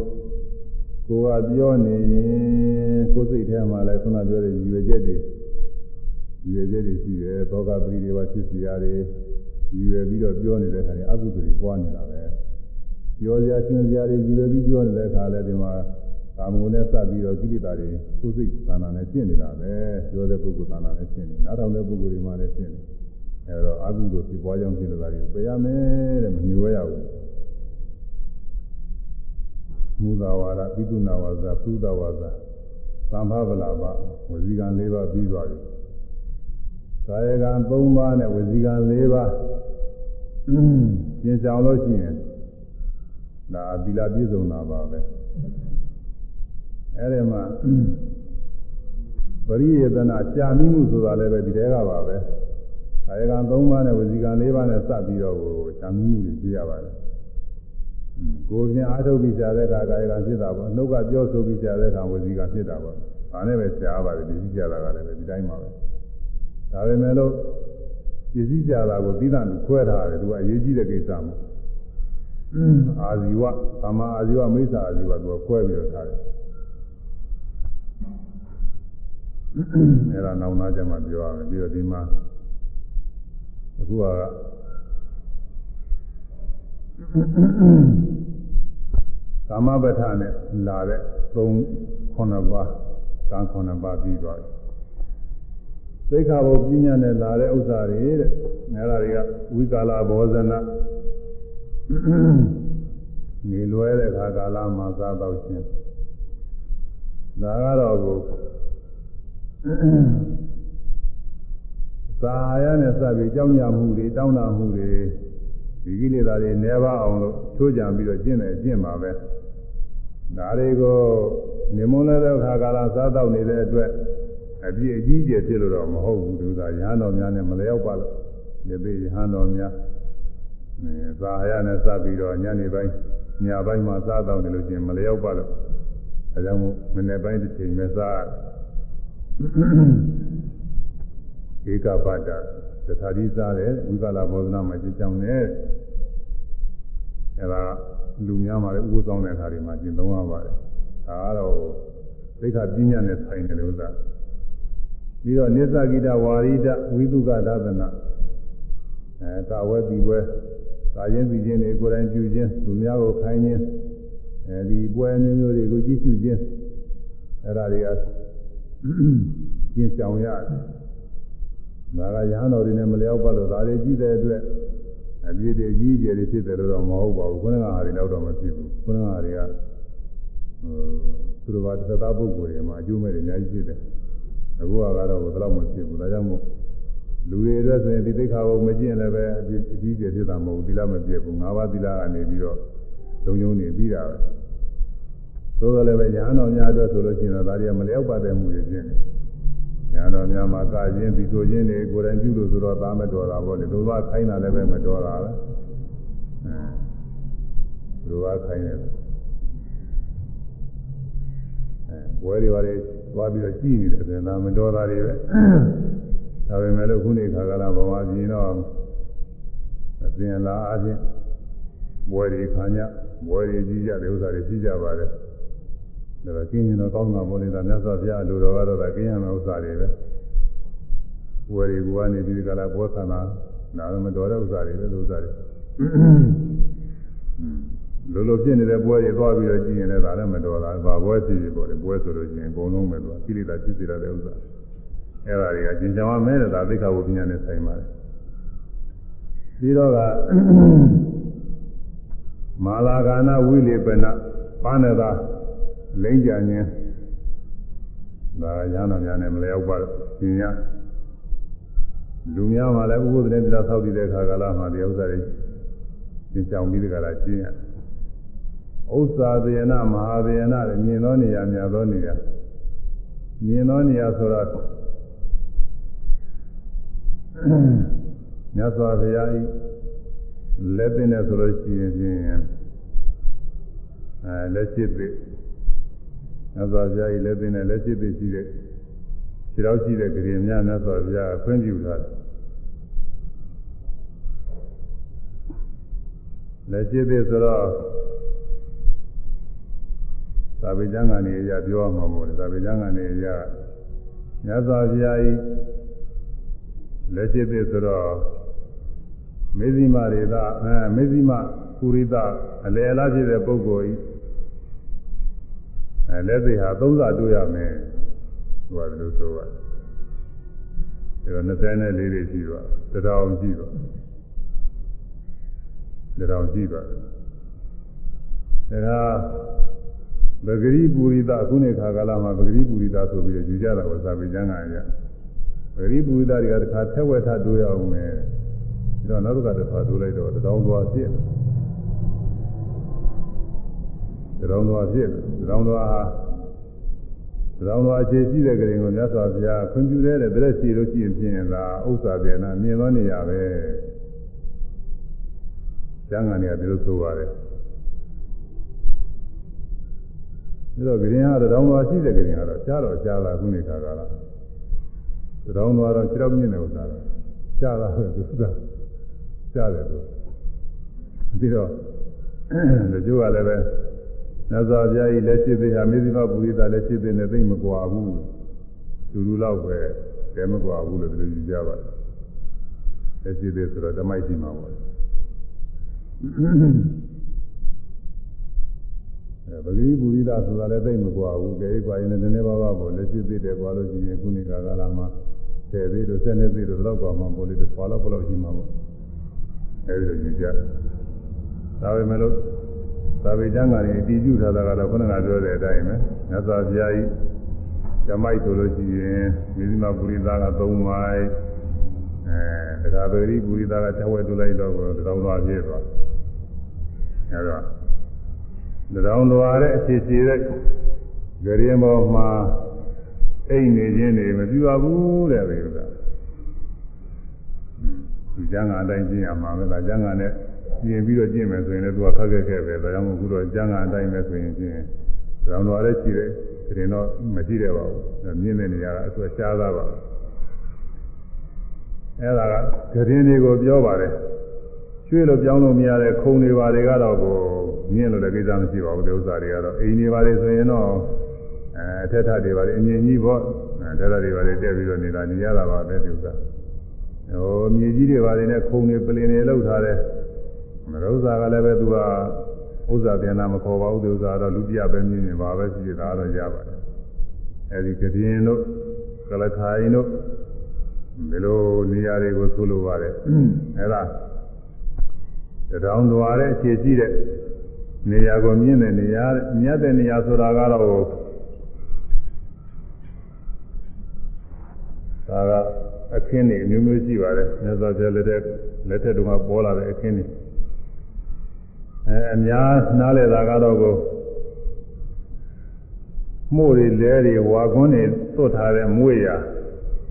ကိုယ်ကပြောနေရင်ကိုယ်စိတ်ထဲမှာလည်းခုနပြောတဲ့ရည်ရွယ်ချက်တွေရည်ရွယ်ချက်တွေရှိတယ်သောကပရိဒေဝဖြစ်စီရတယ်ရည်ရွယ်ပြီးတော့ပြောနေတဲ့အခါကျအကုသိုလ်တွေပွားနေတာပဲ ပြောစရာရှင်းစရာတွေရည်ရွယ်ပြီးပြောနေတဲ့အခါလည်းဒီမှာကာမဂုဏ်နဲ့စပ်ပြီးတော့ကိလေသာတွေကိုယ်စိတ်သဏ္ဍာန်နဲ့ရှင်းနေတာပဲပြောတဲ့ပုဂ္ဂိုလ်သဏ္ဍာန်နဲ့ရှင်းနေနားထောင်တဲ့ပုဂ္ဂိုလ်တွေမှလည်းရှင်းနေအဲတော့အကုသိုလ်ဖြစ်ပွားကြောင်းကိလေသာတွေကိုပယ်ရမယ်တဲ့မမျိုးရဘူးမူသာဝါဒပိတုနာဝါစာသုဒဝါစာသံဃဗလာပဝစီကံ၄ပါးပြီးသွားပြီကာယကံ၃ပါးနဲ့ဝစီကံ၄ပါးပြင်ဆောင်လို့ရှိရင် ဒါသီလပြည့်စုံတာပါပဲအဲ့ဒီမှာပရိယေသနာကြာမိမှုဆိုတာလည်းပဲဒီတဲကပါပဲကာယကံ၃ပါးနဲ့ဝစီကံ၄ပါးနဲ့စပ်ပြီးတော့ကိုကြာမိမှုတွေပြရပါတယ်ကိုယ်ပြန်အားထုတ်ပြီးရှားတဲ့အခါကာယကဖြစ်တာပေါ့နှုတ်ကပြောဆိုပြီးရှားတဲ့အခါဝစီကဖြစ်တာပေါ့ဒါနဲ့ပဲရှားပါတယ်ဒီစည်းကြတာကလည်းဒီတိုင်းပါပဲဒါပေမဲ့လို့ဒီစည်းကြတာကိုပြီးတာခွဲထားတယ်သူကအရေးကြီးတဲ့ကိစ္စမို့ အာဇီဝသမာအာဇီဝမိစ္ဆာအာဇီဝသူကခွဲပြီးတော့ထားတယ်အဲ့ဒါနောက်သားကျမှပြောရမယ်ပြီးတော့ဒီမှာအခုကကာမပဋ္ဌာနဲ့လာတဲ့3 9ပါးကံ9ပါးပြီးသွားတယ်သိက္ခာဘုပညာနဲ့လာတဲ့ဥစ္စာတွေတဲ့အဲဒါတွေကဝိကာလဘောဇနာ နေလွဲတဲ့ခါကာလမှာစားတော့ခြင်းဒါကတော့ကိုသာရနဲ့စပြီးကြောင်းကြမှုတွေတောင်းတမှုတွေဒီကိလေသာတွေနှဲပါအောင်လို့ချိုးကြံပြီးတော့ကျင့်တယ်ကျင့်ပါပဲဒါတွေကိုနေမွန်းလဲတဲ့ခါကာလစားတော့နေတဲ့အတွက်အပြည့်အကြီးကျယ်ဖြစ်လို့တော့မဟုတ်ဘူးသူကရဟန်းတော်များနဲ့မလျောက်ပါလို့ဒီသေးရဟန်းတော်များအဲ သာရနဲ့စပြီးတော့ညနေပိုင်းညပိုင်းမှာစားတော့တယ်လို့ချင်းမလျောက်ပါလို့အဲကြောင့်မို့မနေ့ပိုင်းတစ်ချိန်ပဲစားဧကပတ္တတခါဒီစားတယ်ဝိကလာဘောဓနာမှာကြည်ကြောင်းတယ်အဲဒါလူများမှာလည်းဥပ္ပဆောင်တဲ့အခါတွေမှာကျင့်သုံးရပါတယ်ဒါကတော့သိက္ခာပညာနဲ့ဆိုင်တယ်လို့သာပြီးတော့နိစ္စဂိတဝါရိဒဝိသုကဒါသနာအဲကာဝဲပြီးပွဲ ကာရင်ပြီးခြင်းတွေကိုယ်တိုင်ပြုခြင်းသူများကိုခိုင်းခြင်းအဲဒီပွဲမျိုးမျိုးတွေကိုကြည့်ရှုခြင်းအဲဒါတွေကကျင့်ဆောင်ရတယ်ဒါကရဟန်းတော်တွေနဲ့မလျောက်ပါလို့ဒါတွေကြည့်တဲ့အတွက်အပြည့်တွေကြီးကျယ်တွေဖြစ်တယ်လို့တော့မဟုတ်ပါဘူးခုနကဟာတွေတော့တော့မဖြစ်ဘူးခုနကဟာတွေကဟိုသူတို့ကသစ္စာပုဂ္ဂိုလ်တွေမှာအကျိုးမဲ့တွေအများကြီးဖြစ်တယ်အခုကတော့ဘယ်တော့မှဖြစ်ဘူးဒါကြောင့်မို့ လူတွေအတွက်ဆိုရင်ဒီသိက္ခာဘုံမကျင့်လည်းပဲအပြည့်အကြီးကျယ်ဖြစ်တာမဟုတ်ဘူးသီလမပြည့်ဘူး၅ပါးသီလကနေပြီးတော့လုံုံနေပြီးတာပဲသို့တော်လည်းပဲရဟန်းတော်များအတွက်ဆိုလို့ရှိရင်တော့ဒါတွေကမလျောက်ပါတဲ့မှုတွေကျင့်တယ်ညာတော်များမှာကခြင်းပြီးဆိုခြင်းတွေကိုယ်တိုင်ပြုလို့ဆိုတော့သားမတော်တာပေါ့လေလူကခိုင်းတာလည်းပဲမတော်တာပဲအဲလူကခိုင်းတယ်အဲဘွဲတွေပါလေသွားပြီးတော့ကြည်နေတယ်ဆိုရင်ဒါမတော်တာတွေပဲ ဒါပေမဲ့လို့ခုနေခါကလာဘဝပြင်းတော့အပြင်လာအချင်းဘွဲတွေခံကြဘွဲတွေကြီးကြတဲ့ဥစ္စာတွေကြီးကြပါတယ်ဒါတော့ကျင်းရင်တော့ကောင်းတာပေါ့လေဒါမြတ်စွာဘုရားလူတော်ကတော့ဒါကျင်းရမယ့်ဥစ္စာတွေပဲဘွယ်တွေကနေဒီကလာဘောသနာဒါတော့မတော်တဲ့ဥစ္စာတွေပဲဥစ္စာတွေလိုလိုဖြစ်နေတဲ့ဘွယ်တွေသွားပြီးတော့ကြည့်ရင်လည်းဒါလည်းမတော်တာဘာဘွယ်ဖြစ်ဖြစ်ပေါ့လေဘွယ်ဆိုလို့ရှိရင်အကုန်လုံးပဲသူကိလေသာဖြစ်စေတဲ့ဥစ္စာ အဲ့ဒါတွေကကျင်ကြောင်မဲတဲ့ဒါသိက္ခာဝိညာဉ်နဲ့ဆိုင်ပါတယ်ပြီးတော့ကမာလာကာနဝိလေပနပါဏတာလိမ့်ကြခြင်းဒါရဟန်းတော်များနဲ့မလျောက်ပါရှင်ရလူများမှလည်းဥပုသ်တဲ့တရားဆောက်တည်တဲ့အခါကာလမှာဒီဥစ္စာတွေသင်ဆောင်ပြီးတဲ့ကလာရှင်းရဥစ္စာသေယနာမဟာသေယနာတွေမြင်သောနေရာမြတ်သောနေရာမြင်သောနေရာဆိုတော့ မြတ်စွာဘုရားဤလက်သိနဲ့ဆိုလို့ရှိရင်ဖြင့်အဲလက်ရှိသိမြတ်စွာဘုရားဤလက်သိနဲ့လက်ရှိသိရှိတဲ့ခြေတော်ရှိတဲ့ကြရင်များမြတ်စွာဘုရားခွင့်ပြုထားတယ်လက်ရှိသိဆိုတော့သာဝေကျမ်းကနေရပြောမှာမို့လေသာဝေကျမ်းကနေရမြတ်စွာဘုရားဤ လက်ရှိသိဆိုတော့မေဇိမရေသာအဲမေဇိမပုရိသအလယ်အလားဖြစ်တဲ့ပုဂ္ဂိုလ်ဤအဲလက်သိဟာသုံးစာတွေ့ရမယ်ဟိုကလို့ဆိုပါတယ်ဒါတော့24တွေရှိပါတထောင်ရှိပါတထောင်ရှိပါဒါကပဂရိပူရိသအခုနေခါကာလမှာပဂရိပူရိသဆိုပြီးတော့ယူကြတာကိုသာဝေကျမ်းကရ ပဂရိပူရိသတွေကတခါဆက်ဝက်ထတွေ့ရအောင်မယ်ပြီးတော့နောက်တစ်ခါတစ်ခါတွေ့လိုက်တော့တထောင်သွားပြည့်တယ်တထောင်သွားပြည့်တယ်တထောင်သွားဟာတထောင်သွားအခြေရှိတဲ့ကလေးကိုမြတ်စွာဘုရားခွင့်ပြုတဲ့တဲ့တရက်ရှိလို့ရှိရင်ဖြင့်လားဥစ္စာပြေနာမြင်သောနေရပဲကျမ်းဂန်တွေကဒီလိုဆိုပါတယ်ဒါတော့ဂရင်ဟာတောင်သွားရှိတဲ့ဂရင်ကတော့ကြားတော့ကြားလာခုနေခါကလာ တောင်သွားတော့ခြေတော့မြင့်တယ်ဥစ္စာတော့ကြားလာတယ်သူကကြားတယ်သူပြီးတော့ဒီကျိုးကလည်းပဲနတ်စွာဘုရားကြီးလက်ရှိသေးဟာမေဇိမပူရိသလက်ရှိသေးနဲ့သိမကွာဘူးလူလူလောက်ပဲတဲမကွာဘူးလို့ဒီလိုယူကြပါတယ်လက်ရှိသေးဆိုတော့ဓမ္မိုက်ရှိမှာပေါ့အဲပဂရိပူရိသဆိုတာလည်းသိမကွာဘူးကြဲကွာရင်လည်းနည်းနည်းပါးပါးပေါ့လက်ရှိသေးတယ်ကွာလို့ရှိရင်ခုနေကကာလမှာ ဆယ်သေးလို့ဆယ်နှစ်သေးလို့တော့ကွာမှာပေါ့လေတစ်ခွာလောက်ပေါ့ရှိမှာပေါ့အဲဒီလိုယူကြဒါပေမဲ့လို့သာဝေကျမ်းကနေတည်ကျထားတာကတော့ခုနကပြောတဲ့အတိုင်းပဲမြတ်စွာဘုရားကြီးဓမ္မိုက်ဆိုလို့ရှိရင်မိဇိမပုရိသက3မိုက်အဲတရားပရိပုရိသက6ဝက်တူလိုက်တော့တောင်းသွားပြည့်သွားအဲတော့တောင်းသွားတဲ့အခြေရှိတဲ့ဂရင်ပေါ်မှာ အိမ်နေခြင်းတွေမပြူပါဘူးတဲ့ဒီဥစ္စာသူကျမ်းဂန်အတိုင်းကျင့်ရမှာပဲဒါကျမ်းဂန်နဲ့ပြင်ပြီးတော့ကျင့်မယ်ဆိုရင်လည်းသူကခက်ခက်ခဲပဲဒါကြောင့်မို့အခုတော့ကျမ်းဂန်အတိုင်းပဲဆိုရင်ချင်းရောင်တော်လည်းရှိတယ်တင်တော့မရှိတယ်ပါဘူးမြင့်တဲ့နေရာကအဆွဲရှားသားပါအဲ့ဒါကဂရင်တွေကိုပြောပါတယ်ရွှေ့လို့ပြောင်းလို့မရတဲ့ခုံတွေပါတွေကတော့ကိုမြင့်လို့လည်းကိစ္စမရှိပါဘူးဒီဥစ္စာတွေကတော့အိမ်တွေပါတွေဆိုရင်တော့ အဲအထက်ထတွေပါတွေအမြင့်ကြီးပေါ့အဲထက်ထတွေပါတွေတက်ပြီးတော့နေတာနေရတာပါပဲဒီဥစ္စာဟိုမြေကြီးတွေပါတွေနဲ့ခုံတွေပလင်တွေလောက်ထားတယ်မရုပ်စာကလည်းပဲသူကဥစ္စာပြန်လာမခေါ်ပါဘူးဒီဥစ္စာတော့လူပြပဲမြင်နေပါပဲရှိတာတော့ရပါတယ်အဲဒီကပြင်းတို့ကလခိုင်တို့ဒီလိုနေရာတွေကိုဆိုလိုပါတယ်အဲဒါတောင်တော်ရဲ့အခြေရှိတဲ့နေရာကိုမြင်တဲ့နေရာမြတ်တဲ့နေရာဆိုတာကတော့ ဒါကအခင်းတွေအမျိုးမျိုးရှိပါတယ်မြတ်စွာဘုရားလက်ထက်လက်ထက်တုန်းကပေါ်လာတဲ့အခင်းတွေအဲအများနားလည်တာကတော့ကိုမှုတွေလဲတွေဝါကွန်းတွေသွတ်ထားတဲ့မွေရ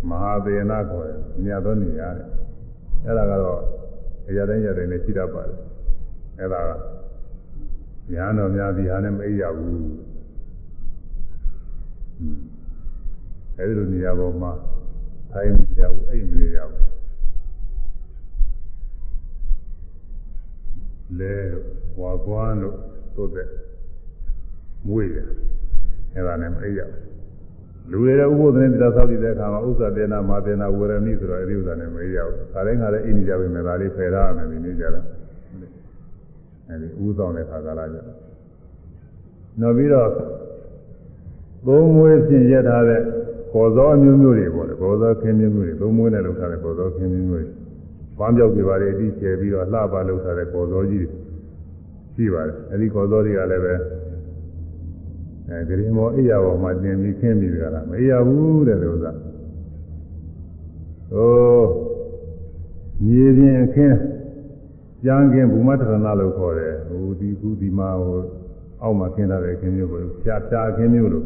မဟာသေနာခေါ်တယ်မြတ်သောနေရာတဲ့အဲဒါကတော့အရာတိုင်းရတိုင်းနဲ့ရှိတတ်ပါတယ်အဲဒါကညာတော်များဒီဟာနဲ့မအိပ်ရဘူးအဲဒီလိုနေရာပေါ်မှာ ထိုင်မရဘူးအိပ်မရဘူးလဲဝါကွမ်းလို့သို့တဲ့မွေရအဲဒါနဲ့မအိပ်ရဘူးလူတွေလည်းဥပုသ်နဲ့တရားဆောက်တည်တဲ့အခါမှာဥစ္စာတေနာမာတေနာဝရဏိဆိုတော့အဲဒီဥစ္စာနဲ့မရဘူး။ဒါတိုင်းကလည်းအိနေကြပြီမဲ့ဒါလေးဖယ်ရမယ်ဒီနေ့ကြတယ်။အဲဒီဥဆောင်တဲ့ခါကလာကြတယ်။နောက်ပြီးတော့သုံးမွေးဖြင့်ရက်ထားတဲ့ ကော်စောအမျိုးမျိုးတွေပေါ့လေကော်စောခင်းမျိုးမျိုးတွေသုံးမွေးနဲ့လုပ်ထားတဲ့ကော်စောခင်းမျိုးမျိုးတွေပန်းပြောက်တွေပါလေအတိကျဲပြီးတော့လှပလုပ်ထားတဲ့ကော်စောကြီးတွေရှိပါတယ်။အဲဒီကော်စောတွေကလည်းပဲအဲဂရင်မောအိယာပေါ်မှာတင်ပြီးခင်းပြီးကြတာမအိယာဘူးတဲ့ဥစ္စာဟိုမြေပြင်ခင်းကြမ်းခင်းဘူမတရဏလို့ခေါ်တယ်ဟိုဒီခုဒီမှာဟိုအောက်မှာခင်းထားတဲ့ခင်းမျိုးကိုဖြာဖြာခင်းမျိုးလို့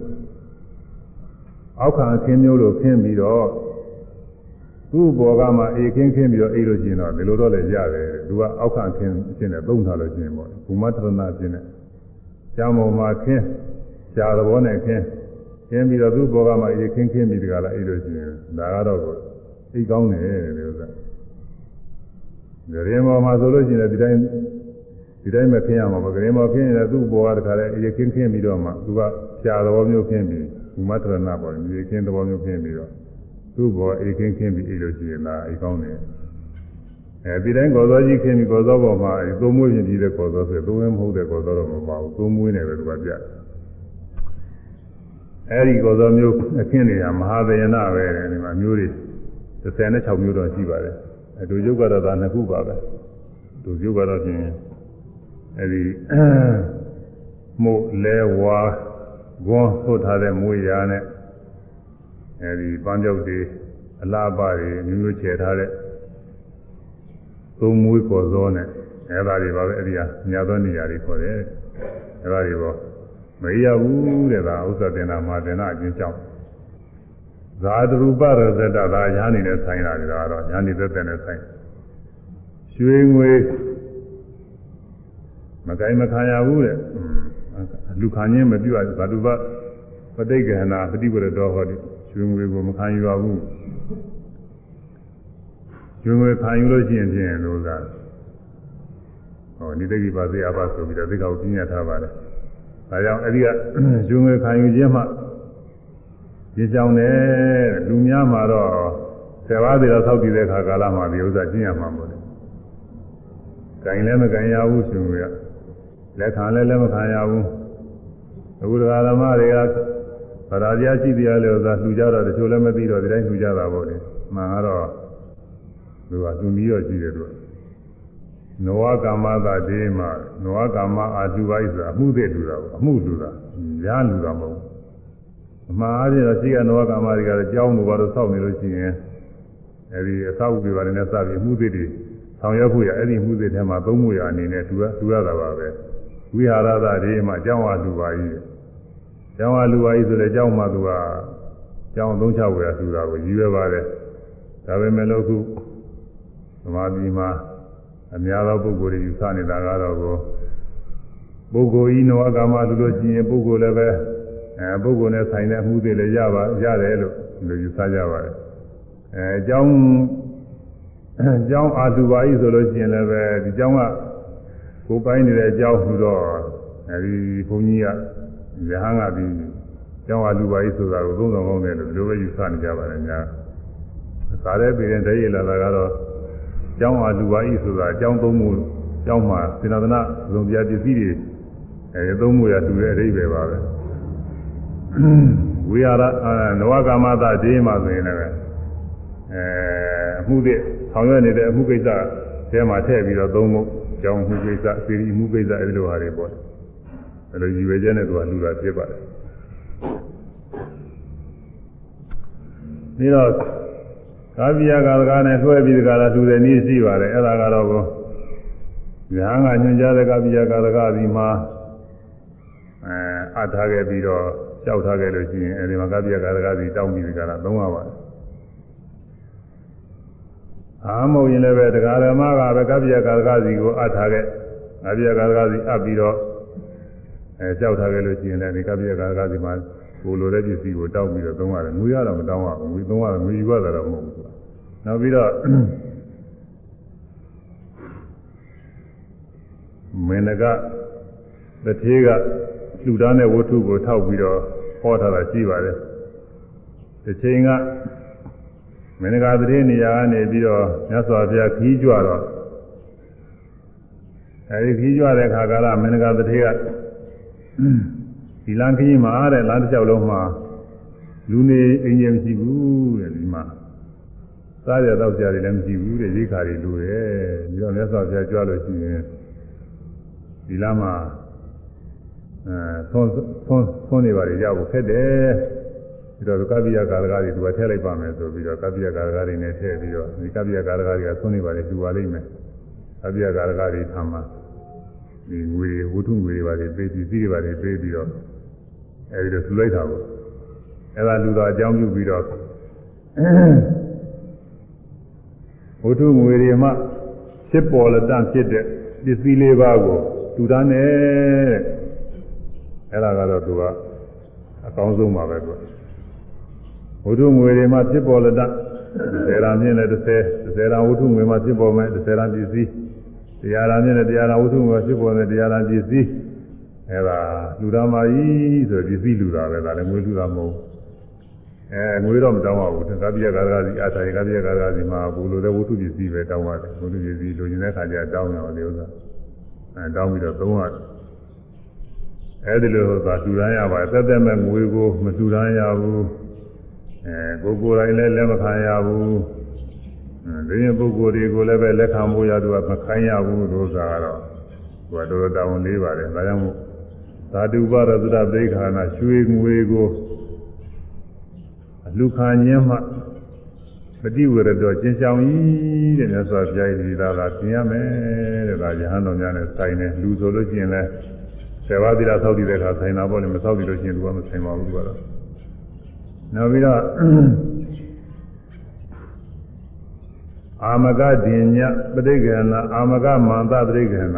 အောက်ခံခင်းမျိုးလို့ခင်းပြီးတော့သူ့ဘောကမှအေခင်းခင်းပြီးတော့အိတ်လို့ရှိရင်တော့ဒီလိုတော့လည်းရတယ်သူကအောက်ခံခင်းအချင်းနဲ့သုံးထားလို့ရှိရင်ပေါ့ဘူမတရဏအချင်းနဲ့ကျောင်းပေါ်မှာခင်းရှားသဘောနဲ့ခင်းခင်းပြီးတော့သူ့ဘောကမှအေးခင်းခင်းပြီးတကလားအေးလို့ရှိရင်ဒါကတော့အိတ်ကောင်းတယ်ဒီဥစ္စာဂရင်ပေါ်မှာဆိုလို့ရှိရင်ဒီတိုင်းဒီတိုင်းမခင်းရမှာပါဂရင်ပေါ်ခင်းရင်သူ့ဘောကတခါလဲအေးခင်းခင်းပြီးတော့မှသူကရှားသဘောမျိုးခင်းပြီး ဘူမထရဏပေါ်မြေခင်းသဘောမျိုးခင်းပြီးတော့သူ့ဘောအေးခင်းခင်းပြီးအေးလို့ရှိရင်ဒါအိတ်ကောင်းတယ်အဲဒီတိုင်းကော်စောကြီးခင်းပြီးကော်စောပေါ်မှာအဲသုံးမွေးရင်ပြီးတဲ့ကော်စောဆိုသုံးဝင်းမဟုတ်တဲ့ကော်စောတော့မပါဘူးသုံးမွေးနေပဲသူကပြတယ်အဲဒီကောသောမျိုးအခင်းတွေကမဟာသေယနာပဲဒီမှာမျိုးတွေ36မျိုးတော့ရှိပါတယ်အတူယုတ်ကတော့ဒါနှစ်ခုပါပဲတူယုတ်ကတော့ပြင်အဲဒီမို့လဲဝါ ဂွန်းသွတ်ထားတဲ့မွေရာနဲ့အဲဒီပန်းကြောက်တွေအလားပါတွေမျိုးမျိုးချယ်ထားတဲ့သုံးမွေးကောသောနဲ့အဲဒါတွေပါပဲအဲဒီဟာညာသောနေရာတွေခေါ်တယ်အဲဒါတွေပေါ့မရဘူးတဲ့ဒါဥစ္စာတင်တာမှာတင်တာအချင်းကြောင့်ဇာတရူပရဇတသာညာနေနဲ့ဆိုင်တာတွေကတော့ညာနေသက်သက်နဲ့ဆိုင်ရွှေငွေမကိုင်မခံရဘူးတဲ့ လူခံခြင်းမပြုတ်ဇာတုပပဋိက္ခဏာပฏิဝရတော်ဟောဒီရွှေငွေကိုမခံယူရဘူးရွှေငွေခံယူလို့ရှိရင်ဖြင့်လို့သာဟောနိတိကိပါစေအပါဆိုပြီးတော့သိက္ခာကိုပြညာထားပါတယ်ဒါကြောင့်အဲ့ဒီကယူငွေခံယူခြင်းမှဒီကြောင့်လည်းလူများမှာတော့ဆယ်ပါးသေးတော့သောက်တည်တဲ့ခါကာလမှာဒီဥစ္စာကျင့်ရမှာပေါ့လေ။ဂိုင်လည်းမဂိုင်ရဘူးရှင်က လက်ခံလည်းလည်းမခံရဘူး။အခုဒကာဓမ္မတွေကဗရာဇာရှိတရားလေဥစ္စာလှူကြတော့တချို့လည်းမသိတော့ဒီတိုင်းလှူကြတာပေါ့လေ။မှန်ကတော့သူကလှူပြီးတော့ရှိတယ်သူက။နောဝကာမသာဒေမှာနောဝကာမအာလူပါဣဆိုတာအမှုသေးလူတာပေါ့အမှုလူတာညာလူတာမဟုတ်ဘူးအမှားအားဖြင့်တော့ရှိကနောဝကာမတွေကလည်းကြောင်းလို့ဘာလို့စောက်နေလို့ရှိရင်အဲဒီအသောက်တွေပါတယ်နဲ့စပြီးအမှုသေးတွေဆောင်ရွက်ဖို့ရအဲ့ဒီအမှုသေးထဲမှာသုံးမှုရအနေနဲ့တူရတူရတာပါပဲ ဝိဟာရသဒေမှာကြောင်းအားလူပါ၏ကြောင်းအားလူပါ၏ဆိုတဲ့ကြောင်းမှာသူကကြောင်းသုံးချဝယ်ရသူတာကိုရည်ရွယ်ပါတယ်ဒါပေမဲ့လို့ခုသမာဓိမှာအများသောပုဂ္ဂိုလ်တွေယူဆနေတာကတော့ကိုပုဂ္ဂိုလ်ဤနောအကမလူလို့ရှိရင်ပုဂ္ဂိုလ်လည်းပဲအဲပုဂ္ဂိုလ်နဲ့ဆိုင်တဲ့အမှုတွေလည်းရပါရတယ်လို့လူယူဆကြပါတယ်အဲအကြောင်းအကြောင်းအာသုဘာဤဆိုလို့ရှိရင်လည်းပဲဒီအကြောင်းက ကိုယ်ပိုင်းနေတဲ့အကြောင်းဆိုတော့အဲဒီဘုန်းကြီးကရဟန်းကဒီအကြောင်းအာသုဘာဤဆိုတာကိုသုံးဆောင်ကောင်းတယ်လို့ဒီလိုပဲယူဆနေကြပါတယ်ညာသာတဲ့ပြည်တဲ့တည်းရလာတာကတော့ကျောင်းအားလူပါဤဆိုတာအကြောင်းသုံးမှုကျောင်းမှာစေနာသနာလုံပြပစ္စည်းတွေအဲသုံးမှုရတူတဲ့အဓိပ္ပာယ်ပါပဲဝိဟာရနဝကာမသဒေးမှာဆိုရင်လည်းအဲအမှုတွေဆောင်ရွက်နေတဲ့အမှုကိစ္စထဲမှာထည့်ပြီးတော့သုံးမှု ကျောင်းမှုကိစ္စစီရီမှုကိစ္စအဲဒီလိုဟာတွေပေါ့အဲလိုရည်ရွယ်ချက်နဲ့သူကလူတာဖြစ်ပါတယ်ပြီးတော့ကာပိယကာလကနဲ့တွဲပြီးဒီကလာလူတဲ့နည်းရှိပါတယ်အဲ့ဒါကတော့ကိုဉာဏ်ကညွှန်ကြားတဲ့ကာပိယကာလကဒီမှာအဲအထားခဲ့ပြီးတော့ကြောက်ထားခဲ့လို့ရှိရင်အဲဒီမှာကာပိယကာလကဒီတောင်းပြီးဒီကလာသုံးရပါတယ် အာမဟုတ်ရင်လည်းပဲတရားဓမ္မကပဲကာပိယကာလကစီကိုအထားခဲ့ကာပိယကာလကစီအပ်ပြီးတော့အဲကြောက်ထားခဲ့လို့ရှိရင်လည်းဒီကာပိယကာလကစီမှာကိုလိုတဲ့ပစ္စည်းကိုတောက်ပြီးတော့သုံးရတယ်ငွေရတော့မတောင်းရဘူးငွေသုံးရတယ်ငွေယူရတာတော့မဟုတ်ဘူးနောက်ပြီးတော့မင်းကတထေးကလူသားတဲ့ဝတ္ထုကိုထောက်ပြီးတော့ဟောထားတာရှိပါတယ်တစ်ချိန်က မင်းကတထေးနေရာကနေပြီးတော့မြတ်စွာဘုရားခီးကြွတော့အဲဒီခီးကြွတဲ့ခါကလာမင်းကတထေးကဒီလမ်းခရီးမှာတဲ့လမ်းတစ်လျှောက်လုံးမှာလူနေအင်ဂျင်မရှိဘူးတဲ့ဒီမှာစားရတော့ကြတယ်လည်းမရှိဘူးတဲ့ရိခါတွေလိုတယ်ပြီးတော့မြတ်စွာဘုရားကြွလို့ရှိရင်ဒီလမ်းမှာအဲသွန်းသွန်းသွန်းနေပါလေရဖို့ခက်တယ် ပြီးတော့ကပ္ပိယကာရကတွေသူကထည့်လိုက်ပါမယ်ဆိုပြီးတော့ကပ္ပိယကာရကတွေနဲ့ထည့်ပြီးတော့ဒီကပ္ပိယကာရကတွေကသွန်းနေပါလေသူပါလိမ့်မယ်ကပ္ပိယကာရကတွေထမ်းမှာဒီငွေဝတ္ထုငွေတွေပါလေပေးပြီးစီးတွေပါလေပေးပြီးတော့အဲဒီလိုသူလိုက်တာပေါ့အဲဒါလူတော်အကြောင်းပြုပြီးတော့ဝတ္ထုငွေတွေမှဖြစ်ပေါ်လက်တန့်ဖြစ်တဲ့ပစ္စည်းလေးပါးကိုတူတာနဲ့အဲဒါကတော့သူကအကောင်းဆုံးပါပဲသူ ဝတ္ထုငွေတွေမှဖြစ်ပေါ်လက်တန့်10ရာမြင့်နဲ့30 30ရာဝတ္ထုငွေမှဖြစ်ပေါ်မယ်30ရာပစ္စည်းတရားရာမြင့်နဲ့တရားရာဝတ္ထုငွေဖြစ်ပေါ်တဲ့တရားရာပစ္စည်းအဲဒါလူသားမကြီးဆိုပစ္စည်းလူတာပဲဒါလည်းငွေလူတာမဟုတ်အဲငွေတော့မတောင်းပါဘူးသံဃာပြကာရကစီအာထာရကပြကာရကစီမှာဘူလိုတဲ့ဝတ္ထုပစ္စည်းပဲတောင်းပါတယ်ဝတ္ထုပစ္စည်းလိုချင်တဲ့ခါကျတောင်းရအောင်ဒီဥစ္စာအဲတောင်းပြီးတော့သုံးရတယ်အဲဒီလိုသာလူတန်းရပါတယ်သက်သက်မဲ့ငွေကိုမလူတန်းရဘူး အဲကိုကိုယ်တိုင်လည်းလက်မခံရဘူးအဲဒီရင်ပုဂ္ဂိုလ်တွေကိုလည်းပဲလက်ခံဖို့ရသူကမခိုင်းရဘူးလို့ဆိုတာကတော့သူကတော်တော်တောင်းလေးပါတယ်ဒါကြောင့်မို့သာတုပရသဒသိခာနာရွှေငွေကိုလူခါညင်းမှပฏิဝရတော်ကျင်းဆောင်ကြီးတဲ့မြတ်စွာဘုရားကြီးဒါသာပြင်ရမယ်တဲ့ဒါယဟန်တော်များနဲ့ဆိုင်တယ်လူဆိုလို့ရှိရင်လည်းဆေဝါသီလသောက်တည်တဲ့အခါဆိုင်တာပေါ့လေမသောက်တည်လို့ရှိရင်သူကမဆိုင်ပါဘူးသူကတော့ နောက်ပြီးတော့အာမကဒင်ညပဋိက္ခဏအာမကမန္တပဋိက္ခဏ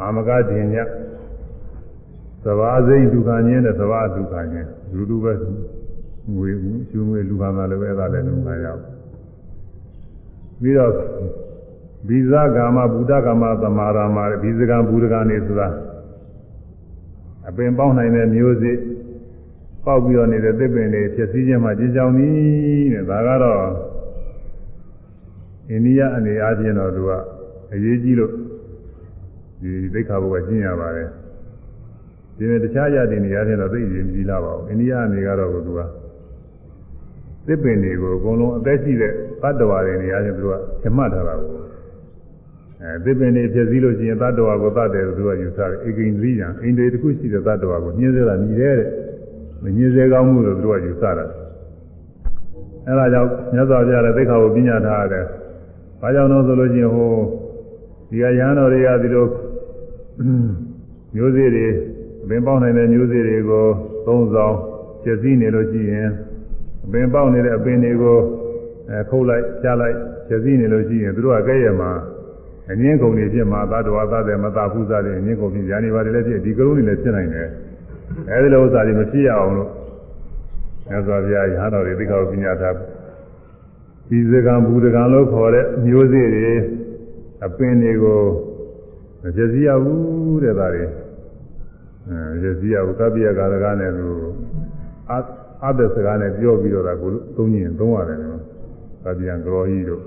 အာမကဒင်ညသဘာစိတ်ဒုက္ခညင်းတဲ့သဘာဒုက္ခညင်းလူလူပဲငွေရှုငွေလူခံတာလည်းပဲအဲ့ဒါလည်းလုံခံရဘူးပြီးတော့ဘိဇကာမဘုဒ္ဓကာမသမာရာမဘိဇကံဘုဒ္ဓကံနေဆိုတာအပင်ပေါက်နိုင်တဲ့မျိုးစေ့ ပေါက်ပြီးတော့နေတဲ့သစ်ပင်တွေဖြစ်စည်းခြင်းမှာကြည်ကြောင်သည်တဲ့ဒါကတော့အိန္ဒိယအနေအားဖြင့်တော့သူကအရေးကြီးလို့ဒီသိက္ခာဘုရားကျင့်ရပါတယ်ဒီနေ့တခြားရတဲ့နေရာတွေတော့သိရင်ကြည်လာပါဘူးအိန္ဒိယအနေကတော့သူကသစ်ပင်တွေကိုအကုန်လုံးအသက်ရှိတဲ့သတ္တဝါတွေနေရာချင်းသူကချမှတ်ထားတာကိုအဲသစ်ပင်တွေဖြစ်စည်းလို့ရှိရင်သတ္တဝါကိုသတ်တယ်သူကယူဆတယ်ဧကိန္ဒြိယံအိန္ဒြေတစ်ခုရှိတဲ့သတ္တဝါကိုညှင်းစေတာညီတယ်တဲ့ မညှင်းစေကောင်းမှုလို့သူကယူဆတာအဲဒါကြောင့်မြတ်စွာဘုရားလည်းသိက္ခာကိုပညာထားရတယ်။ဘာကြောင့်လို့ဆိုလို့ရှိရင်ဟိုဒီကရဟန်းတော်တွေကဒီလိုမျိုးစေ့တွေအပင်ပေါက်နိုင်တဲ့မျိုးစေ့တွေကိုသုံးဆောင်ကျက်စီးနေလို့ရှိရင်အပင်ပေါက်နေတဲ့အပင်တွေကိုအဲခုတ်လိုက်ချလိုက်ကျက်စီးနေလို့ရှိရင်သူတို့ကကဲ့ရဲ့မှာအငင်းကုန်တွေဖြစ်မှာသတ္တဝါသတဲ့မသာဖူးစားတဲ့အငင်းကုန်ဖြစ်ညာနေပါတယ်လည်းဖြစ်ဒီကလုံးတွေလည်းဖြစ်နိုင်တယ် အဲဒီလိုဥစ္စာတွေမဖြစ်ရအောင်လို့မြတ်စွာဘုရားရဟန်းတော်တွေသိက္ခာပညာထားဒီစကံဘူဒကံလို့ခေါ်တဲ့မျိုးစေ့တွေအပင်တွေကိုမပြည့်စည်ရဘူးတဲ့ဒါတွေအဲပြည့်စည်ရဘူးကပ္ပိယကာရကနဲ့လို့အအသက်စကားနဲ့ပြောပြီးတော့ဒါကိုသုံးရင်သုံးရတယ်နော်ကပ္ပိယံကရောကြီးတို့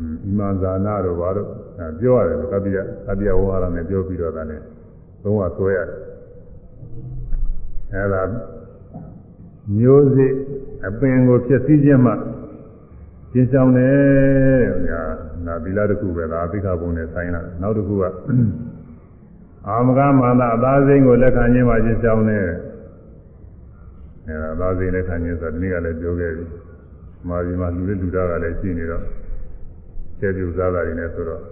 အီမန်ဇာနာတို့ဘာတို့ပြောရတယ်ကပ္ပိယကပ္ပိယဝါရနဲ့ပြောပြီးတော့ဒါနဲ့သုံးရဆွဲရတယ် အဲဒါမျိုးစေ့အပင်ကိုဖြစ်စည်းခြင်းမှကျင်းဆောင်တယ်တဲ့ညာနာသီလတစ်ခုပဲဒါအသိခဘုံနဲ့ဆိုင်လာနောက်တစ်ခုကအာမဂမာနအသားစိမ်းကိုလက်ခံခြင်းမှကျင်းဆောင်တယ်အဲဒါအသားစိမ်းလက်ခံခြင်းဆိုတာဒီနေ့ကလည်းပြောခဲ့ပြီမာဒီမှာလူတွေလူသားကလည်းရှိနေတော့ကျဲပြူစားတာတွေနဲ့ဆိုတော့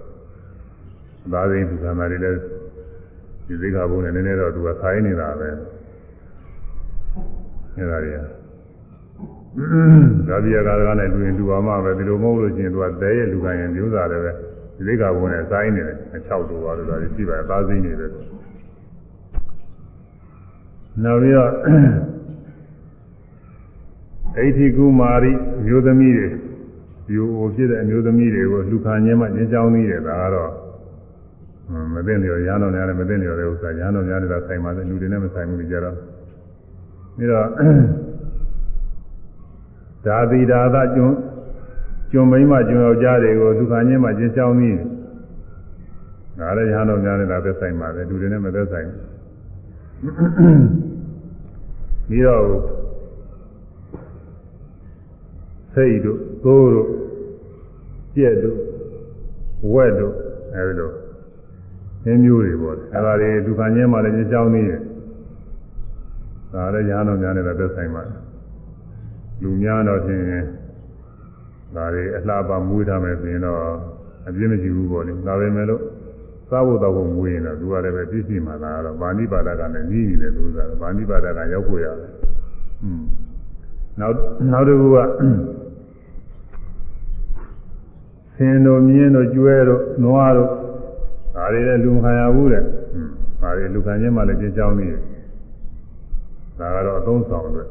အသားစိမ်းသူကံတာတွေလည်းဒီသိခဘုံနဲ့နည်းနည်းတော့သူကဆိုင်နေတာပဲ အဲဒါတွေကဒါပြရကာကနဲ့လူရင်လူအောင်မှပဲဒီလိုမဟုတ်လို့ရှိရင်သူကတဲရဲ့လူကရင်မျိုးစားတယ်ပဲဒီလိကဘုံနဲ့ဆိုင်နေတယ်အချောက်တူပါလို့ဒါရှိပါအသားစိမ့်နေတယ်နောက်ပြီးတော့အဋ္ဌိကုမာရီမျိုးသမီးတွေဒီဟိုဖြစ်တဲ့အမျိုးသမီးတွေကိုလူခံခြင်းမှကျင်းချောင်းနေတယ်ဒါကတော့မသိလျော်ရဟန်းတော်များလည်းမသိလျော်တဲ့ဥစ္စာရဟန်းတော်များလည်းဆိုင်ပါလေလူတွေနဲ့မဆိုင်ဘူးကြတော့ ပြီးတော့ဒါတိဒါသကျွန်းကျွန်းမိမကျွန်းယောက်ျားတွေကိုဒုက္ခညင်းမှကျင်းချောင်းပြီးဒါလည်းရဟန်းတော်များနေတာသက်ဆိုင်ပါတယ်လူတွေနဲ့မသက်ဆိုင်ဘူးပြီးတော့စိတ်တို့သိုးတို့ကြက်တို့ဝက်တို့အဲဒီလိုသင်မျိုးတွေပေါ့အဲဒါတွေဒုက္ခညင်းမှလည်းကျင်းချောင်းနေတယ် ဒါလည်းရဟန်းတော်များနေတာသက်ဆိုင်ပါတယ်လူများတော့ဖြင့်ဒါတွေအလှပမွေးထားမယ်ဆိုရင်တော့အပြည့်မရှိဘူးပေါ့လေဒါပဲမဲ့လို့စားဖို့တော့မွေးရင်တော့သူကလည်းပဲပြည့်စုံမှာလားတော့ဗာဏိပါဒကနဲ့ညီးနေတယ်သူကဗာဏိပါဒကရောက်ကိုရတယ်อืมနောက်နောက်တစ်ခုကဆင်းတို့မြင်းတို့ကျွဲတို့နွားတို့ဒါတွေလည်းလူမခံရဘူးတဲ့อืมဒါတွေလူခံခြင်းမှလည်းကျင်းချောင်းနေတယ် ဒါကတော့အသုံးဆောင်အတွက်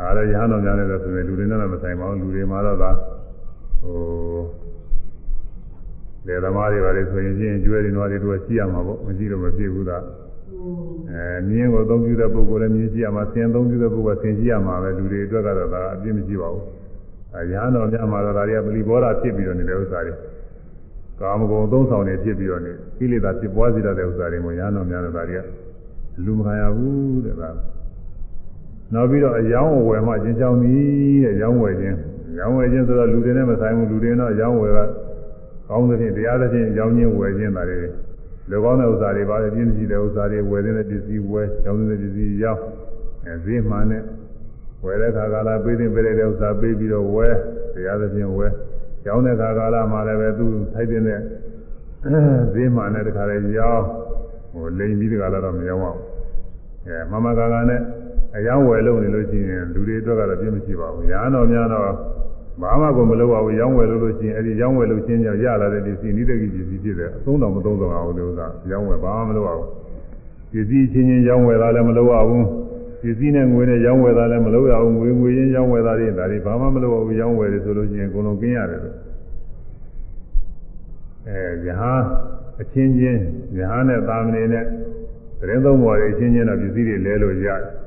အားလည်းရဟန်းတော်များလည်းဆိုရင်လူတွေနဲ့လည်းမဆိုင်ပါဘူးလူတွေမှာတော့သာဟိုလေသမားတွေပါလေဆိုရင်ချင်းကျွဲတွေနွားတွေတို့ရှိရမှာပေါ့မရှိလို့မဖြစ်ဘူးသာအဲမြင်းကိုအသုံးပြုတဲ့ပုဂ္ဂိုလ်လည်းမြင်းရှိရမှာဆင်အသုံးပြုတဲ့ပုဂ္ဂိုလ်ဆင်ရှိရမှာပဲလူတွေအတွက်ကတော့ဒါအပြည့်မရှိပါဘူးအဲရဟန်းတော်များမှာတော့ဒါတွေကပလီဘောဓဖြစ်ပြီးတော့နေတဲ့ဥစ္စာတွေကာမဂုဏ်သုံးဆောင်နေဖြစ်ပြီးတော့နေကိလေသာဖြစ်ပွားစေတဲ့ဥစ္စာတွေမို့ရဟန်းတော်များတော့ဒါတွေကလူမခံရဘူးတဲ့ဗျာ နောက်ပြီးတော့အယောင်းဝယ်မှကျင်းချောင်းသည်တဲ့ရောင်းဝယ်ခြင်းရောင်းဝယ်ခြင်းဆိုတော့လူတွေနဲ့မဆိုင်ဘူးလူတွေတော့ရောင်းဝယ်ကကောင်းသဖြင့်တရားသဖြင့်ရောင်းခြင်းဝယ်ခြင်းပါလေလူကောင်းတဲ့ဥစ္စာတွေပါလေပြင်းရှိတဲ့ဥစ္စာတွေဝယ်တဲ့ပစ္စည်းဝယ်ရောင်းတဲ့ပစ္စည်းရောင်းအဲဈေးမှန်နဲ့ဝယ်တဲ့ခါကာလပေးတဲ့ပေးတဲ့ဥစ္စာပေးပြီးတော့ဝယ်တရားသဖြင့်ဝယ်ရောင်းတဲ့ခါကာလမှာလည်းပဲသူထိုက်တဲ့ဈေးမှန်နဲ့တခါလေရောင်းဟိုလိမ်ပြီးတခါတော့မရောင်းအောင်အဲမမကာကာနဲ့ အယောင်းဝယ်လို့နေလို့ရှိရင်လူတွေအတွက်ကတော့ပြည့်မရှိပါဘူး။ညာတော်များတော့ဘာမှကိုမလုပ်ပါဘူး။ရောင်းဝယ်လို့လို့ရှိရင်အဲဒီရောင်းဝယ်လို့ချင်းကြောင့်ရလာတဲ့ပစ္စည်းနိဒကိပစ္စည်းဖြစ်တယ်။အသုံးတော်မသုံးတော်အောင်လို့သာရောင်းဝယ်ဘာမှမလုပ်ပါဘူး။ပစ္စည်းချင်းချင်းရောင်းဝယ်တာလည်းမလုပ်ရဘူး။ပစ္စည်းနဲ့ငွေနဲ့ရောင်းဝယ်တာလည်းမလုပ်ရဘူး။ငွေငွေချင်းရောင်းဝယ်တာတွေဒါတွေဘာမှမလုပ်ရဘူး။ရောင်းဝယ်တယ်ဆိုလို့ရှိရင်အကုန်လုံးကင်းရတယ်လို့။အဲယဟန်အချင်းချင်းယဟန်နဲ့သာမဏေနဲ့သတင်းသုံးပေါ်တွေအချင်းချင်းတော့ပစ္စည်းတွေလဲလို့ရတယ်။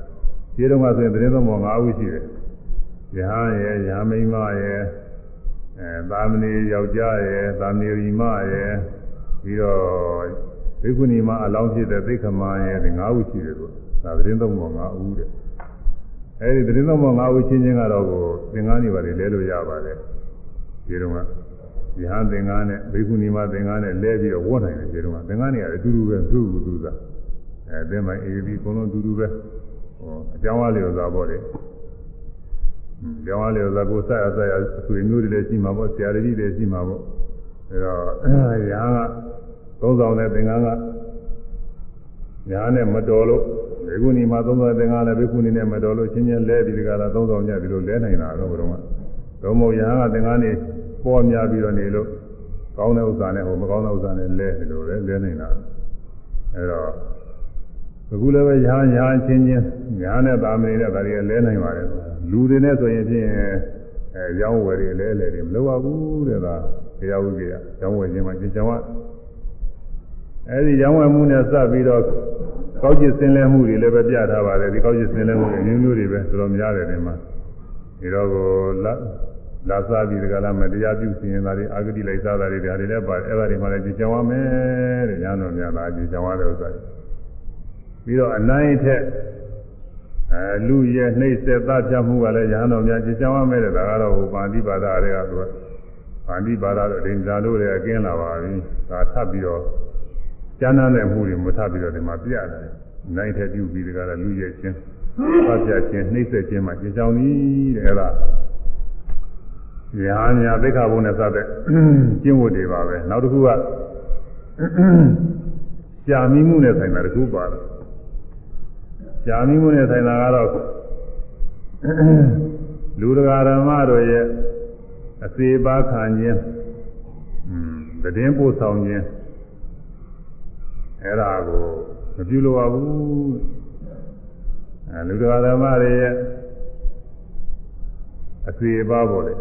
ဒီတော့ကဆိုရင်သတင်းသုံးပေါ်၅ခုရှိတယ်။ယဟန်ရယ်၊ယာမိမရယ်အဲသာမဏေယောက်ျားရယ်၊သာမဏေရီမရယ်ပြီးတော့ဘိက္ခုနီမအလောင်းဖြစ်တဲ့သိက္ခမရယ်ဒီ၅ခုရှိတယ်လို့ဒါသတင်းသုံးပေါ်၅ခုတဲ့။အဲဒီသတင်းသုံးပေါ်၅ခုချင်းချင်းကတော့ကိုသင်္ကန်းတွေပါလေလဲလို့ရပါတယ်။ဒီတော့ကယဟန်သင်္ကန်းနဲ့ဘိက္ခုနီမသင်္ကန်းနဲ့လဲပြီးတော့ဝတ်နိုင်တယ်ဒီတော့ကသင်္ကန်းတွေကအတူတူပဲသူ့ကူသူ့သာအဲသင်္မိုင်းအေးပြီးအကုန်လုံးအတူတူပဲ။ဟော အကြောင်းအားလျော်စွာပေါ့လေအကြောင်းအားလျော်စွာကိုဆက်အဆက်အဆွေမျိုးတွေလည်းရှိမှာပေါ့ဆရာတွေလည်းရှိမှာပေါ့အဲတော့ရာကသုံးဆောင်တဲ့သင်္ကန်းကညာနဲ့မတော်လို့ဘေကုဏီမှာသုံးဆောင်တဲ့သင်္ကန်းလည်းဘေကုဏီနဲ့မတော်လို့ချင်းချင်းလဲပြီးဒီကလာသုံးဆောင်ကြဒီလိုလဲနိုင်တာတော့ဘုရားတော့မဟုတ်ရာကသင်္ကန်းနေပေါ်များပြီးတော့နေလို့ကောင်းတဲ့ဥစ္စာနဲ့ဟိုမကောင်းတဲ့ဥစ္စာနဲ့လဲတယ်လို့လဲလဲနေတာအဲတော့ အခုလည်းပဲညာညာချင်းချင်းညာနဲ့တာမဏေနဲ့ဒါတွေကလဲနိုင်ပါတယ်လူတွေနဲ့ဆိုရင်ဖြင့်အဲရောင်းဝယ်တွေလဲလဲတွေမလုပ်ရဘူးတဲ့ကတရားဝိကေယရောင်းဝယ်ခြင်းမှာကျင့်ကြံရအဲဒီရောင်းဝယ်မှုနဲ့စပ်ပြီးတော့ကောက်ကျစ်စင်လဲမှုတွေလည်းပဲပြထားပါတယ်ဒီကောက်ကျစ်စင်လဲမှုတွေမျိုးမျိုးတွေပဲတော်တော်များတယ်ဒီမှာဒီတော့ကိုလာလာစားပြီးဒီကလာမတရားပြုစီရင်တာတွေအာဂတိလိုက်စားတာတွေဒါတွေလည်းပါတယ်အဲ့ဒါတွေမှလည်းကြည်ကြံရမယ်တဲ့ညာတော်များလားကြည်ကြံရတဲ့ဥစ္စာတွေ ပြီးတော့အနိုင်ထက်အဲလူရဲ့နှိမ့်ဆက်သတ်ဖြတ်မှုကလည်းညာတော်များကြည်ကြံရမယ်တဲ့ဒါကတော့ဟိုပါဠိပါဒတွေကသူကပါဠိပါဒတော့ဒိန်ဇာလို့လည်းအကင်းလာပါပြီဒါထပ်ပြီးတော့ကျမ်းသာတဲ့မှုတွေမထပ်ပြီးတော့ဒီမှာပြရတယ်နိုင်ထက်ပြုပြီးဒီကလာလူရဲ့ချင်းသတ်ဖြတ်ခြင်းနှိမ့်ဆက်ခြင်းမှာကြည်ကြံသည်တဲ့အဲ့ဒါညာညာသိက္ခာပုဒ်နဲ့စတဲ့ကျင့်ဝတ်တွေပါပဲနောက်တစ်ခုကရှာမိမှုနဲ့ဆိုင်တာတစ်ခုပါတယ် ရှာမိမှုနဲ့ဆိုင်တာကတော့လူတရားဓမ္မတို့ရဲ့အစေပါခံခြင်းတည်င်းပို့ဆောင်ခြင်းအဲ့ဒါကိုမပြုလို့ရဘူးအဲလူတရားဓမ္မတွေရဲ့အစေပါပေါ်တယ်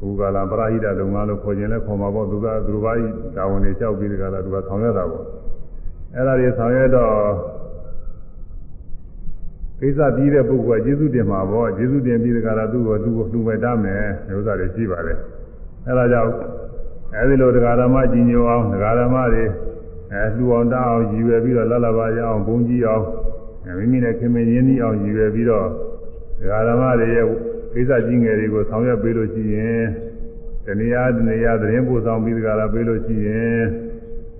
ဘူကလာပရာဟိတလုံငါလို့ခေါ်ခြင်းလဲခေါ်မှာပေါ့သူကသူတို့ဘာကြီးတာဝန်တွေကြောက်ပြီးဒီကလာသူကဆောင်ရွက်တာပေါ့အဲ့ဒါတွေဆောင်ရွက်တော့ ကိစ္စပြီးတဲ့ပုဂ္ဂိုလ်ကကျေးဇူးတင်မှာပေါ့ကျေးဇူးတင်ပြီးဒီကလာသူ့ကိုသူ့ကိုလူပဲတတ်မယ်ဒီဥစ္စာတွေရှိပါတယ်အဲ့ဒါကြောင့်အဲဒီလိုတရားဓမ္မကြီးညိုအောင်တရားဓမ္မတွေအဲလှူအောင်တောင်းအောင်ရည်ရွယ်ပြီးတော့လလပါရအောင်ဘုံကြီးအောင်မိမိနဲ့ခင်မင်းရင်းနှီးအောင်ရည်ရွယ်ပြီးတော့တရားဓမ္မတွေရဲ့ကိစ္စကြီးငယ်တွေကိုဆောင်ရွက်ပေးလို့ရှိရင်တဏှာတဏှာသတင်းပို့ဆောင်ပြီးကြတာပေးလို့ရှိရင်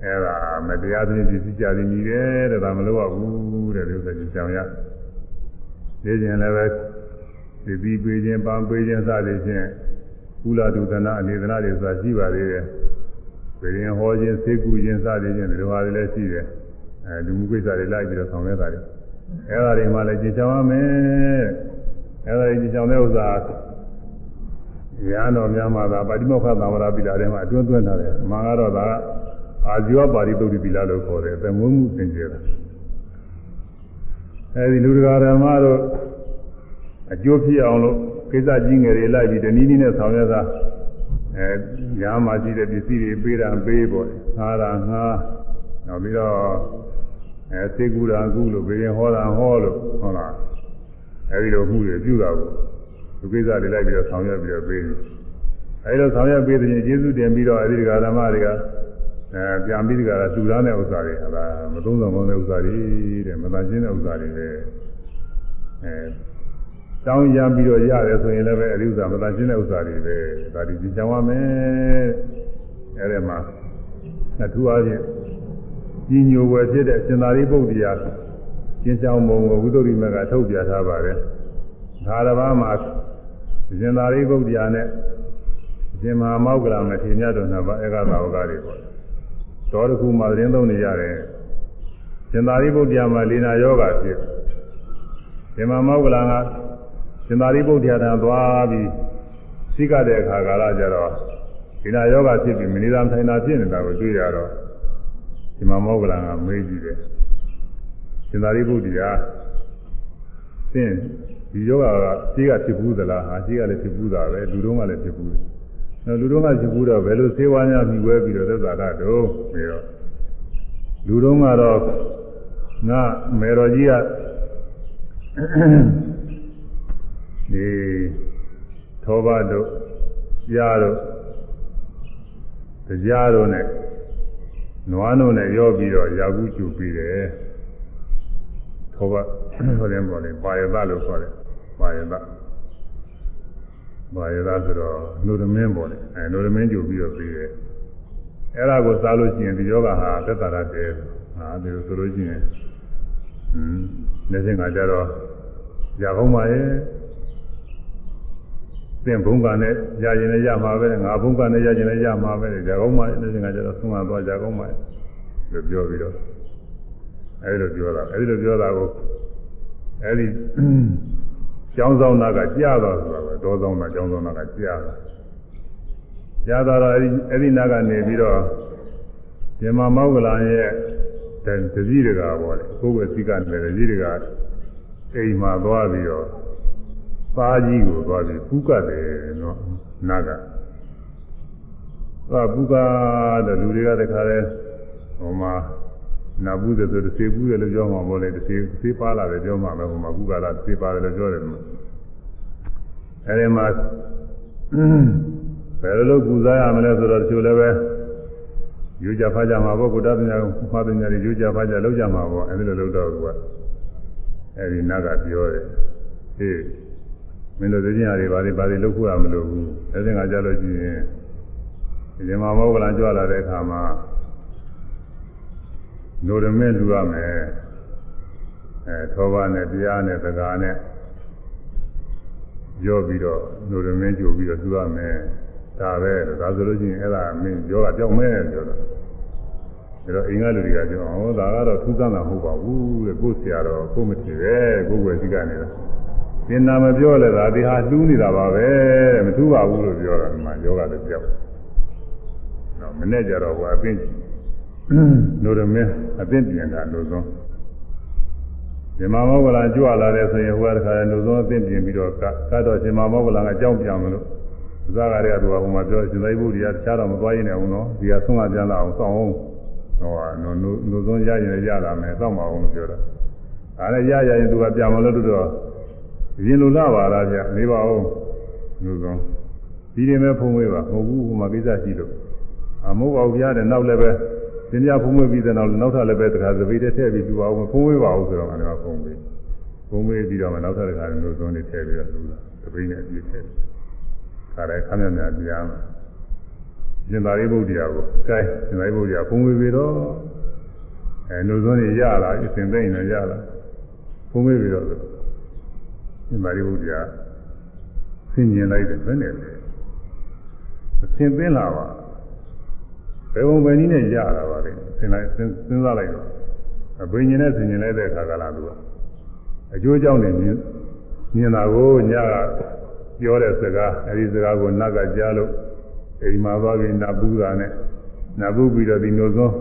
အဲ့ဒါမတရားသဖြင့်ပြည့်စည်ကြသည်မြည်တယ်တဲ့ဒါမလုပ်ရဘူးတဲ့ဒီဥစ္စာကြီးကြောင်ရ ဒီကျင်လည်းပဲဒီပြီးပေးခြင်းပန်းပေးခြင်းစသည်ဖြင့်ကုလတုသနာအနေသနာတွေဆိုတာရှိပါသေးတယ်ပြည်ရင်ဟောခြင်းသိကူခြင်းစသည်ဖြင့်ဒီလိုဟာတွေလည်းရှိတယ်အဲလူမှုကိစ္စတွေလိုက်ပြီးတော့ဆောင်ရွက်တာတွေအဲ့ဒါတွေမှလည်းကြင်ချောင်းရမယ်အဲဒါကြီးကြောင့်တဲ့ဥစ္စာညာတော်များမှာသာပါတိမောက္ခသံဝရပိလာထဲမှာအတွင်းသွင်းထားတယ်။မာကတော့ဒါအာဇီဝပါတိတုတ်တိပိလာလို့ခေါ်တယ်။သမုံမှုသင်ကျေတာ။ အဲဒီလူတကာဓမ္မတို့အကျိုးဖြစ်အောင်လို့ကိစ္စကြီးငယ်တွေလိုက်ပြီးတနည်းနည်းနဲ့ဆောင်ရွက်တာအဲညာမှာရှိတဲ့ပစ္စည်းတွေပေးတာပေးပေါ့။ငါးတာငါးနောက်ပြီးတော့အဲသေကူတာကူလို့ဘယ်ရင်ဟောတာဟောလို့ဟုတ်လား။အဲဒီလိုမှုတွေပြုတာကိုသူကိစ္စတွေလိုက်ပြီးတော့ဆောင်ရွက်ပြီးတော့ပေးတယ်အဲဒီလိုဆောင်ရွက်ပေးတဲ့ရင်ကျေးဇူးတင်ပြီးတော့အဲဒီကဓမ္မတွေက အဲပြန်ပြီးဒီကရာသူရတဲ့ဥစ္စာတွေဟာမသုံးဆောင်ကောင်းတဲ့ဥစ္စာတွေတဲ့မသာချင်းတဲ့ဥစ္စာတွေပဲအဲတောင်းရပြီးတော့ရတယ်ဆိုရင်လည်းပဲအဲဒီဥစ္စာမသာချင်းတဲ့ဥစ္စာတွေပဲဒါဒီကြင်ကြံရမယ်အဲဒီမှာအထူးအားဖြင့်ကြီးညိုဝယ်ဖြစ်တဲ့စင်သာရိပုတ္တရာကျင်းဆောင်ပုံကိုဝိသုဒ္ဓိမကထုတ်ပြထားပါတယ်။ဒါတစ်ပါးမှာရှင်သာရိပုတ္တရာနဲ့ရှင်မဟာမောက္ကလမထေရမြတ်တို့နှစ်ပါးဧကသာဝကတွေပေါ့။ တော်တစ်ခုမှသတင်းသုံးနေရတယ်။ရှင်သာရိပုတ္တရာမှာလေနာယောဂဖြစ်။ရှင်မဟာမောက္ကလကရှင်သာရိပုတ္တရာထံသွားပြီးသိကတဲ့အခါကာလကျတော့ဒီနာယောဂဖြစ်ပြီးမနေသာထိုင်တာဖြစ်နေတာကိုတွေ့ရတော့ရှင်မဟာမောက္ကလကမေးကြည့်တယ်။ရှင်သာရိပုတ္တရာသင်ဒီယောဂကရှိကဖြစ်ဘူးသလားဟာရှိကလည်းဖြစ်ဘူးတာပဲလူတုံးကလည်းဖြစ်ဘူးတယ်။အဲ လူတုံးကဖြစ်ဘူးတော့ဘယ်လိုသေဝါများမြည်ဝဲပြီးတော့သက်သာတာတော့ပြီးတော့လူတုံးကတော့ငါမေတော်ကြီးကဒီသောဘတို့ကြားတို့တရားတို့နဲ့နွားတို့နဲ့ရောပြီးတော့ယာကုကျူပြီးတယ်ဟောကဟောတယ်ပေါ်တယ်ပါယသလို့ခေါ်တယ်ပါယသ ပါယသဆိုတော့နှုတ်သမင်းပေါ်တယ်အဲနှုတ်သမင်းကြိုပြီးတော့ပြီးတယ်အဲ့ဒါကိုစားလို့ရှိရင်ဒီယောဂဟာသက်သာရတယ်ဟာဒီလိုဆိုလို့ရှိရင်อืมနေစဉ်ကကြတော့ရကောင်းပါရဲ့သင်ဘုံကနဲ့ရရင်လည်းရမှာပဲငါဘုံကနဲ့ရရင်လည်းရမှာပဲကြကောင်းပါရဲ့နေစဉ်ကကြတော့ဆုံးမသွားကြကောင်းပါရဲ့လို့ပြောပြီးတော့အဲဒီလိုပြောတာအဲဒီလိုပြောတာကိုအဲဒီ ကျောင်းဆောင်သားကကြားတော့ဆိုတာပဲဒေါဆောင်သားကျောင်းဆောင်သားကကြားတာရသွားတော့အဲ့ဒီအဲ့ဒီနားကနေပြီးတော့ဇင်မာမောက္ကလန်ရဲ့တတစည်းတကာပေါ့လေကိုယ်ပဲစိကနယ်တစည်းတကာအိမ်မှာသွားပြီးတော့သားကြီးကိုသွားပြီးပူကတ်တယ်နော်နာကသွားပူကတဲ့လူတွေကတခါလဲဟိုမှာ နာဘူးတဲ့ဆိုတစ်စေဘူးတယ်လို့ပြောမှာပေါ့လေတစ်စေတစ်စေပါလာတယ်ပြောမှာပဲဟိုမှာပူကလာတစ်စေပါတယ်လို့ပြောတယ်အဲဒီမှာဘယ်လိုလုပ်ပူဇော်ရမလဲဆိုတော့တချို့လည်းပဲယူကြဖားကြမှာပေါ့ကုတ္တပညာဖားပညာတွေယူကြဖားကြလောက်ကြမှာပေါ့အဲဒီလိုလုပ်တော့သူကအဲဒီနတ်ကပြောတယ်ဟေးမင်းတို့သိချင်းရတယ်ဗာလေဗာလေလုပ်ခုရမလို့ဘူးအဲဒီငါကြလို့ရှိရင်ဒီမှာမောကလန်ကြွလာတဲ့အခါမှာ နိုရမဲလူရမယ်အဲသောဘာနဲ့တရားနဲ့သကာနဲ့ပြောပြီးတော့နိုရမဲကြိုပြီးတော့လူရမယ်ဒါပဲဒါဆိုလို့ရှိရင်အဲ့ဒါမင်းယောဂကြောက်မဲပြောတော့ဒါတော့အင်္ဂါလူတွေကပြောဟောဒါကတော့ထူးဆန်းတာမဟုတ်ပါဘူးတဲ့ကိုယ်ဆရာတော်ကိုမထင်ပဲကိုယ်ွယ်စီကနေတော့သင်္နာမပြောလဲဒါဒီဟာလှူးနေတာပါပဲတဲ့မထူးပါဘူးလို့ပြောတာဒီမှာယောဂလည်းကြောက်တော့မနဲ့ကြတော့ဟိုအပင်း နိုရမဲအပင်းပြန်တာလို့ဆုံးဇင်မာမောဂလာကြွလာတယ်ဆိုရင်ဟိုကတခါလဲလို့ဆုံးအပင်းပြင်ပြီးတော့ကတ်တော့ဇင်မာမောဂလာကအကြောင်းပြန်မလို့ဇာကရေကသူကဟိုမှာပြောရှင်သိဘုရားတခြားတော့မသွားရင်လည်းအောင်နော်ဒီကဆုံးမပြန်လာအောင်စောင့်အောင်ဟိုကနိုနိုဆုံးရရင်ရလာမယ်စောင့်ပါအောင်လို့ပြောတာဒါနဲ့ရရရင်သူကပြန်မလို့တော့ရင်လူလာပါလားဗျနေပါဦးနိုဆုံးဒီရင်ပဲဖုံးဝေးပါမဟုတ်ဘူးဟိုမှာကိစ္စရှိလို့အမဟုတ်ပါဘူးဗျာတဲ့နောက်လည်းပဲ သင်ပြဖုံးဝေးပြီးတဲ့နောက်နောက်ထပ်လည်းပဲတခါသပိတ်ထည့်ပြီးသူပါအောင်ဖုံးဝေးပါဦးဆိုတော့အဲ့ဒါဖုံးဝေးဖုံးဝေးပြီးတော့မှနောက်ထပ်တခါနိုဆုံးနေထည့်ပြီးတော့လူလာသပိတ်နဲ့အပြည့်ထည့်ခါတိုင်းခမ်းမြတ်များပြန်ရှင်သာရိပုတ္တရာကိုကဲရှင်သာရိပုတ္တရာဖုံးဝေပြီတော့အဲလူစုံနေရလာအစဉ်သိမ့်နေရလာဖုံးဝေပြီတော့ရှင်သာရိပုတ္တရာဆင်ញင်လိုက်တယ်ဘယ်နဲ့လဲအစဉ်သိလာပါ ဘယ်ပုံပဲနည်းနဲ့ရတာပါလေဆင်လိုက်စဉ်းစားလိုက်တော့အဘိညာဉ်နဲ့ဆင်ញင်လိုက်တဲ့အခါကလာသူကအကျိုးကြောင့်နေမြင်တာကိုညကပြောတဲ့စကားအဲဒီစကားကိုနတ်ကကြားလို့အိမ်မှာသွားပြီးနတ်ပူတာနဲ့နတ်ပူပြီးတော့ဒီနိုစွန်း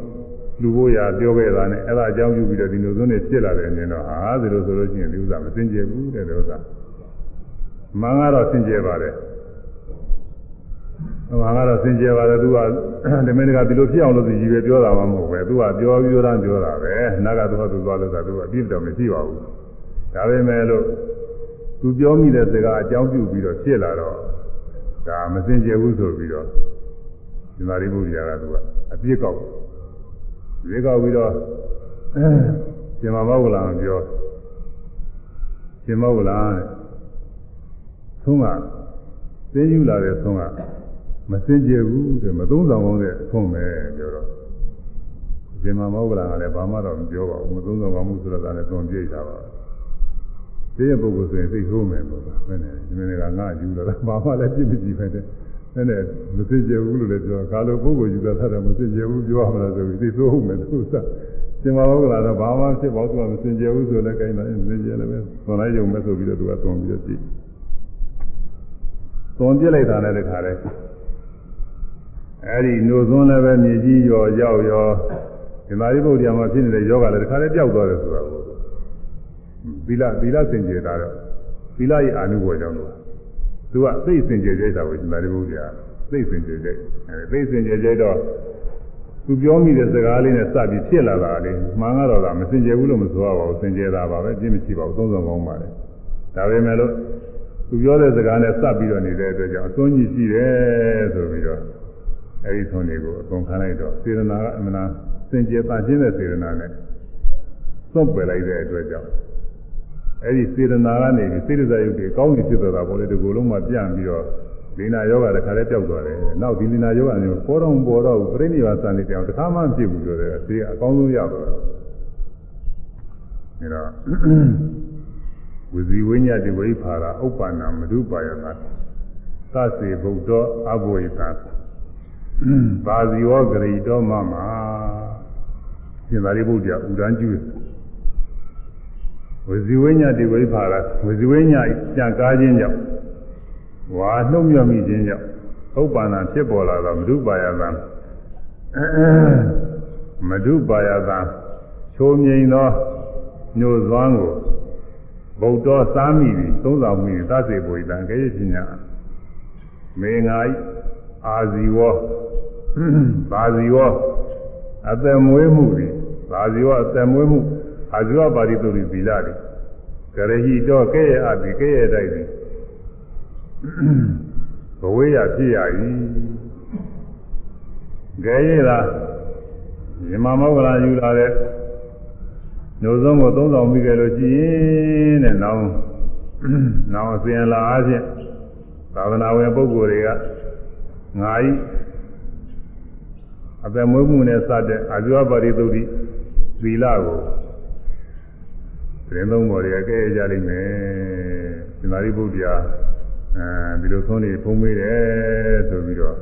လူဖို့ရပြောခဲ့တာနဲ့အဲ့ဒါအကြောင်းပြုပြီးတော့ဒီနိုစွန်းတွေဖြစ်လာတယ်မြင်တော့ဟာဒီလိုဆိုလို့ရှိရင်ဒီဥစ္စာမစင်ကြယ်ဘူးတဲ့ဒီဥစ္စာမင်္ဂတော့စင်ကြယ်ပါတယ် မင်္ဂတော့စင်ကြယ်ပါတယ်သူကဒီမင်းကဒီလိုဖြစ်အောင်လို့သူကြီးပဲပြောတာမှမဟုတ်ပဲသူကပြောပြီးတော့ပြောတာပဲနတ်ကသူကသူသွားလို့တာသူကအပြစ်တော့မရှိပါဘူးဒါပေမဲ့လို့သူပြောမိတဲ့စကားအကြောင်းပြုပြီးတော့ဖြစ်လာတော့ဒါမစင်ကြယ်ဘူးဆိုပြီးတော့ဒီမာရိပုတ္တရာကသူကအပြစ်ကောက်ဒီကောက်ပြီးတော့ရှင်မမောဂလံပြောရှင်မောဂလံတဲ့သုံးကသိယူလာတဲ့သုံးက မစင်ကြယ်ဘူးတဲ့မသုံးဆောင်ကောင်းတဲ့သုံးပဲပြောတော့ရှင်မမောဂလံကလည်းဘာမှတော့မပြောပါဘူးမသုံးဆောင်ကောင်းမှုဆိုတော့လည်းသုံးပြိတာပါဒီရဲ့ပုဂ္ဂိုလ်ဆိုရင်သိဆိုးမယ်လို့ပဲဘယ်နဲ့ဒီနေ့ကငါယူလာတာဘာမှလည်းပြစ်မကြည့်ပဲတဲ့အဲ့နဲ့မသိကြဘူးလို့လည်းပြောကာလိုပုဂ္ဂိုလ်ယူလာတာမသိကြဘူးပြောရမလားဆိုပြီးသိဆိုးမယ်သူကစင်မဘောကလာတော့ဘာမှဖြစ်ပါဘူးသူကမစင်ကြဘူးဆိုလည်းကိန်းတယ်မစင်ကြလည်းပဲသွန်လိုက်ရုံပဲဆိုပြီးတော့သူကသွန်ပြီးတော့ကြည့်သွန်ပြစ်လိုက်တာနဲ့တခါတည်း အဲ့ဒီနှုတ်သွန်းလည်းပဲမြေကြီးရောရောက်ရောဒီမာရိပုတ္တရာမှာဖြစ်နေတဲ့ယောဂလည်းတခါတည်းပျောက်သွားတယ်ဆိုတာကိုသီလသီလစင်ကြယ်တာတော့သီလရဲ့အာနုဘောကြောင့်လို့သူကသိစင်ကြယ်ကြတာကိုရှင်သာရိပုတ္တရာသိစင်ကြယ်ကြအဲသိစင်ကြယ်ကြတော့သူပြောမိတဲ့စကားလေးနဲ့စပြီးဖြစ်လာတာလေမှန်ကတော့ကမစင်ကြယ်ဘူးလို့မဆိုရပါဘူးစင်ကြယ်တာပါပဲပြင်းမရှိပါဘူးသုံးဆောင်ကောင်းပါလေဒါပေမဲ့လို့သူပြောတဲ့စကားနဲ့စပြီးတော့နေတဲ့အတွက်ကြောင့်အသွင်းကြီးရှိတယ်ဆိုပြီးတော့ အဲဒီသွင်းတွေကိုအကုန်ခံလိုက်တော့စေရနာကအမှန်တရားစင်ကြယ်ပါခြင်းတဲ့စေရနာနဲ့သွတ်ပယ်လိုက်တဲ့အတွက်ကြောင့်အဲ့ဒီစေတနာကနေပြီးစေတစာယုတ်တွေအကောင်းကြီးဖြစ်သွားတာပေါ့လေဒီကိုယ်လုံးမှပြန့်ပြီးတော့လီနာယောဂတခါလဲပျောက်သွားတယ်။နောက်ဒီလီနာယောဂမျိုးပေါ်တော့ပေါ်တော့ပြိဋိဘာစံနေတောင်တခါမှမဖြစ်ဘူးဆိုတော့အသေးအကောင်းဆုံးရတော့။ဒါတော့ဝဇီဝိညာတိဝိဖာရာဥပ္ပန္နမဓုပါယနာသစေဗုဒ္ဓအဘဝိသ ဘာဇီဝဂရိတောမမရှင်သာရိပုတ္တရာဥဒန်းကျူးဝဇီဝိညာတိဝိဖာရဝဇီဝိညာကြံကားခြင်းကြောင့်ဝါနှုတ်မြမိခြင်းကြောင့်ဥပ္ပန္နဖြစ်ပေါ်လာသောမဓုပါယသံမဓုပါယသံချိုးမြိန်သောညိုသွမ်းကိုဗုဒ္ဓစားမိသည်သုံးဆောင်မိသည်သစေဘုရားကဲ့ရဲ့ပညာမေငါဤအာဇီဝ ဘာဇီဝအသက်မွေးမှုသည်ဘာဇီဝအသက်မွေးမှုအာဇီဝပါရိတုရိသီလသည်ကရဟိတော့ကဲ့ရဲ့အသည်ကဲ့ရဲ့တိုက်သည်ဘဝေးရဖြစ်ရ၏ကဲ့ရဲ့သာမြမမောဂလာယူလာတဲ့ညိုဆုံးကိုသုံးဆောင်ပြီးကြလို့ရှိရင်တဲ့နောင်နောင်အစဉ်လာအချင်းသာသနာဝင်ပုဂ္ဂိုလ်တွေကငါဤ အသက်မွေးမှုနဲ့စတဲ့အာဇဝပါရိသုတိသီလကိုသတင်းသုံးပေါ်တွေကကဲကြလိမ့်မယ်သင်္သာရိပုတ္တရာအဲဒီလိုသုံးနေဖုံးမေးတယ်ဆိုပြီးတော့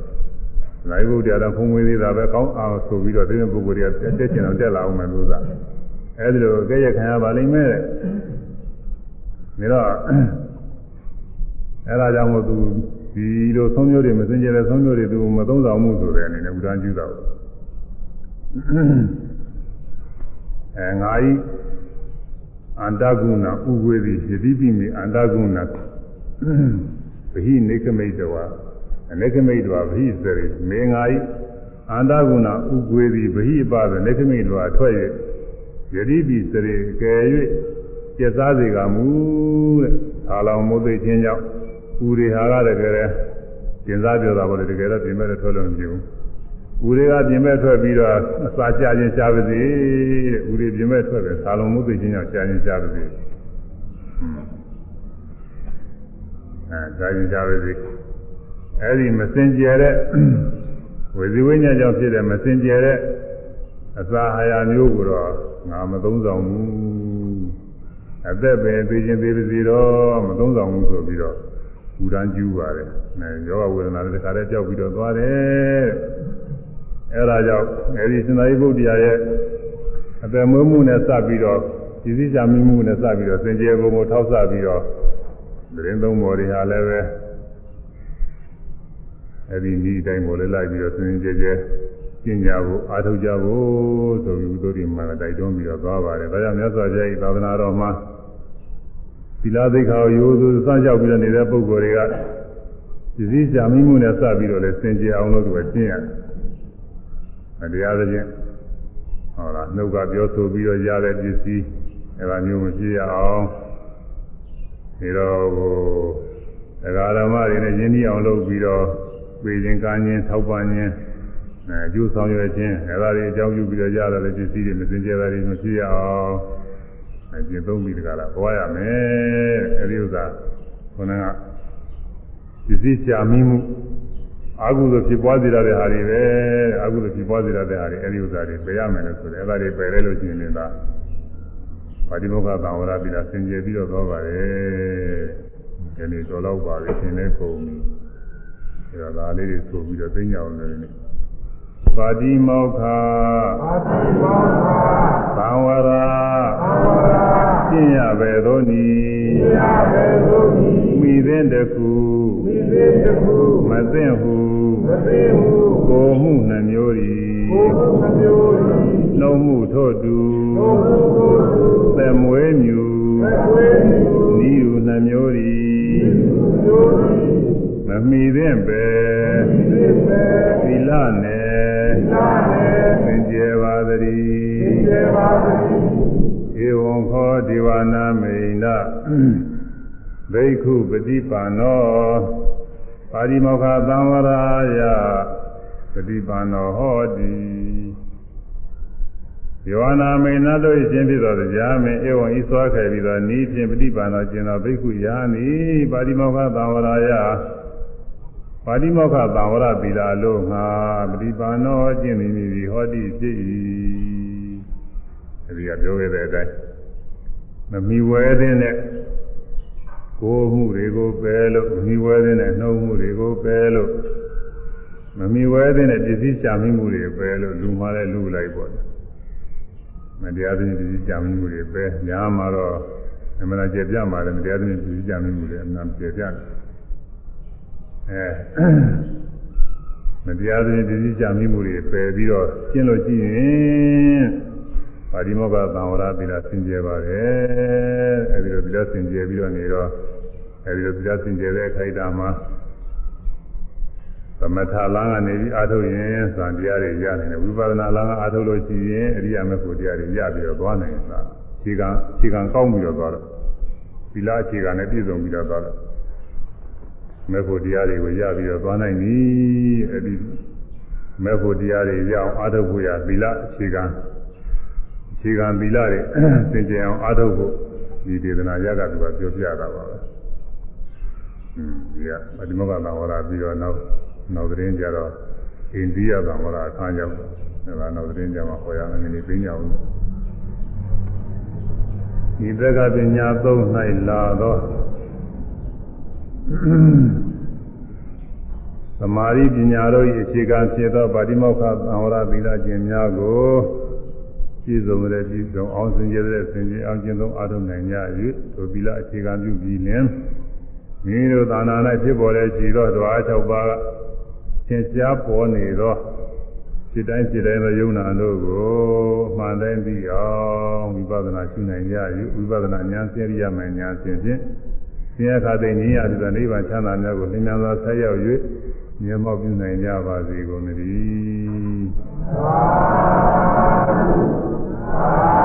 နိုင်ဘုရားတော့ဖုံးမေးသေးတာပဲကောင်းအောင်ဆိုပြီးတော့ဒီပုဂ္ဂိုလ်တွေကတက်ကျင်အောင်တက်လာအောင်မယ်လို့သာအဲဒီလိုကဲရခံရပါလိမ့်မယ်တဲ့ဒါတော့အဲဒါကြောင့်မို့သူ ဒီလိုသုံးမျိုးတွေမစင်ကြတဲ့သုံးမျိုးတွေသူမသုံးဆောင်မှုဆိုတဲ့အနေနဲ့ဥဒန်းကျူးတာအဲငါဤအန္တကုဏဥဝေသည်ယတိပိမိအန္တကုဏဗဟိနေကမိတ်တော်အနေကမိတ်တော်ဗဟိစရိမေငါဤအန္တကုဏဥဝေသည်ဗဟိပသနေကမိတ်တော်ထွက်၍ယတိပိစရိကယ်၍ပြတ်သားစေကမူတဲ့သာလောင်မိုးသိခြင်းကြောင့် ဥရိဟာကတကယ်လဲကျင်စားပြောတာပေါ့လေတကယ်တော့ပြင်မဲ့ထွက်လို့မဖြစ်ဘူးဥရိကပြင်မဲ့ထွက်ပြီးတော့အစာချခြင်းရှားပါစေတဲ့ဥရိပြင်မဲ့ထွက်တယ်သာလောင်မိုးသိခြင်းကြောင့်ရှားခြင်းရှားပါစေအဲရှားခြင်းရှားပါစေအဲ့ဒီမစင်ကြယ်တဲ့ဝေဇိဝိညာဉ်ကြောင့်ဖြစ်တဲ့မစင်ကြယ်တဲ့အစာအာဟာရမျိုးကိုတော့ငါမသုံးဆောင်ဘူးအသက်ပဲသိချင်းသေးပါစေတော့မသုံးဆောင်ဘူးဆိုပြီးတော့ ပူရန်ကျူးပါတယ်။အဲယောဂဝေဒနာတွေတခါတည်းကြောက်ပြီးတော့သွားတယ်။အဲဒါကြောင့်အဲဒီစင်္သာရိပုတ္တရာရဲ့အသက်မွေးမှုနဲ့စပြီးတော့ဒီစည်းချမိမှုနဲ့စပြီးတော့စင်ကြယ်ဘုံကိုထောက်ဆပြီးတော့သတင်းသုံးပေါ်တွေဟာလည်းပဲအဲဒီဤတိုင်းကိုလည်းလိုက်ပြီးတော့စင်ကြယ်ကြယ်ကျင့်ကြဖို့အားထုတ်ကြဖို့ဆိုပြီးဥဒ္ဓရိမှာတိုက်တွန်းပြီးတော့သွားပါတယ်။ဒါကြောင့်မြတ်စွာဘုရားဤသာသနာတော်မှာသီ လသိက္ခာကိုရိုးရိုးစမ်းကြောက်ပြီးတော့နေတဲ့ပုဂ္ဂိုလ်တွေကဒီစည်းကြမိမှုနဲ့စပြီးတော့လည်းစင်ကြယ်အောင်လို့သူကကျင့်ရတယ်။အတရားသဖြင့်ဟောလားနှုတ်ကပြောဆိုပြီးတော့ရတဲ့ပစ္စည်းအဲဒါမျိုးမဖြစ်ရအောင်ဒီတော့ဟိုတရားဓမ္မတွေနဲ့ယဉ်ကျေးအောင်လုပ်ပြီးတော့ပြည်ခြင်းကာခြင်းထောက်ပံ့ခြင်းအဲအကျိုးဆောင်ရွက်ခြင်းအဲဒါတွေအကြောင်းပြုပြီးတော့ရတဲ့ပစ္စည်းတွေမစင်ကြယ်တာတွေမဖြစ်ရအောင် အကျင့်သုံးပြီးတကလားသွားရမယ်အဲဒီဥစ္စာခொနကပစ္စည်းရှာမိမှုအာဟုသို့ဖြစ်ပွားစေရတဲ့ဟာတွေပဲအာဟုသို့ဖြစ်ပွားစေရတဲ့ဟာတွေအဲဒီဥစ္စာတွေပယ်ရမယ်လို့ဆိုတယ်အဲဒါတွေပယ်လဲလို့ရှိရင်လည်းပါတိမောခသံဝရပိတာစင်ကြယ်ပြီးတော့သွားပါတယ်ဒီနေ့တော်တော့ပါပြီရှင်လဲကုန်ပြီအဲဒါဒါလေးတွေဆိုပြီးတော့သိညာအောင်လည်းပါတိမောခပါတိမောခ သံဝရသံဝရကျင့်ရပဲသောနီကျင့်ရပဲသောနီမိသင်တခုမိသင်တခုမသိဟုမသိဟုကိုမှုနှမျိုးဤကိုမှုနှမျိုးဤနှုံမှုထို့တူနှုံမှုထို့တူသမွေးမြူသမွေးမြူဤဟုနှမျိုးဤဤဟုနှမျိုးဤမမီသင့်ပဲသီလနဲ့သင်ကျေပါသည် ဧဝံခောဒီဝနာမိန်ဒဘိက္ခုပฏิပါနောပါရိမောခသံဝရာယပฏิပါနောဟောတိယောနာမိန်နာတို့ရှင်ဖြစ်သောတရားမင်းဧဝံဤစွာခဲ့ပြီးသောဤဖြင့်ပฏิပါနောကျင်သောဘိက္ခုယာနိပါရိမောခသံဝရာယပါတိမောခသံဝရသီလာလို့ငါပฏิပါနောကျင့်မိမိဟောတိဖြစ်၏ အဲဒီကပြောခဲ့တဲ့အတိုင်းမမီဝဲတဲ့နဲ့ကိုယ်မှုတွေကိုပယ်လို့မမီဝဲတဲ့နဲ့နှုတ်မှုတွေကိုပယ်လို့မမီဝဲတဲ့နဲ့ပစ္စည်းရှာမိမှုတွေပယ်လို့လူမှလည်းလူလိုက်ပေါ့မတရားသဖြင့်ပစ္စည်းရှာမိမှုတွေပယ်ညာမှာတော့အမှန်တရားကြပြမှာလည်းမတရားသဖြင့်ပစ္စည်းရှာမိမှုတွေအမှန်ကြပြတယ်အဲမတရားသဖြင့်ပြည့်စည်ကြမိမှုတွေပယ်ပြီးတော့ကျင့်လို့ကြည့်ရင် ပါဠိမောကသံဝရသီလစင်ကြယ်ပါတယ်အဲဒီလိုသီလစင်ကြယ်ပြီးတော့နေတော့အဲဒီလိုသီလစင်ကြယ်တဲ့အခိုက်အတန့်မှာသမထလမ်းကနေပြီးအာထုတ်ရင်သံတရားတွေရနိုင်တယ်ဝိပဿနာလမ်းကအာထုတ်လို့ရှိရင်အရိယာမေဖို့တရားတွေရပြီးတော့သွားနိုင်တာခြေကံခြေကံကောင်းပြီးတော့သွားတော့သီလအခြေခံနဲ့ပြည့်စုံပြီးတော့သွားတော့မေဖို့တရားတွေကိုရပြီးတော့သွားနိုင်ပြီအဲဒီမေဖို့တရားတွေရအောင်အာထုတ်ဖို့ရသီလအခြေခံအ ခြေခံသီလတွေသင်ကြင်အောင်အာထုတ်ဖို့ဒီဒေသနာရကသူကပြောပြတာပါပဲอืมဒီကဒီမောကသာဝရပြီးတော့နောက်နောက်သတင်းကြတော့အိန္ဒိယသာဝရအခါရောက်တယ်ဒါကနောက်သတင်းကြမှာဟောရမယ်နည်းနည်းပြညာအောင်ဒီသက်ကပညာသုံး၌လာတော့သမာဓိပညာတို့၏အခြေခံဖြစ်သောဗာတိမောက္ခသံဝရသီလကျင့်များကို ပြည့်စုံတဲ့ပြည့်စုံအောင်စင်ကြယ်တဲ့စင်ကြယ်အောင်ကျင့်သုံးအားထုတ်နိုင်ကြ၍ဒုသီလအခြေခံပြုပြီးလင်မိမိတို့သာနာ၌ဖြစ်ပေါ်တဲ့ခြေတော်တော်အား၆ပါးကသင်ကြားပေါ်နေသောစိတ်တိုင်းစိတ်တိုင်းသောယုံနာတို့ကိုမှန်တိုင်းပြီးအောင်ဝိပဿနာရှုနိုင်ကြ၍ဝိပဿနာဉာဏ်စေရိယမှဉာဏ်ဖြင့်ဖြင့်ဆင်းရဲခါသိငြိမ်းရတဲ့နိဗ္ဗာန်ချမ်းသာများကိုသင်္ညာသောဆက်ရောက်၍မြတ်မောက်ပြုနိုင်ကြပါစေကုန်သတည်း အာ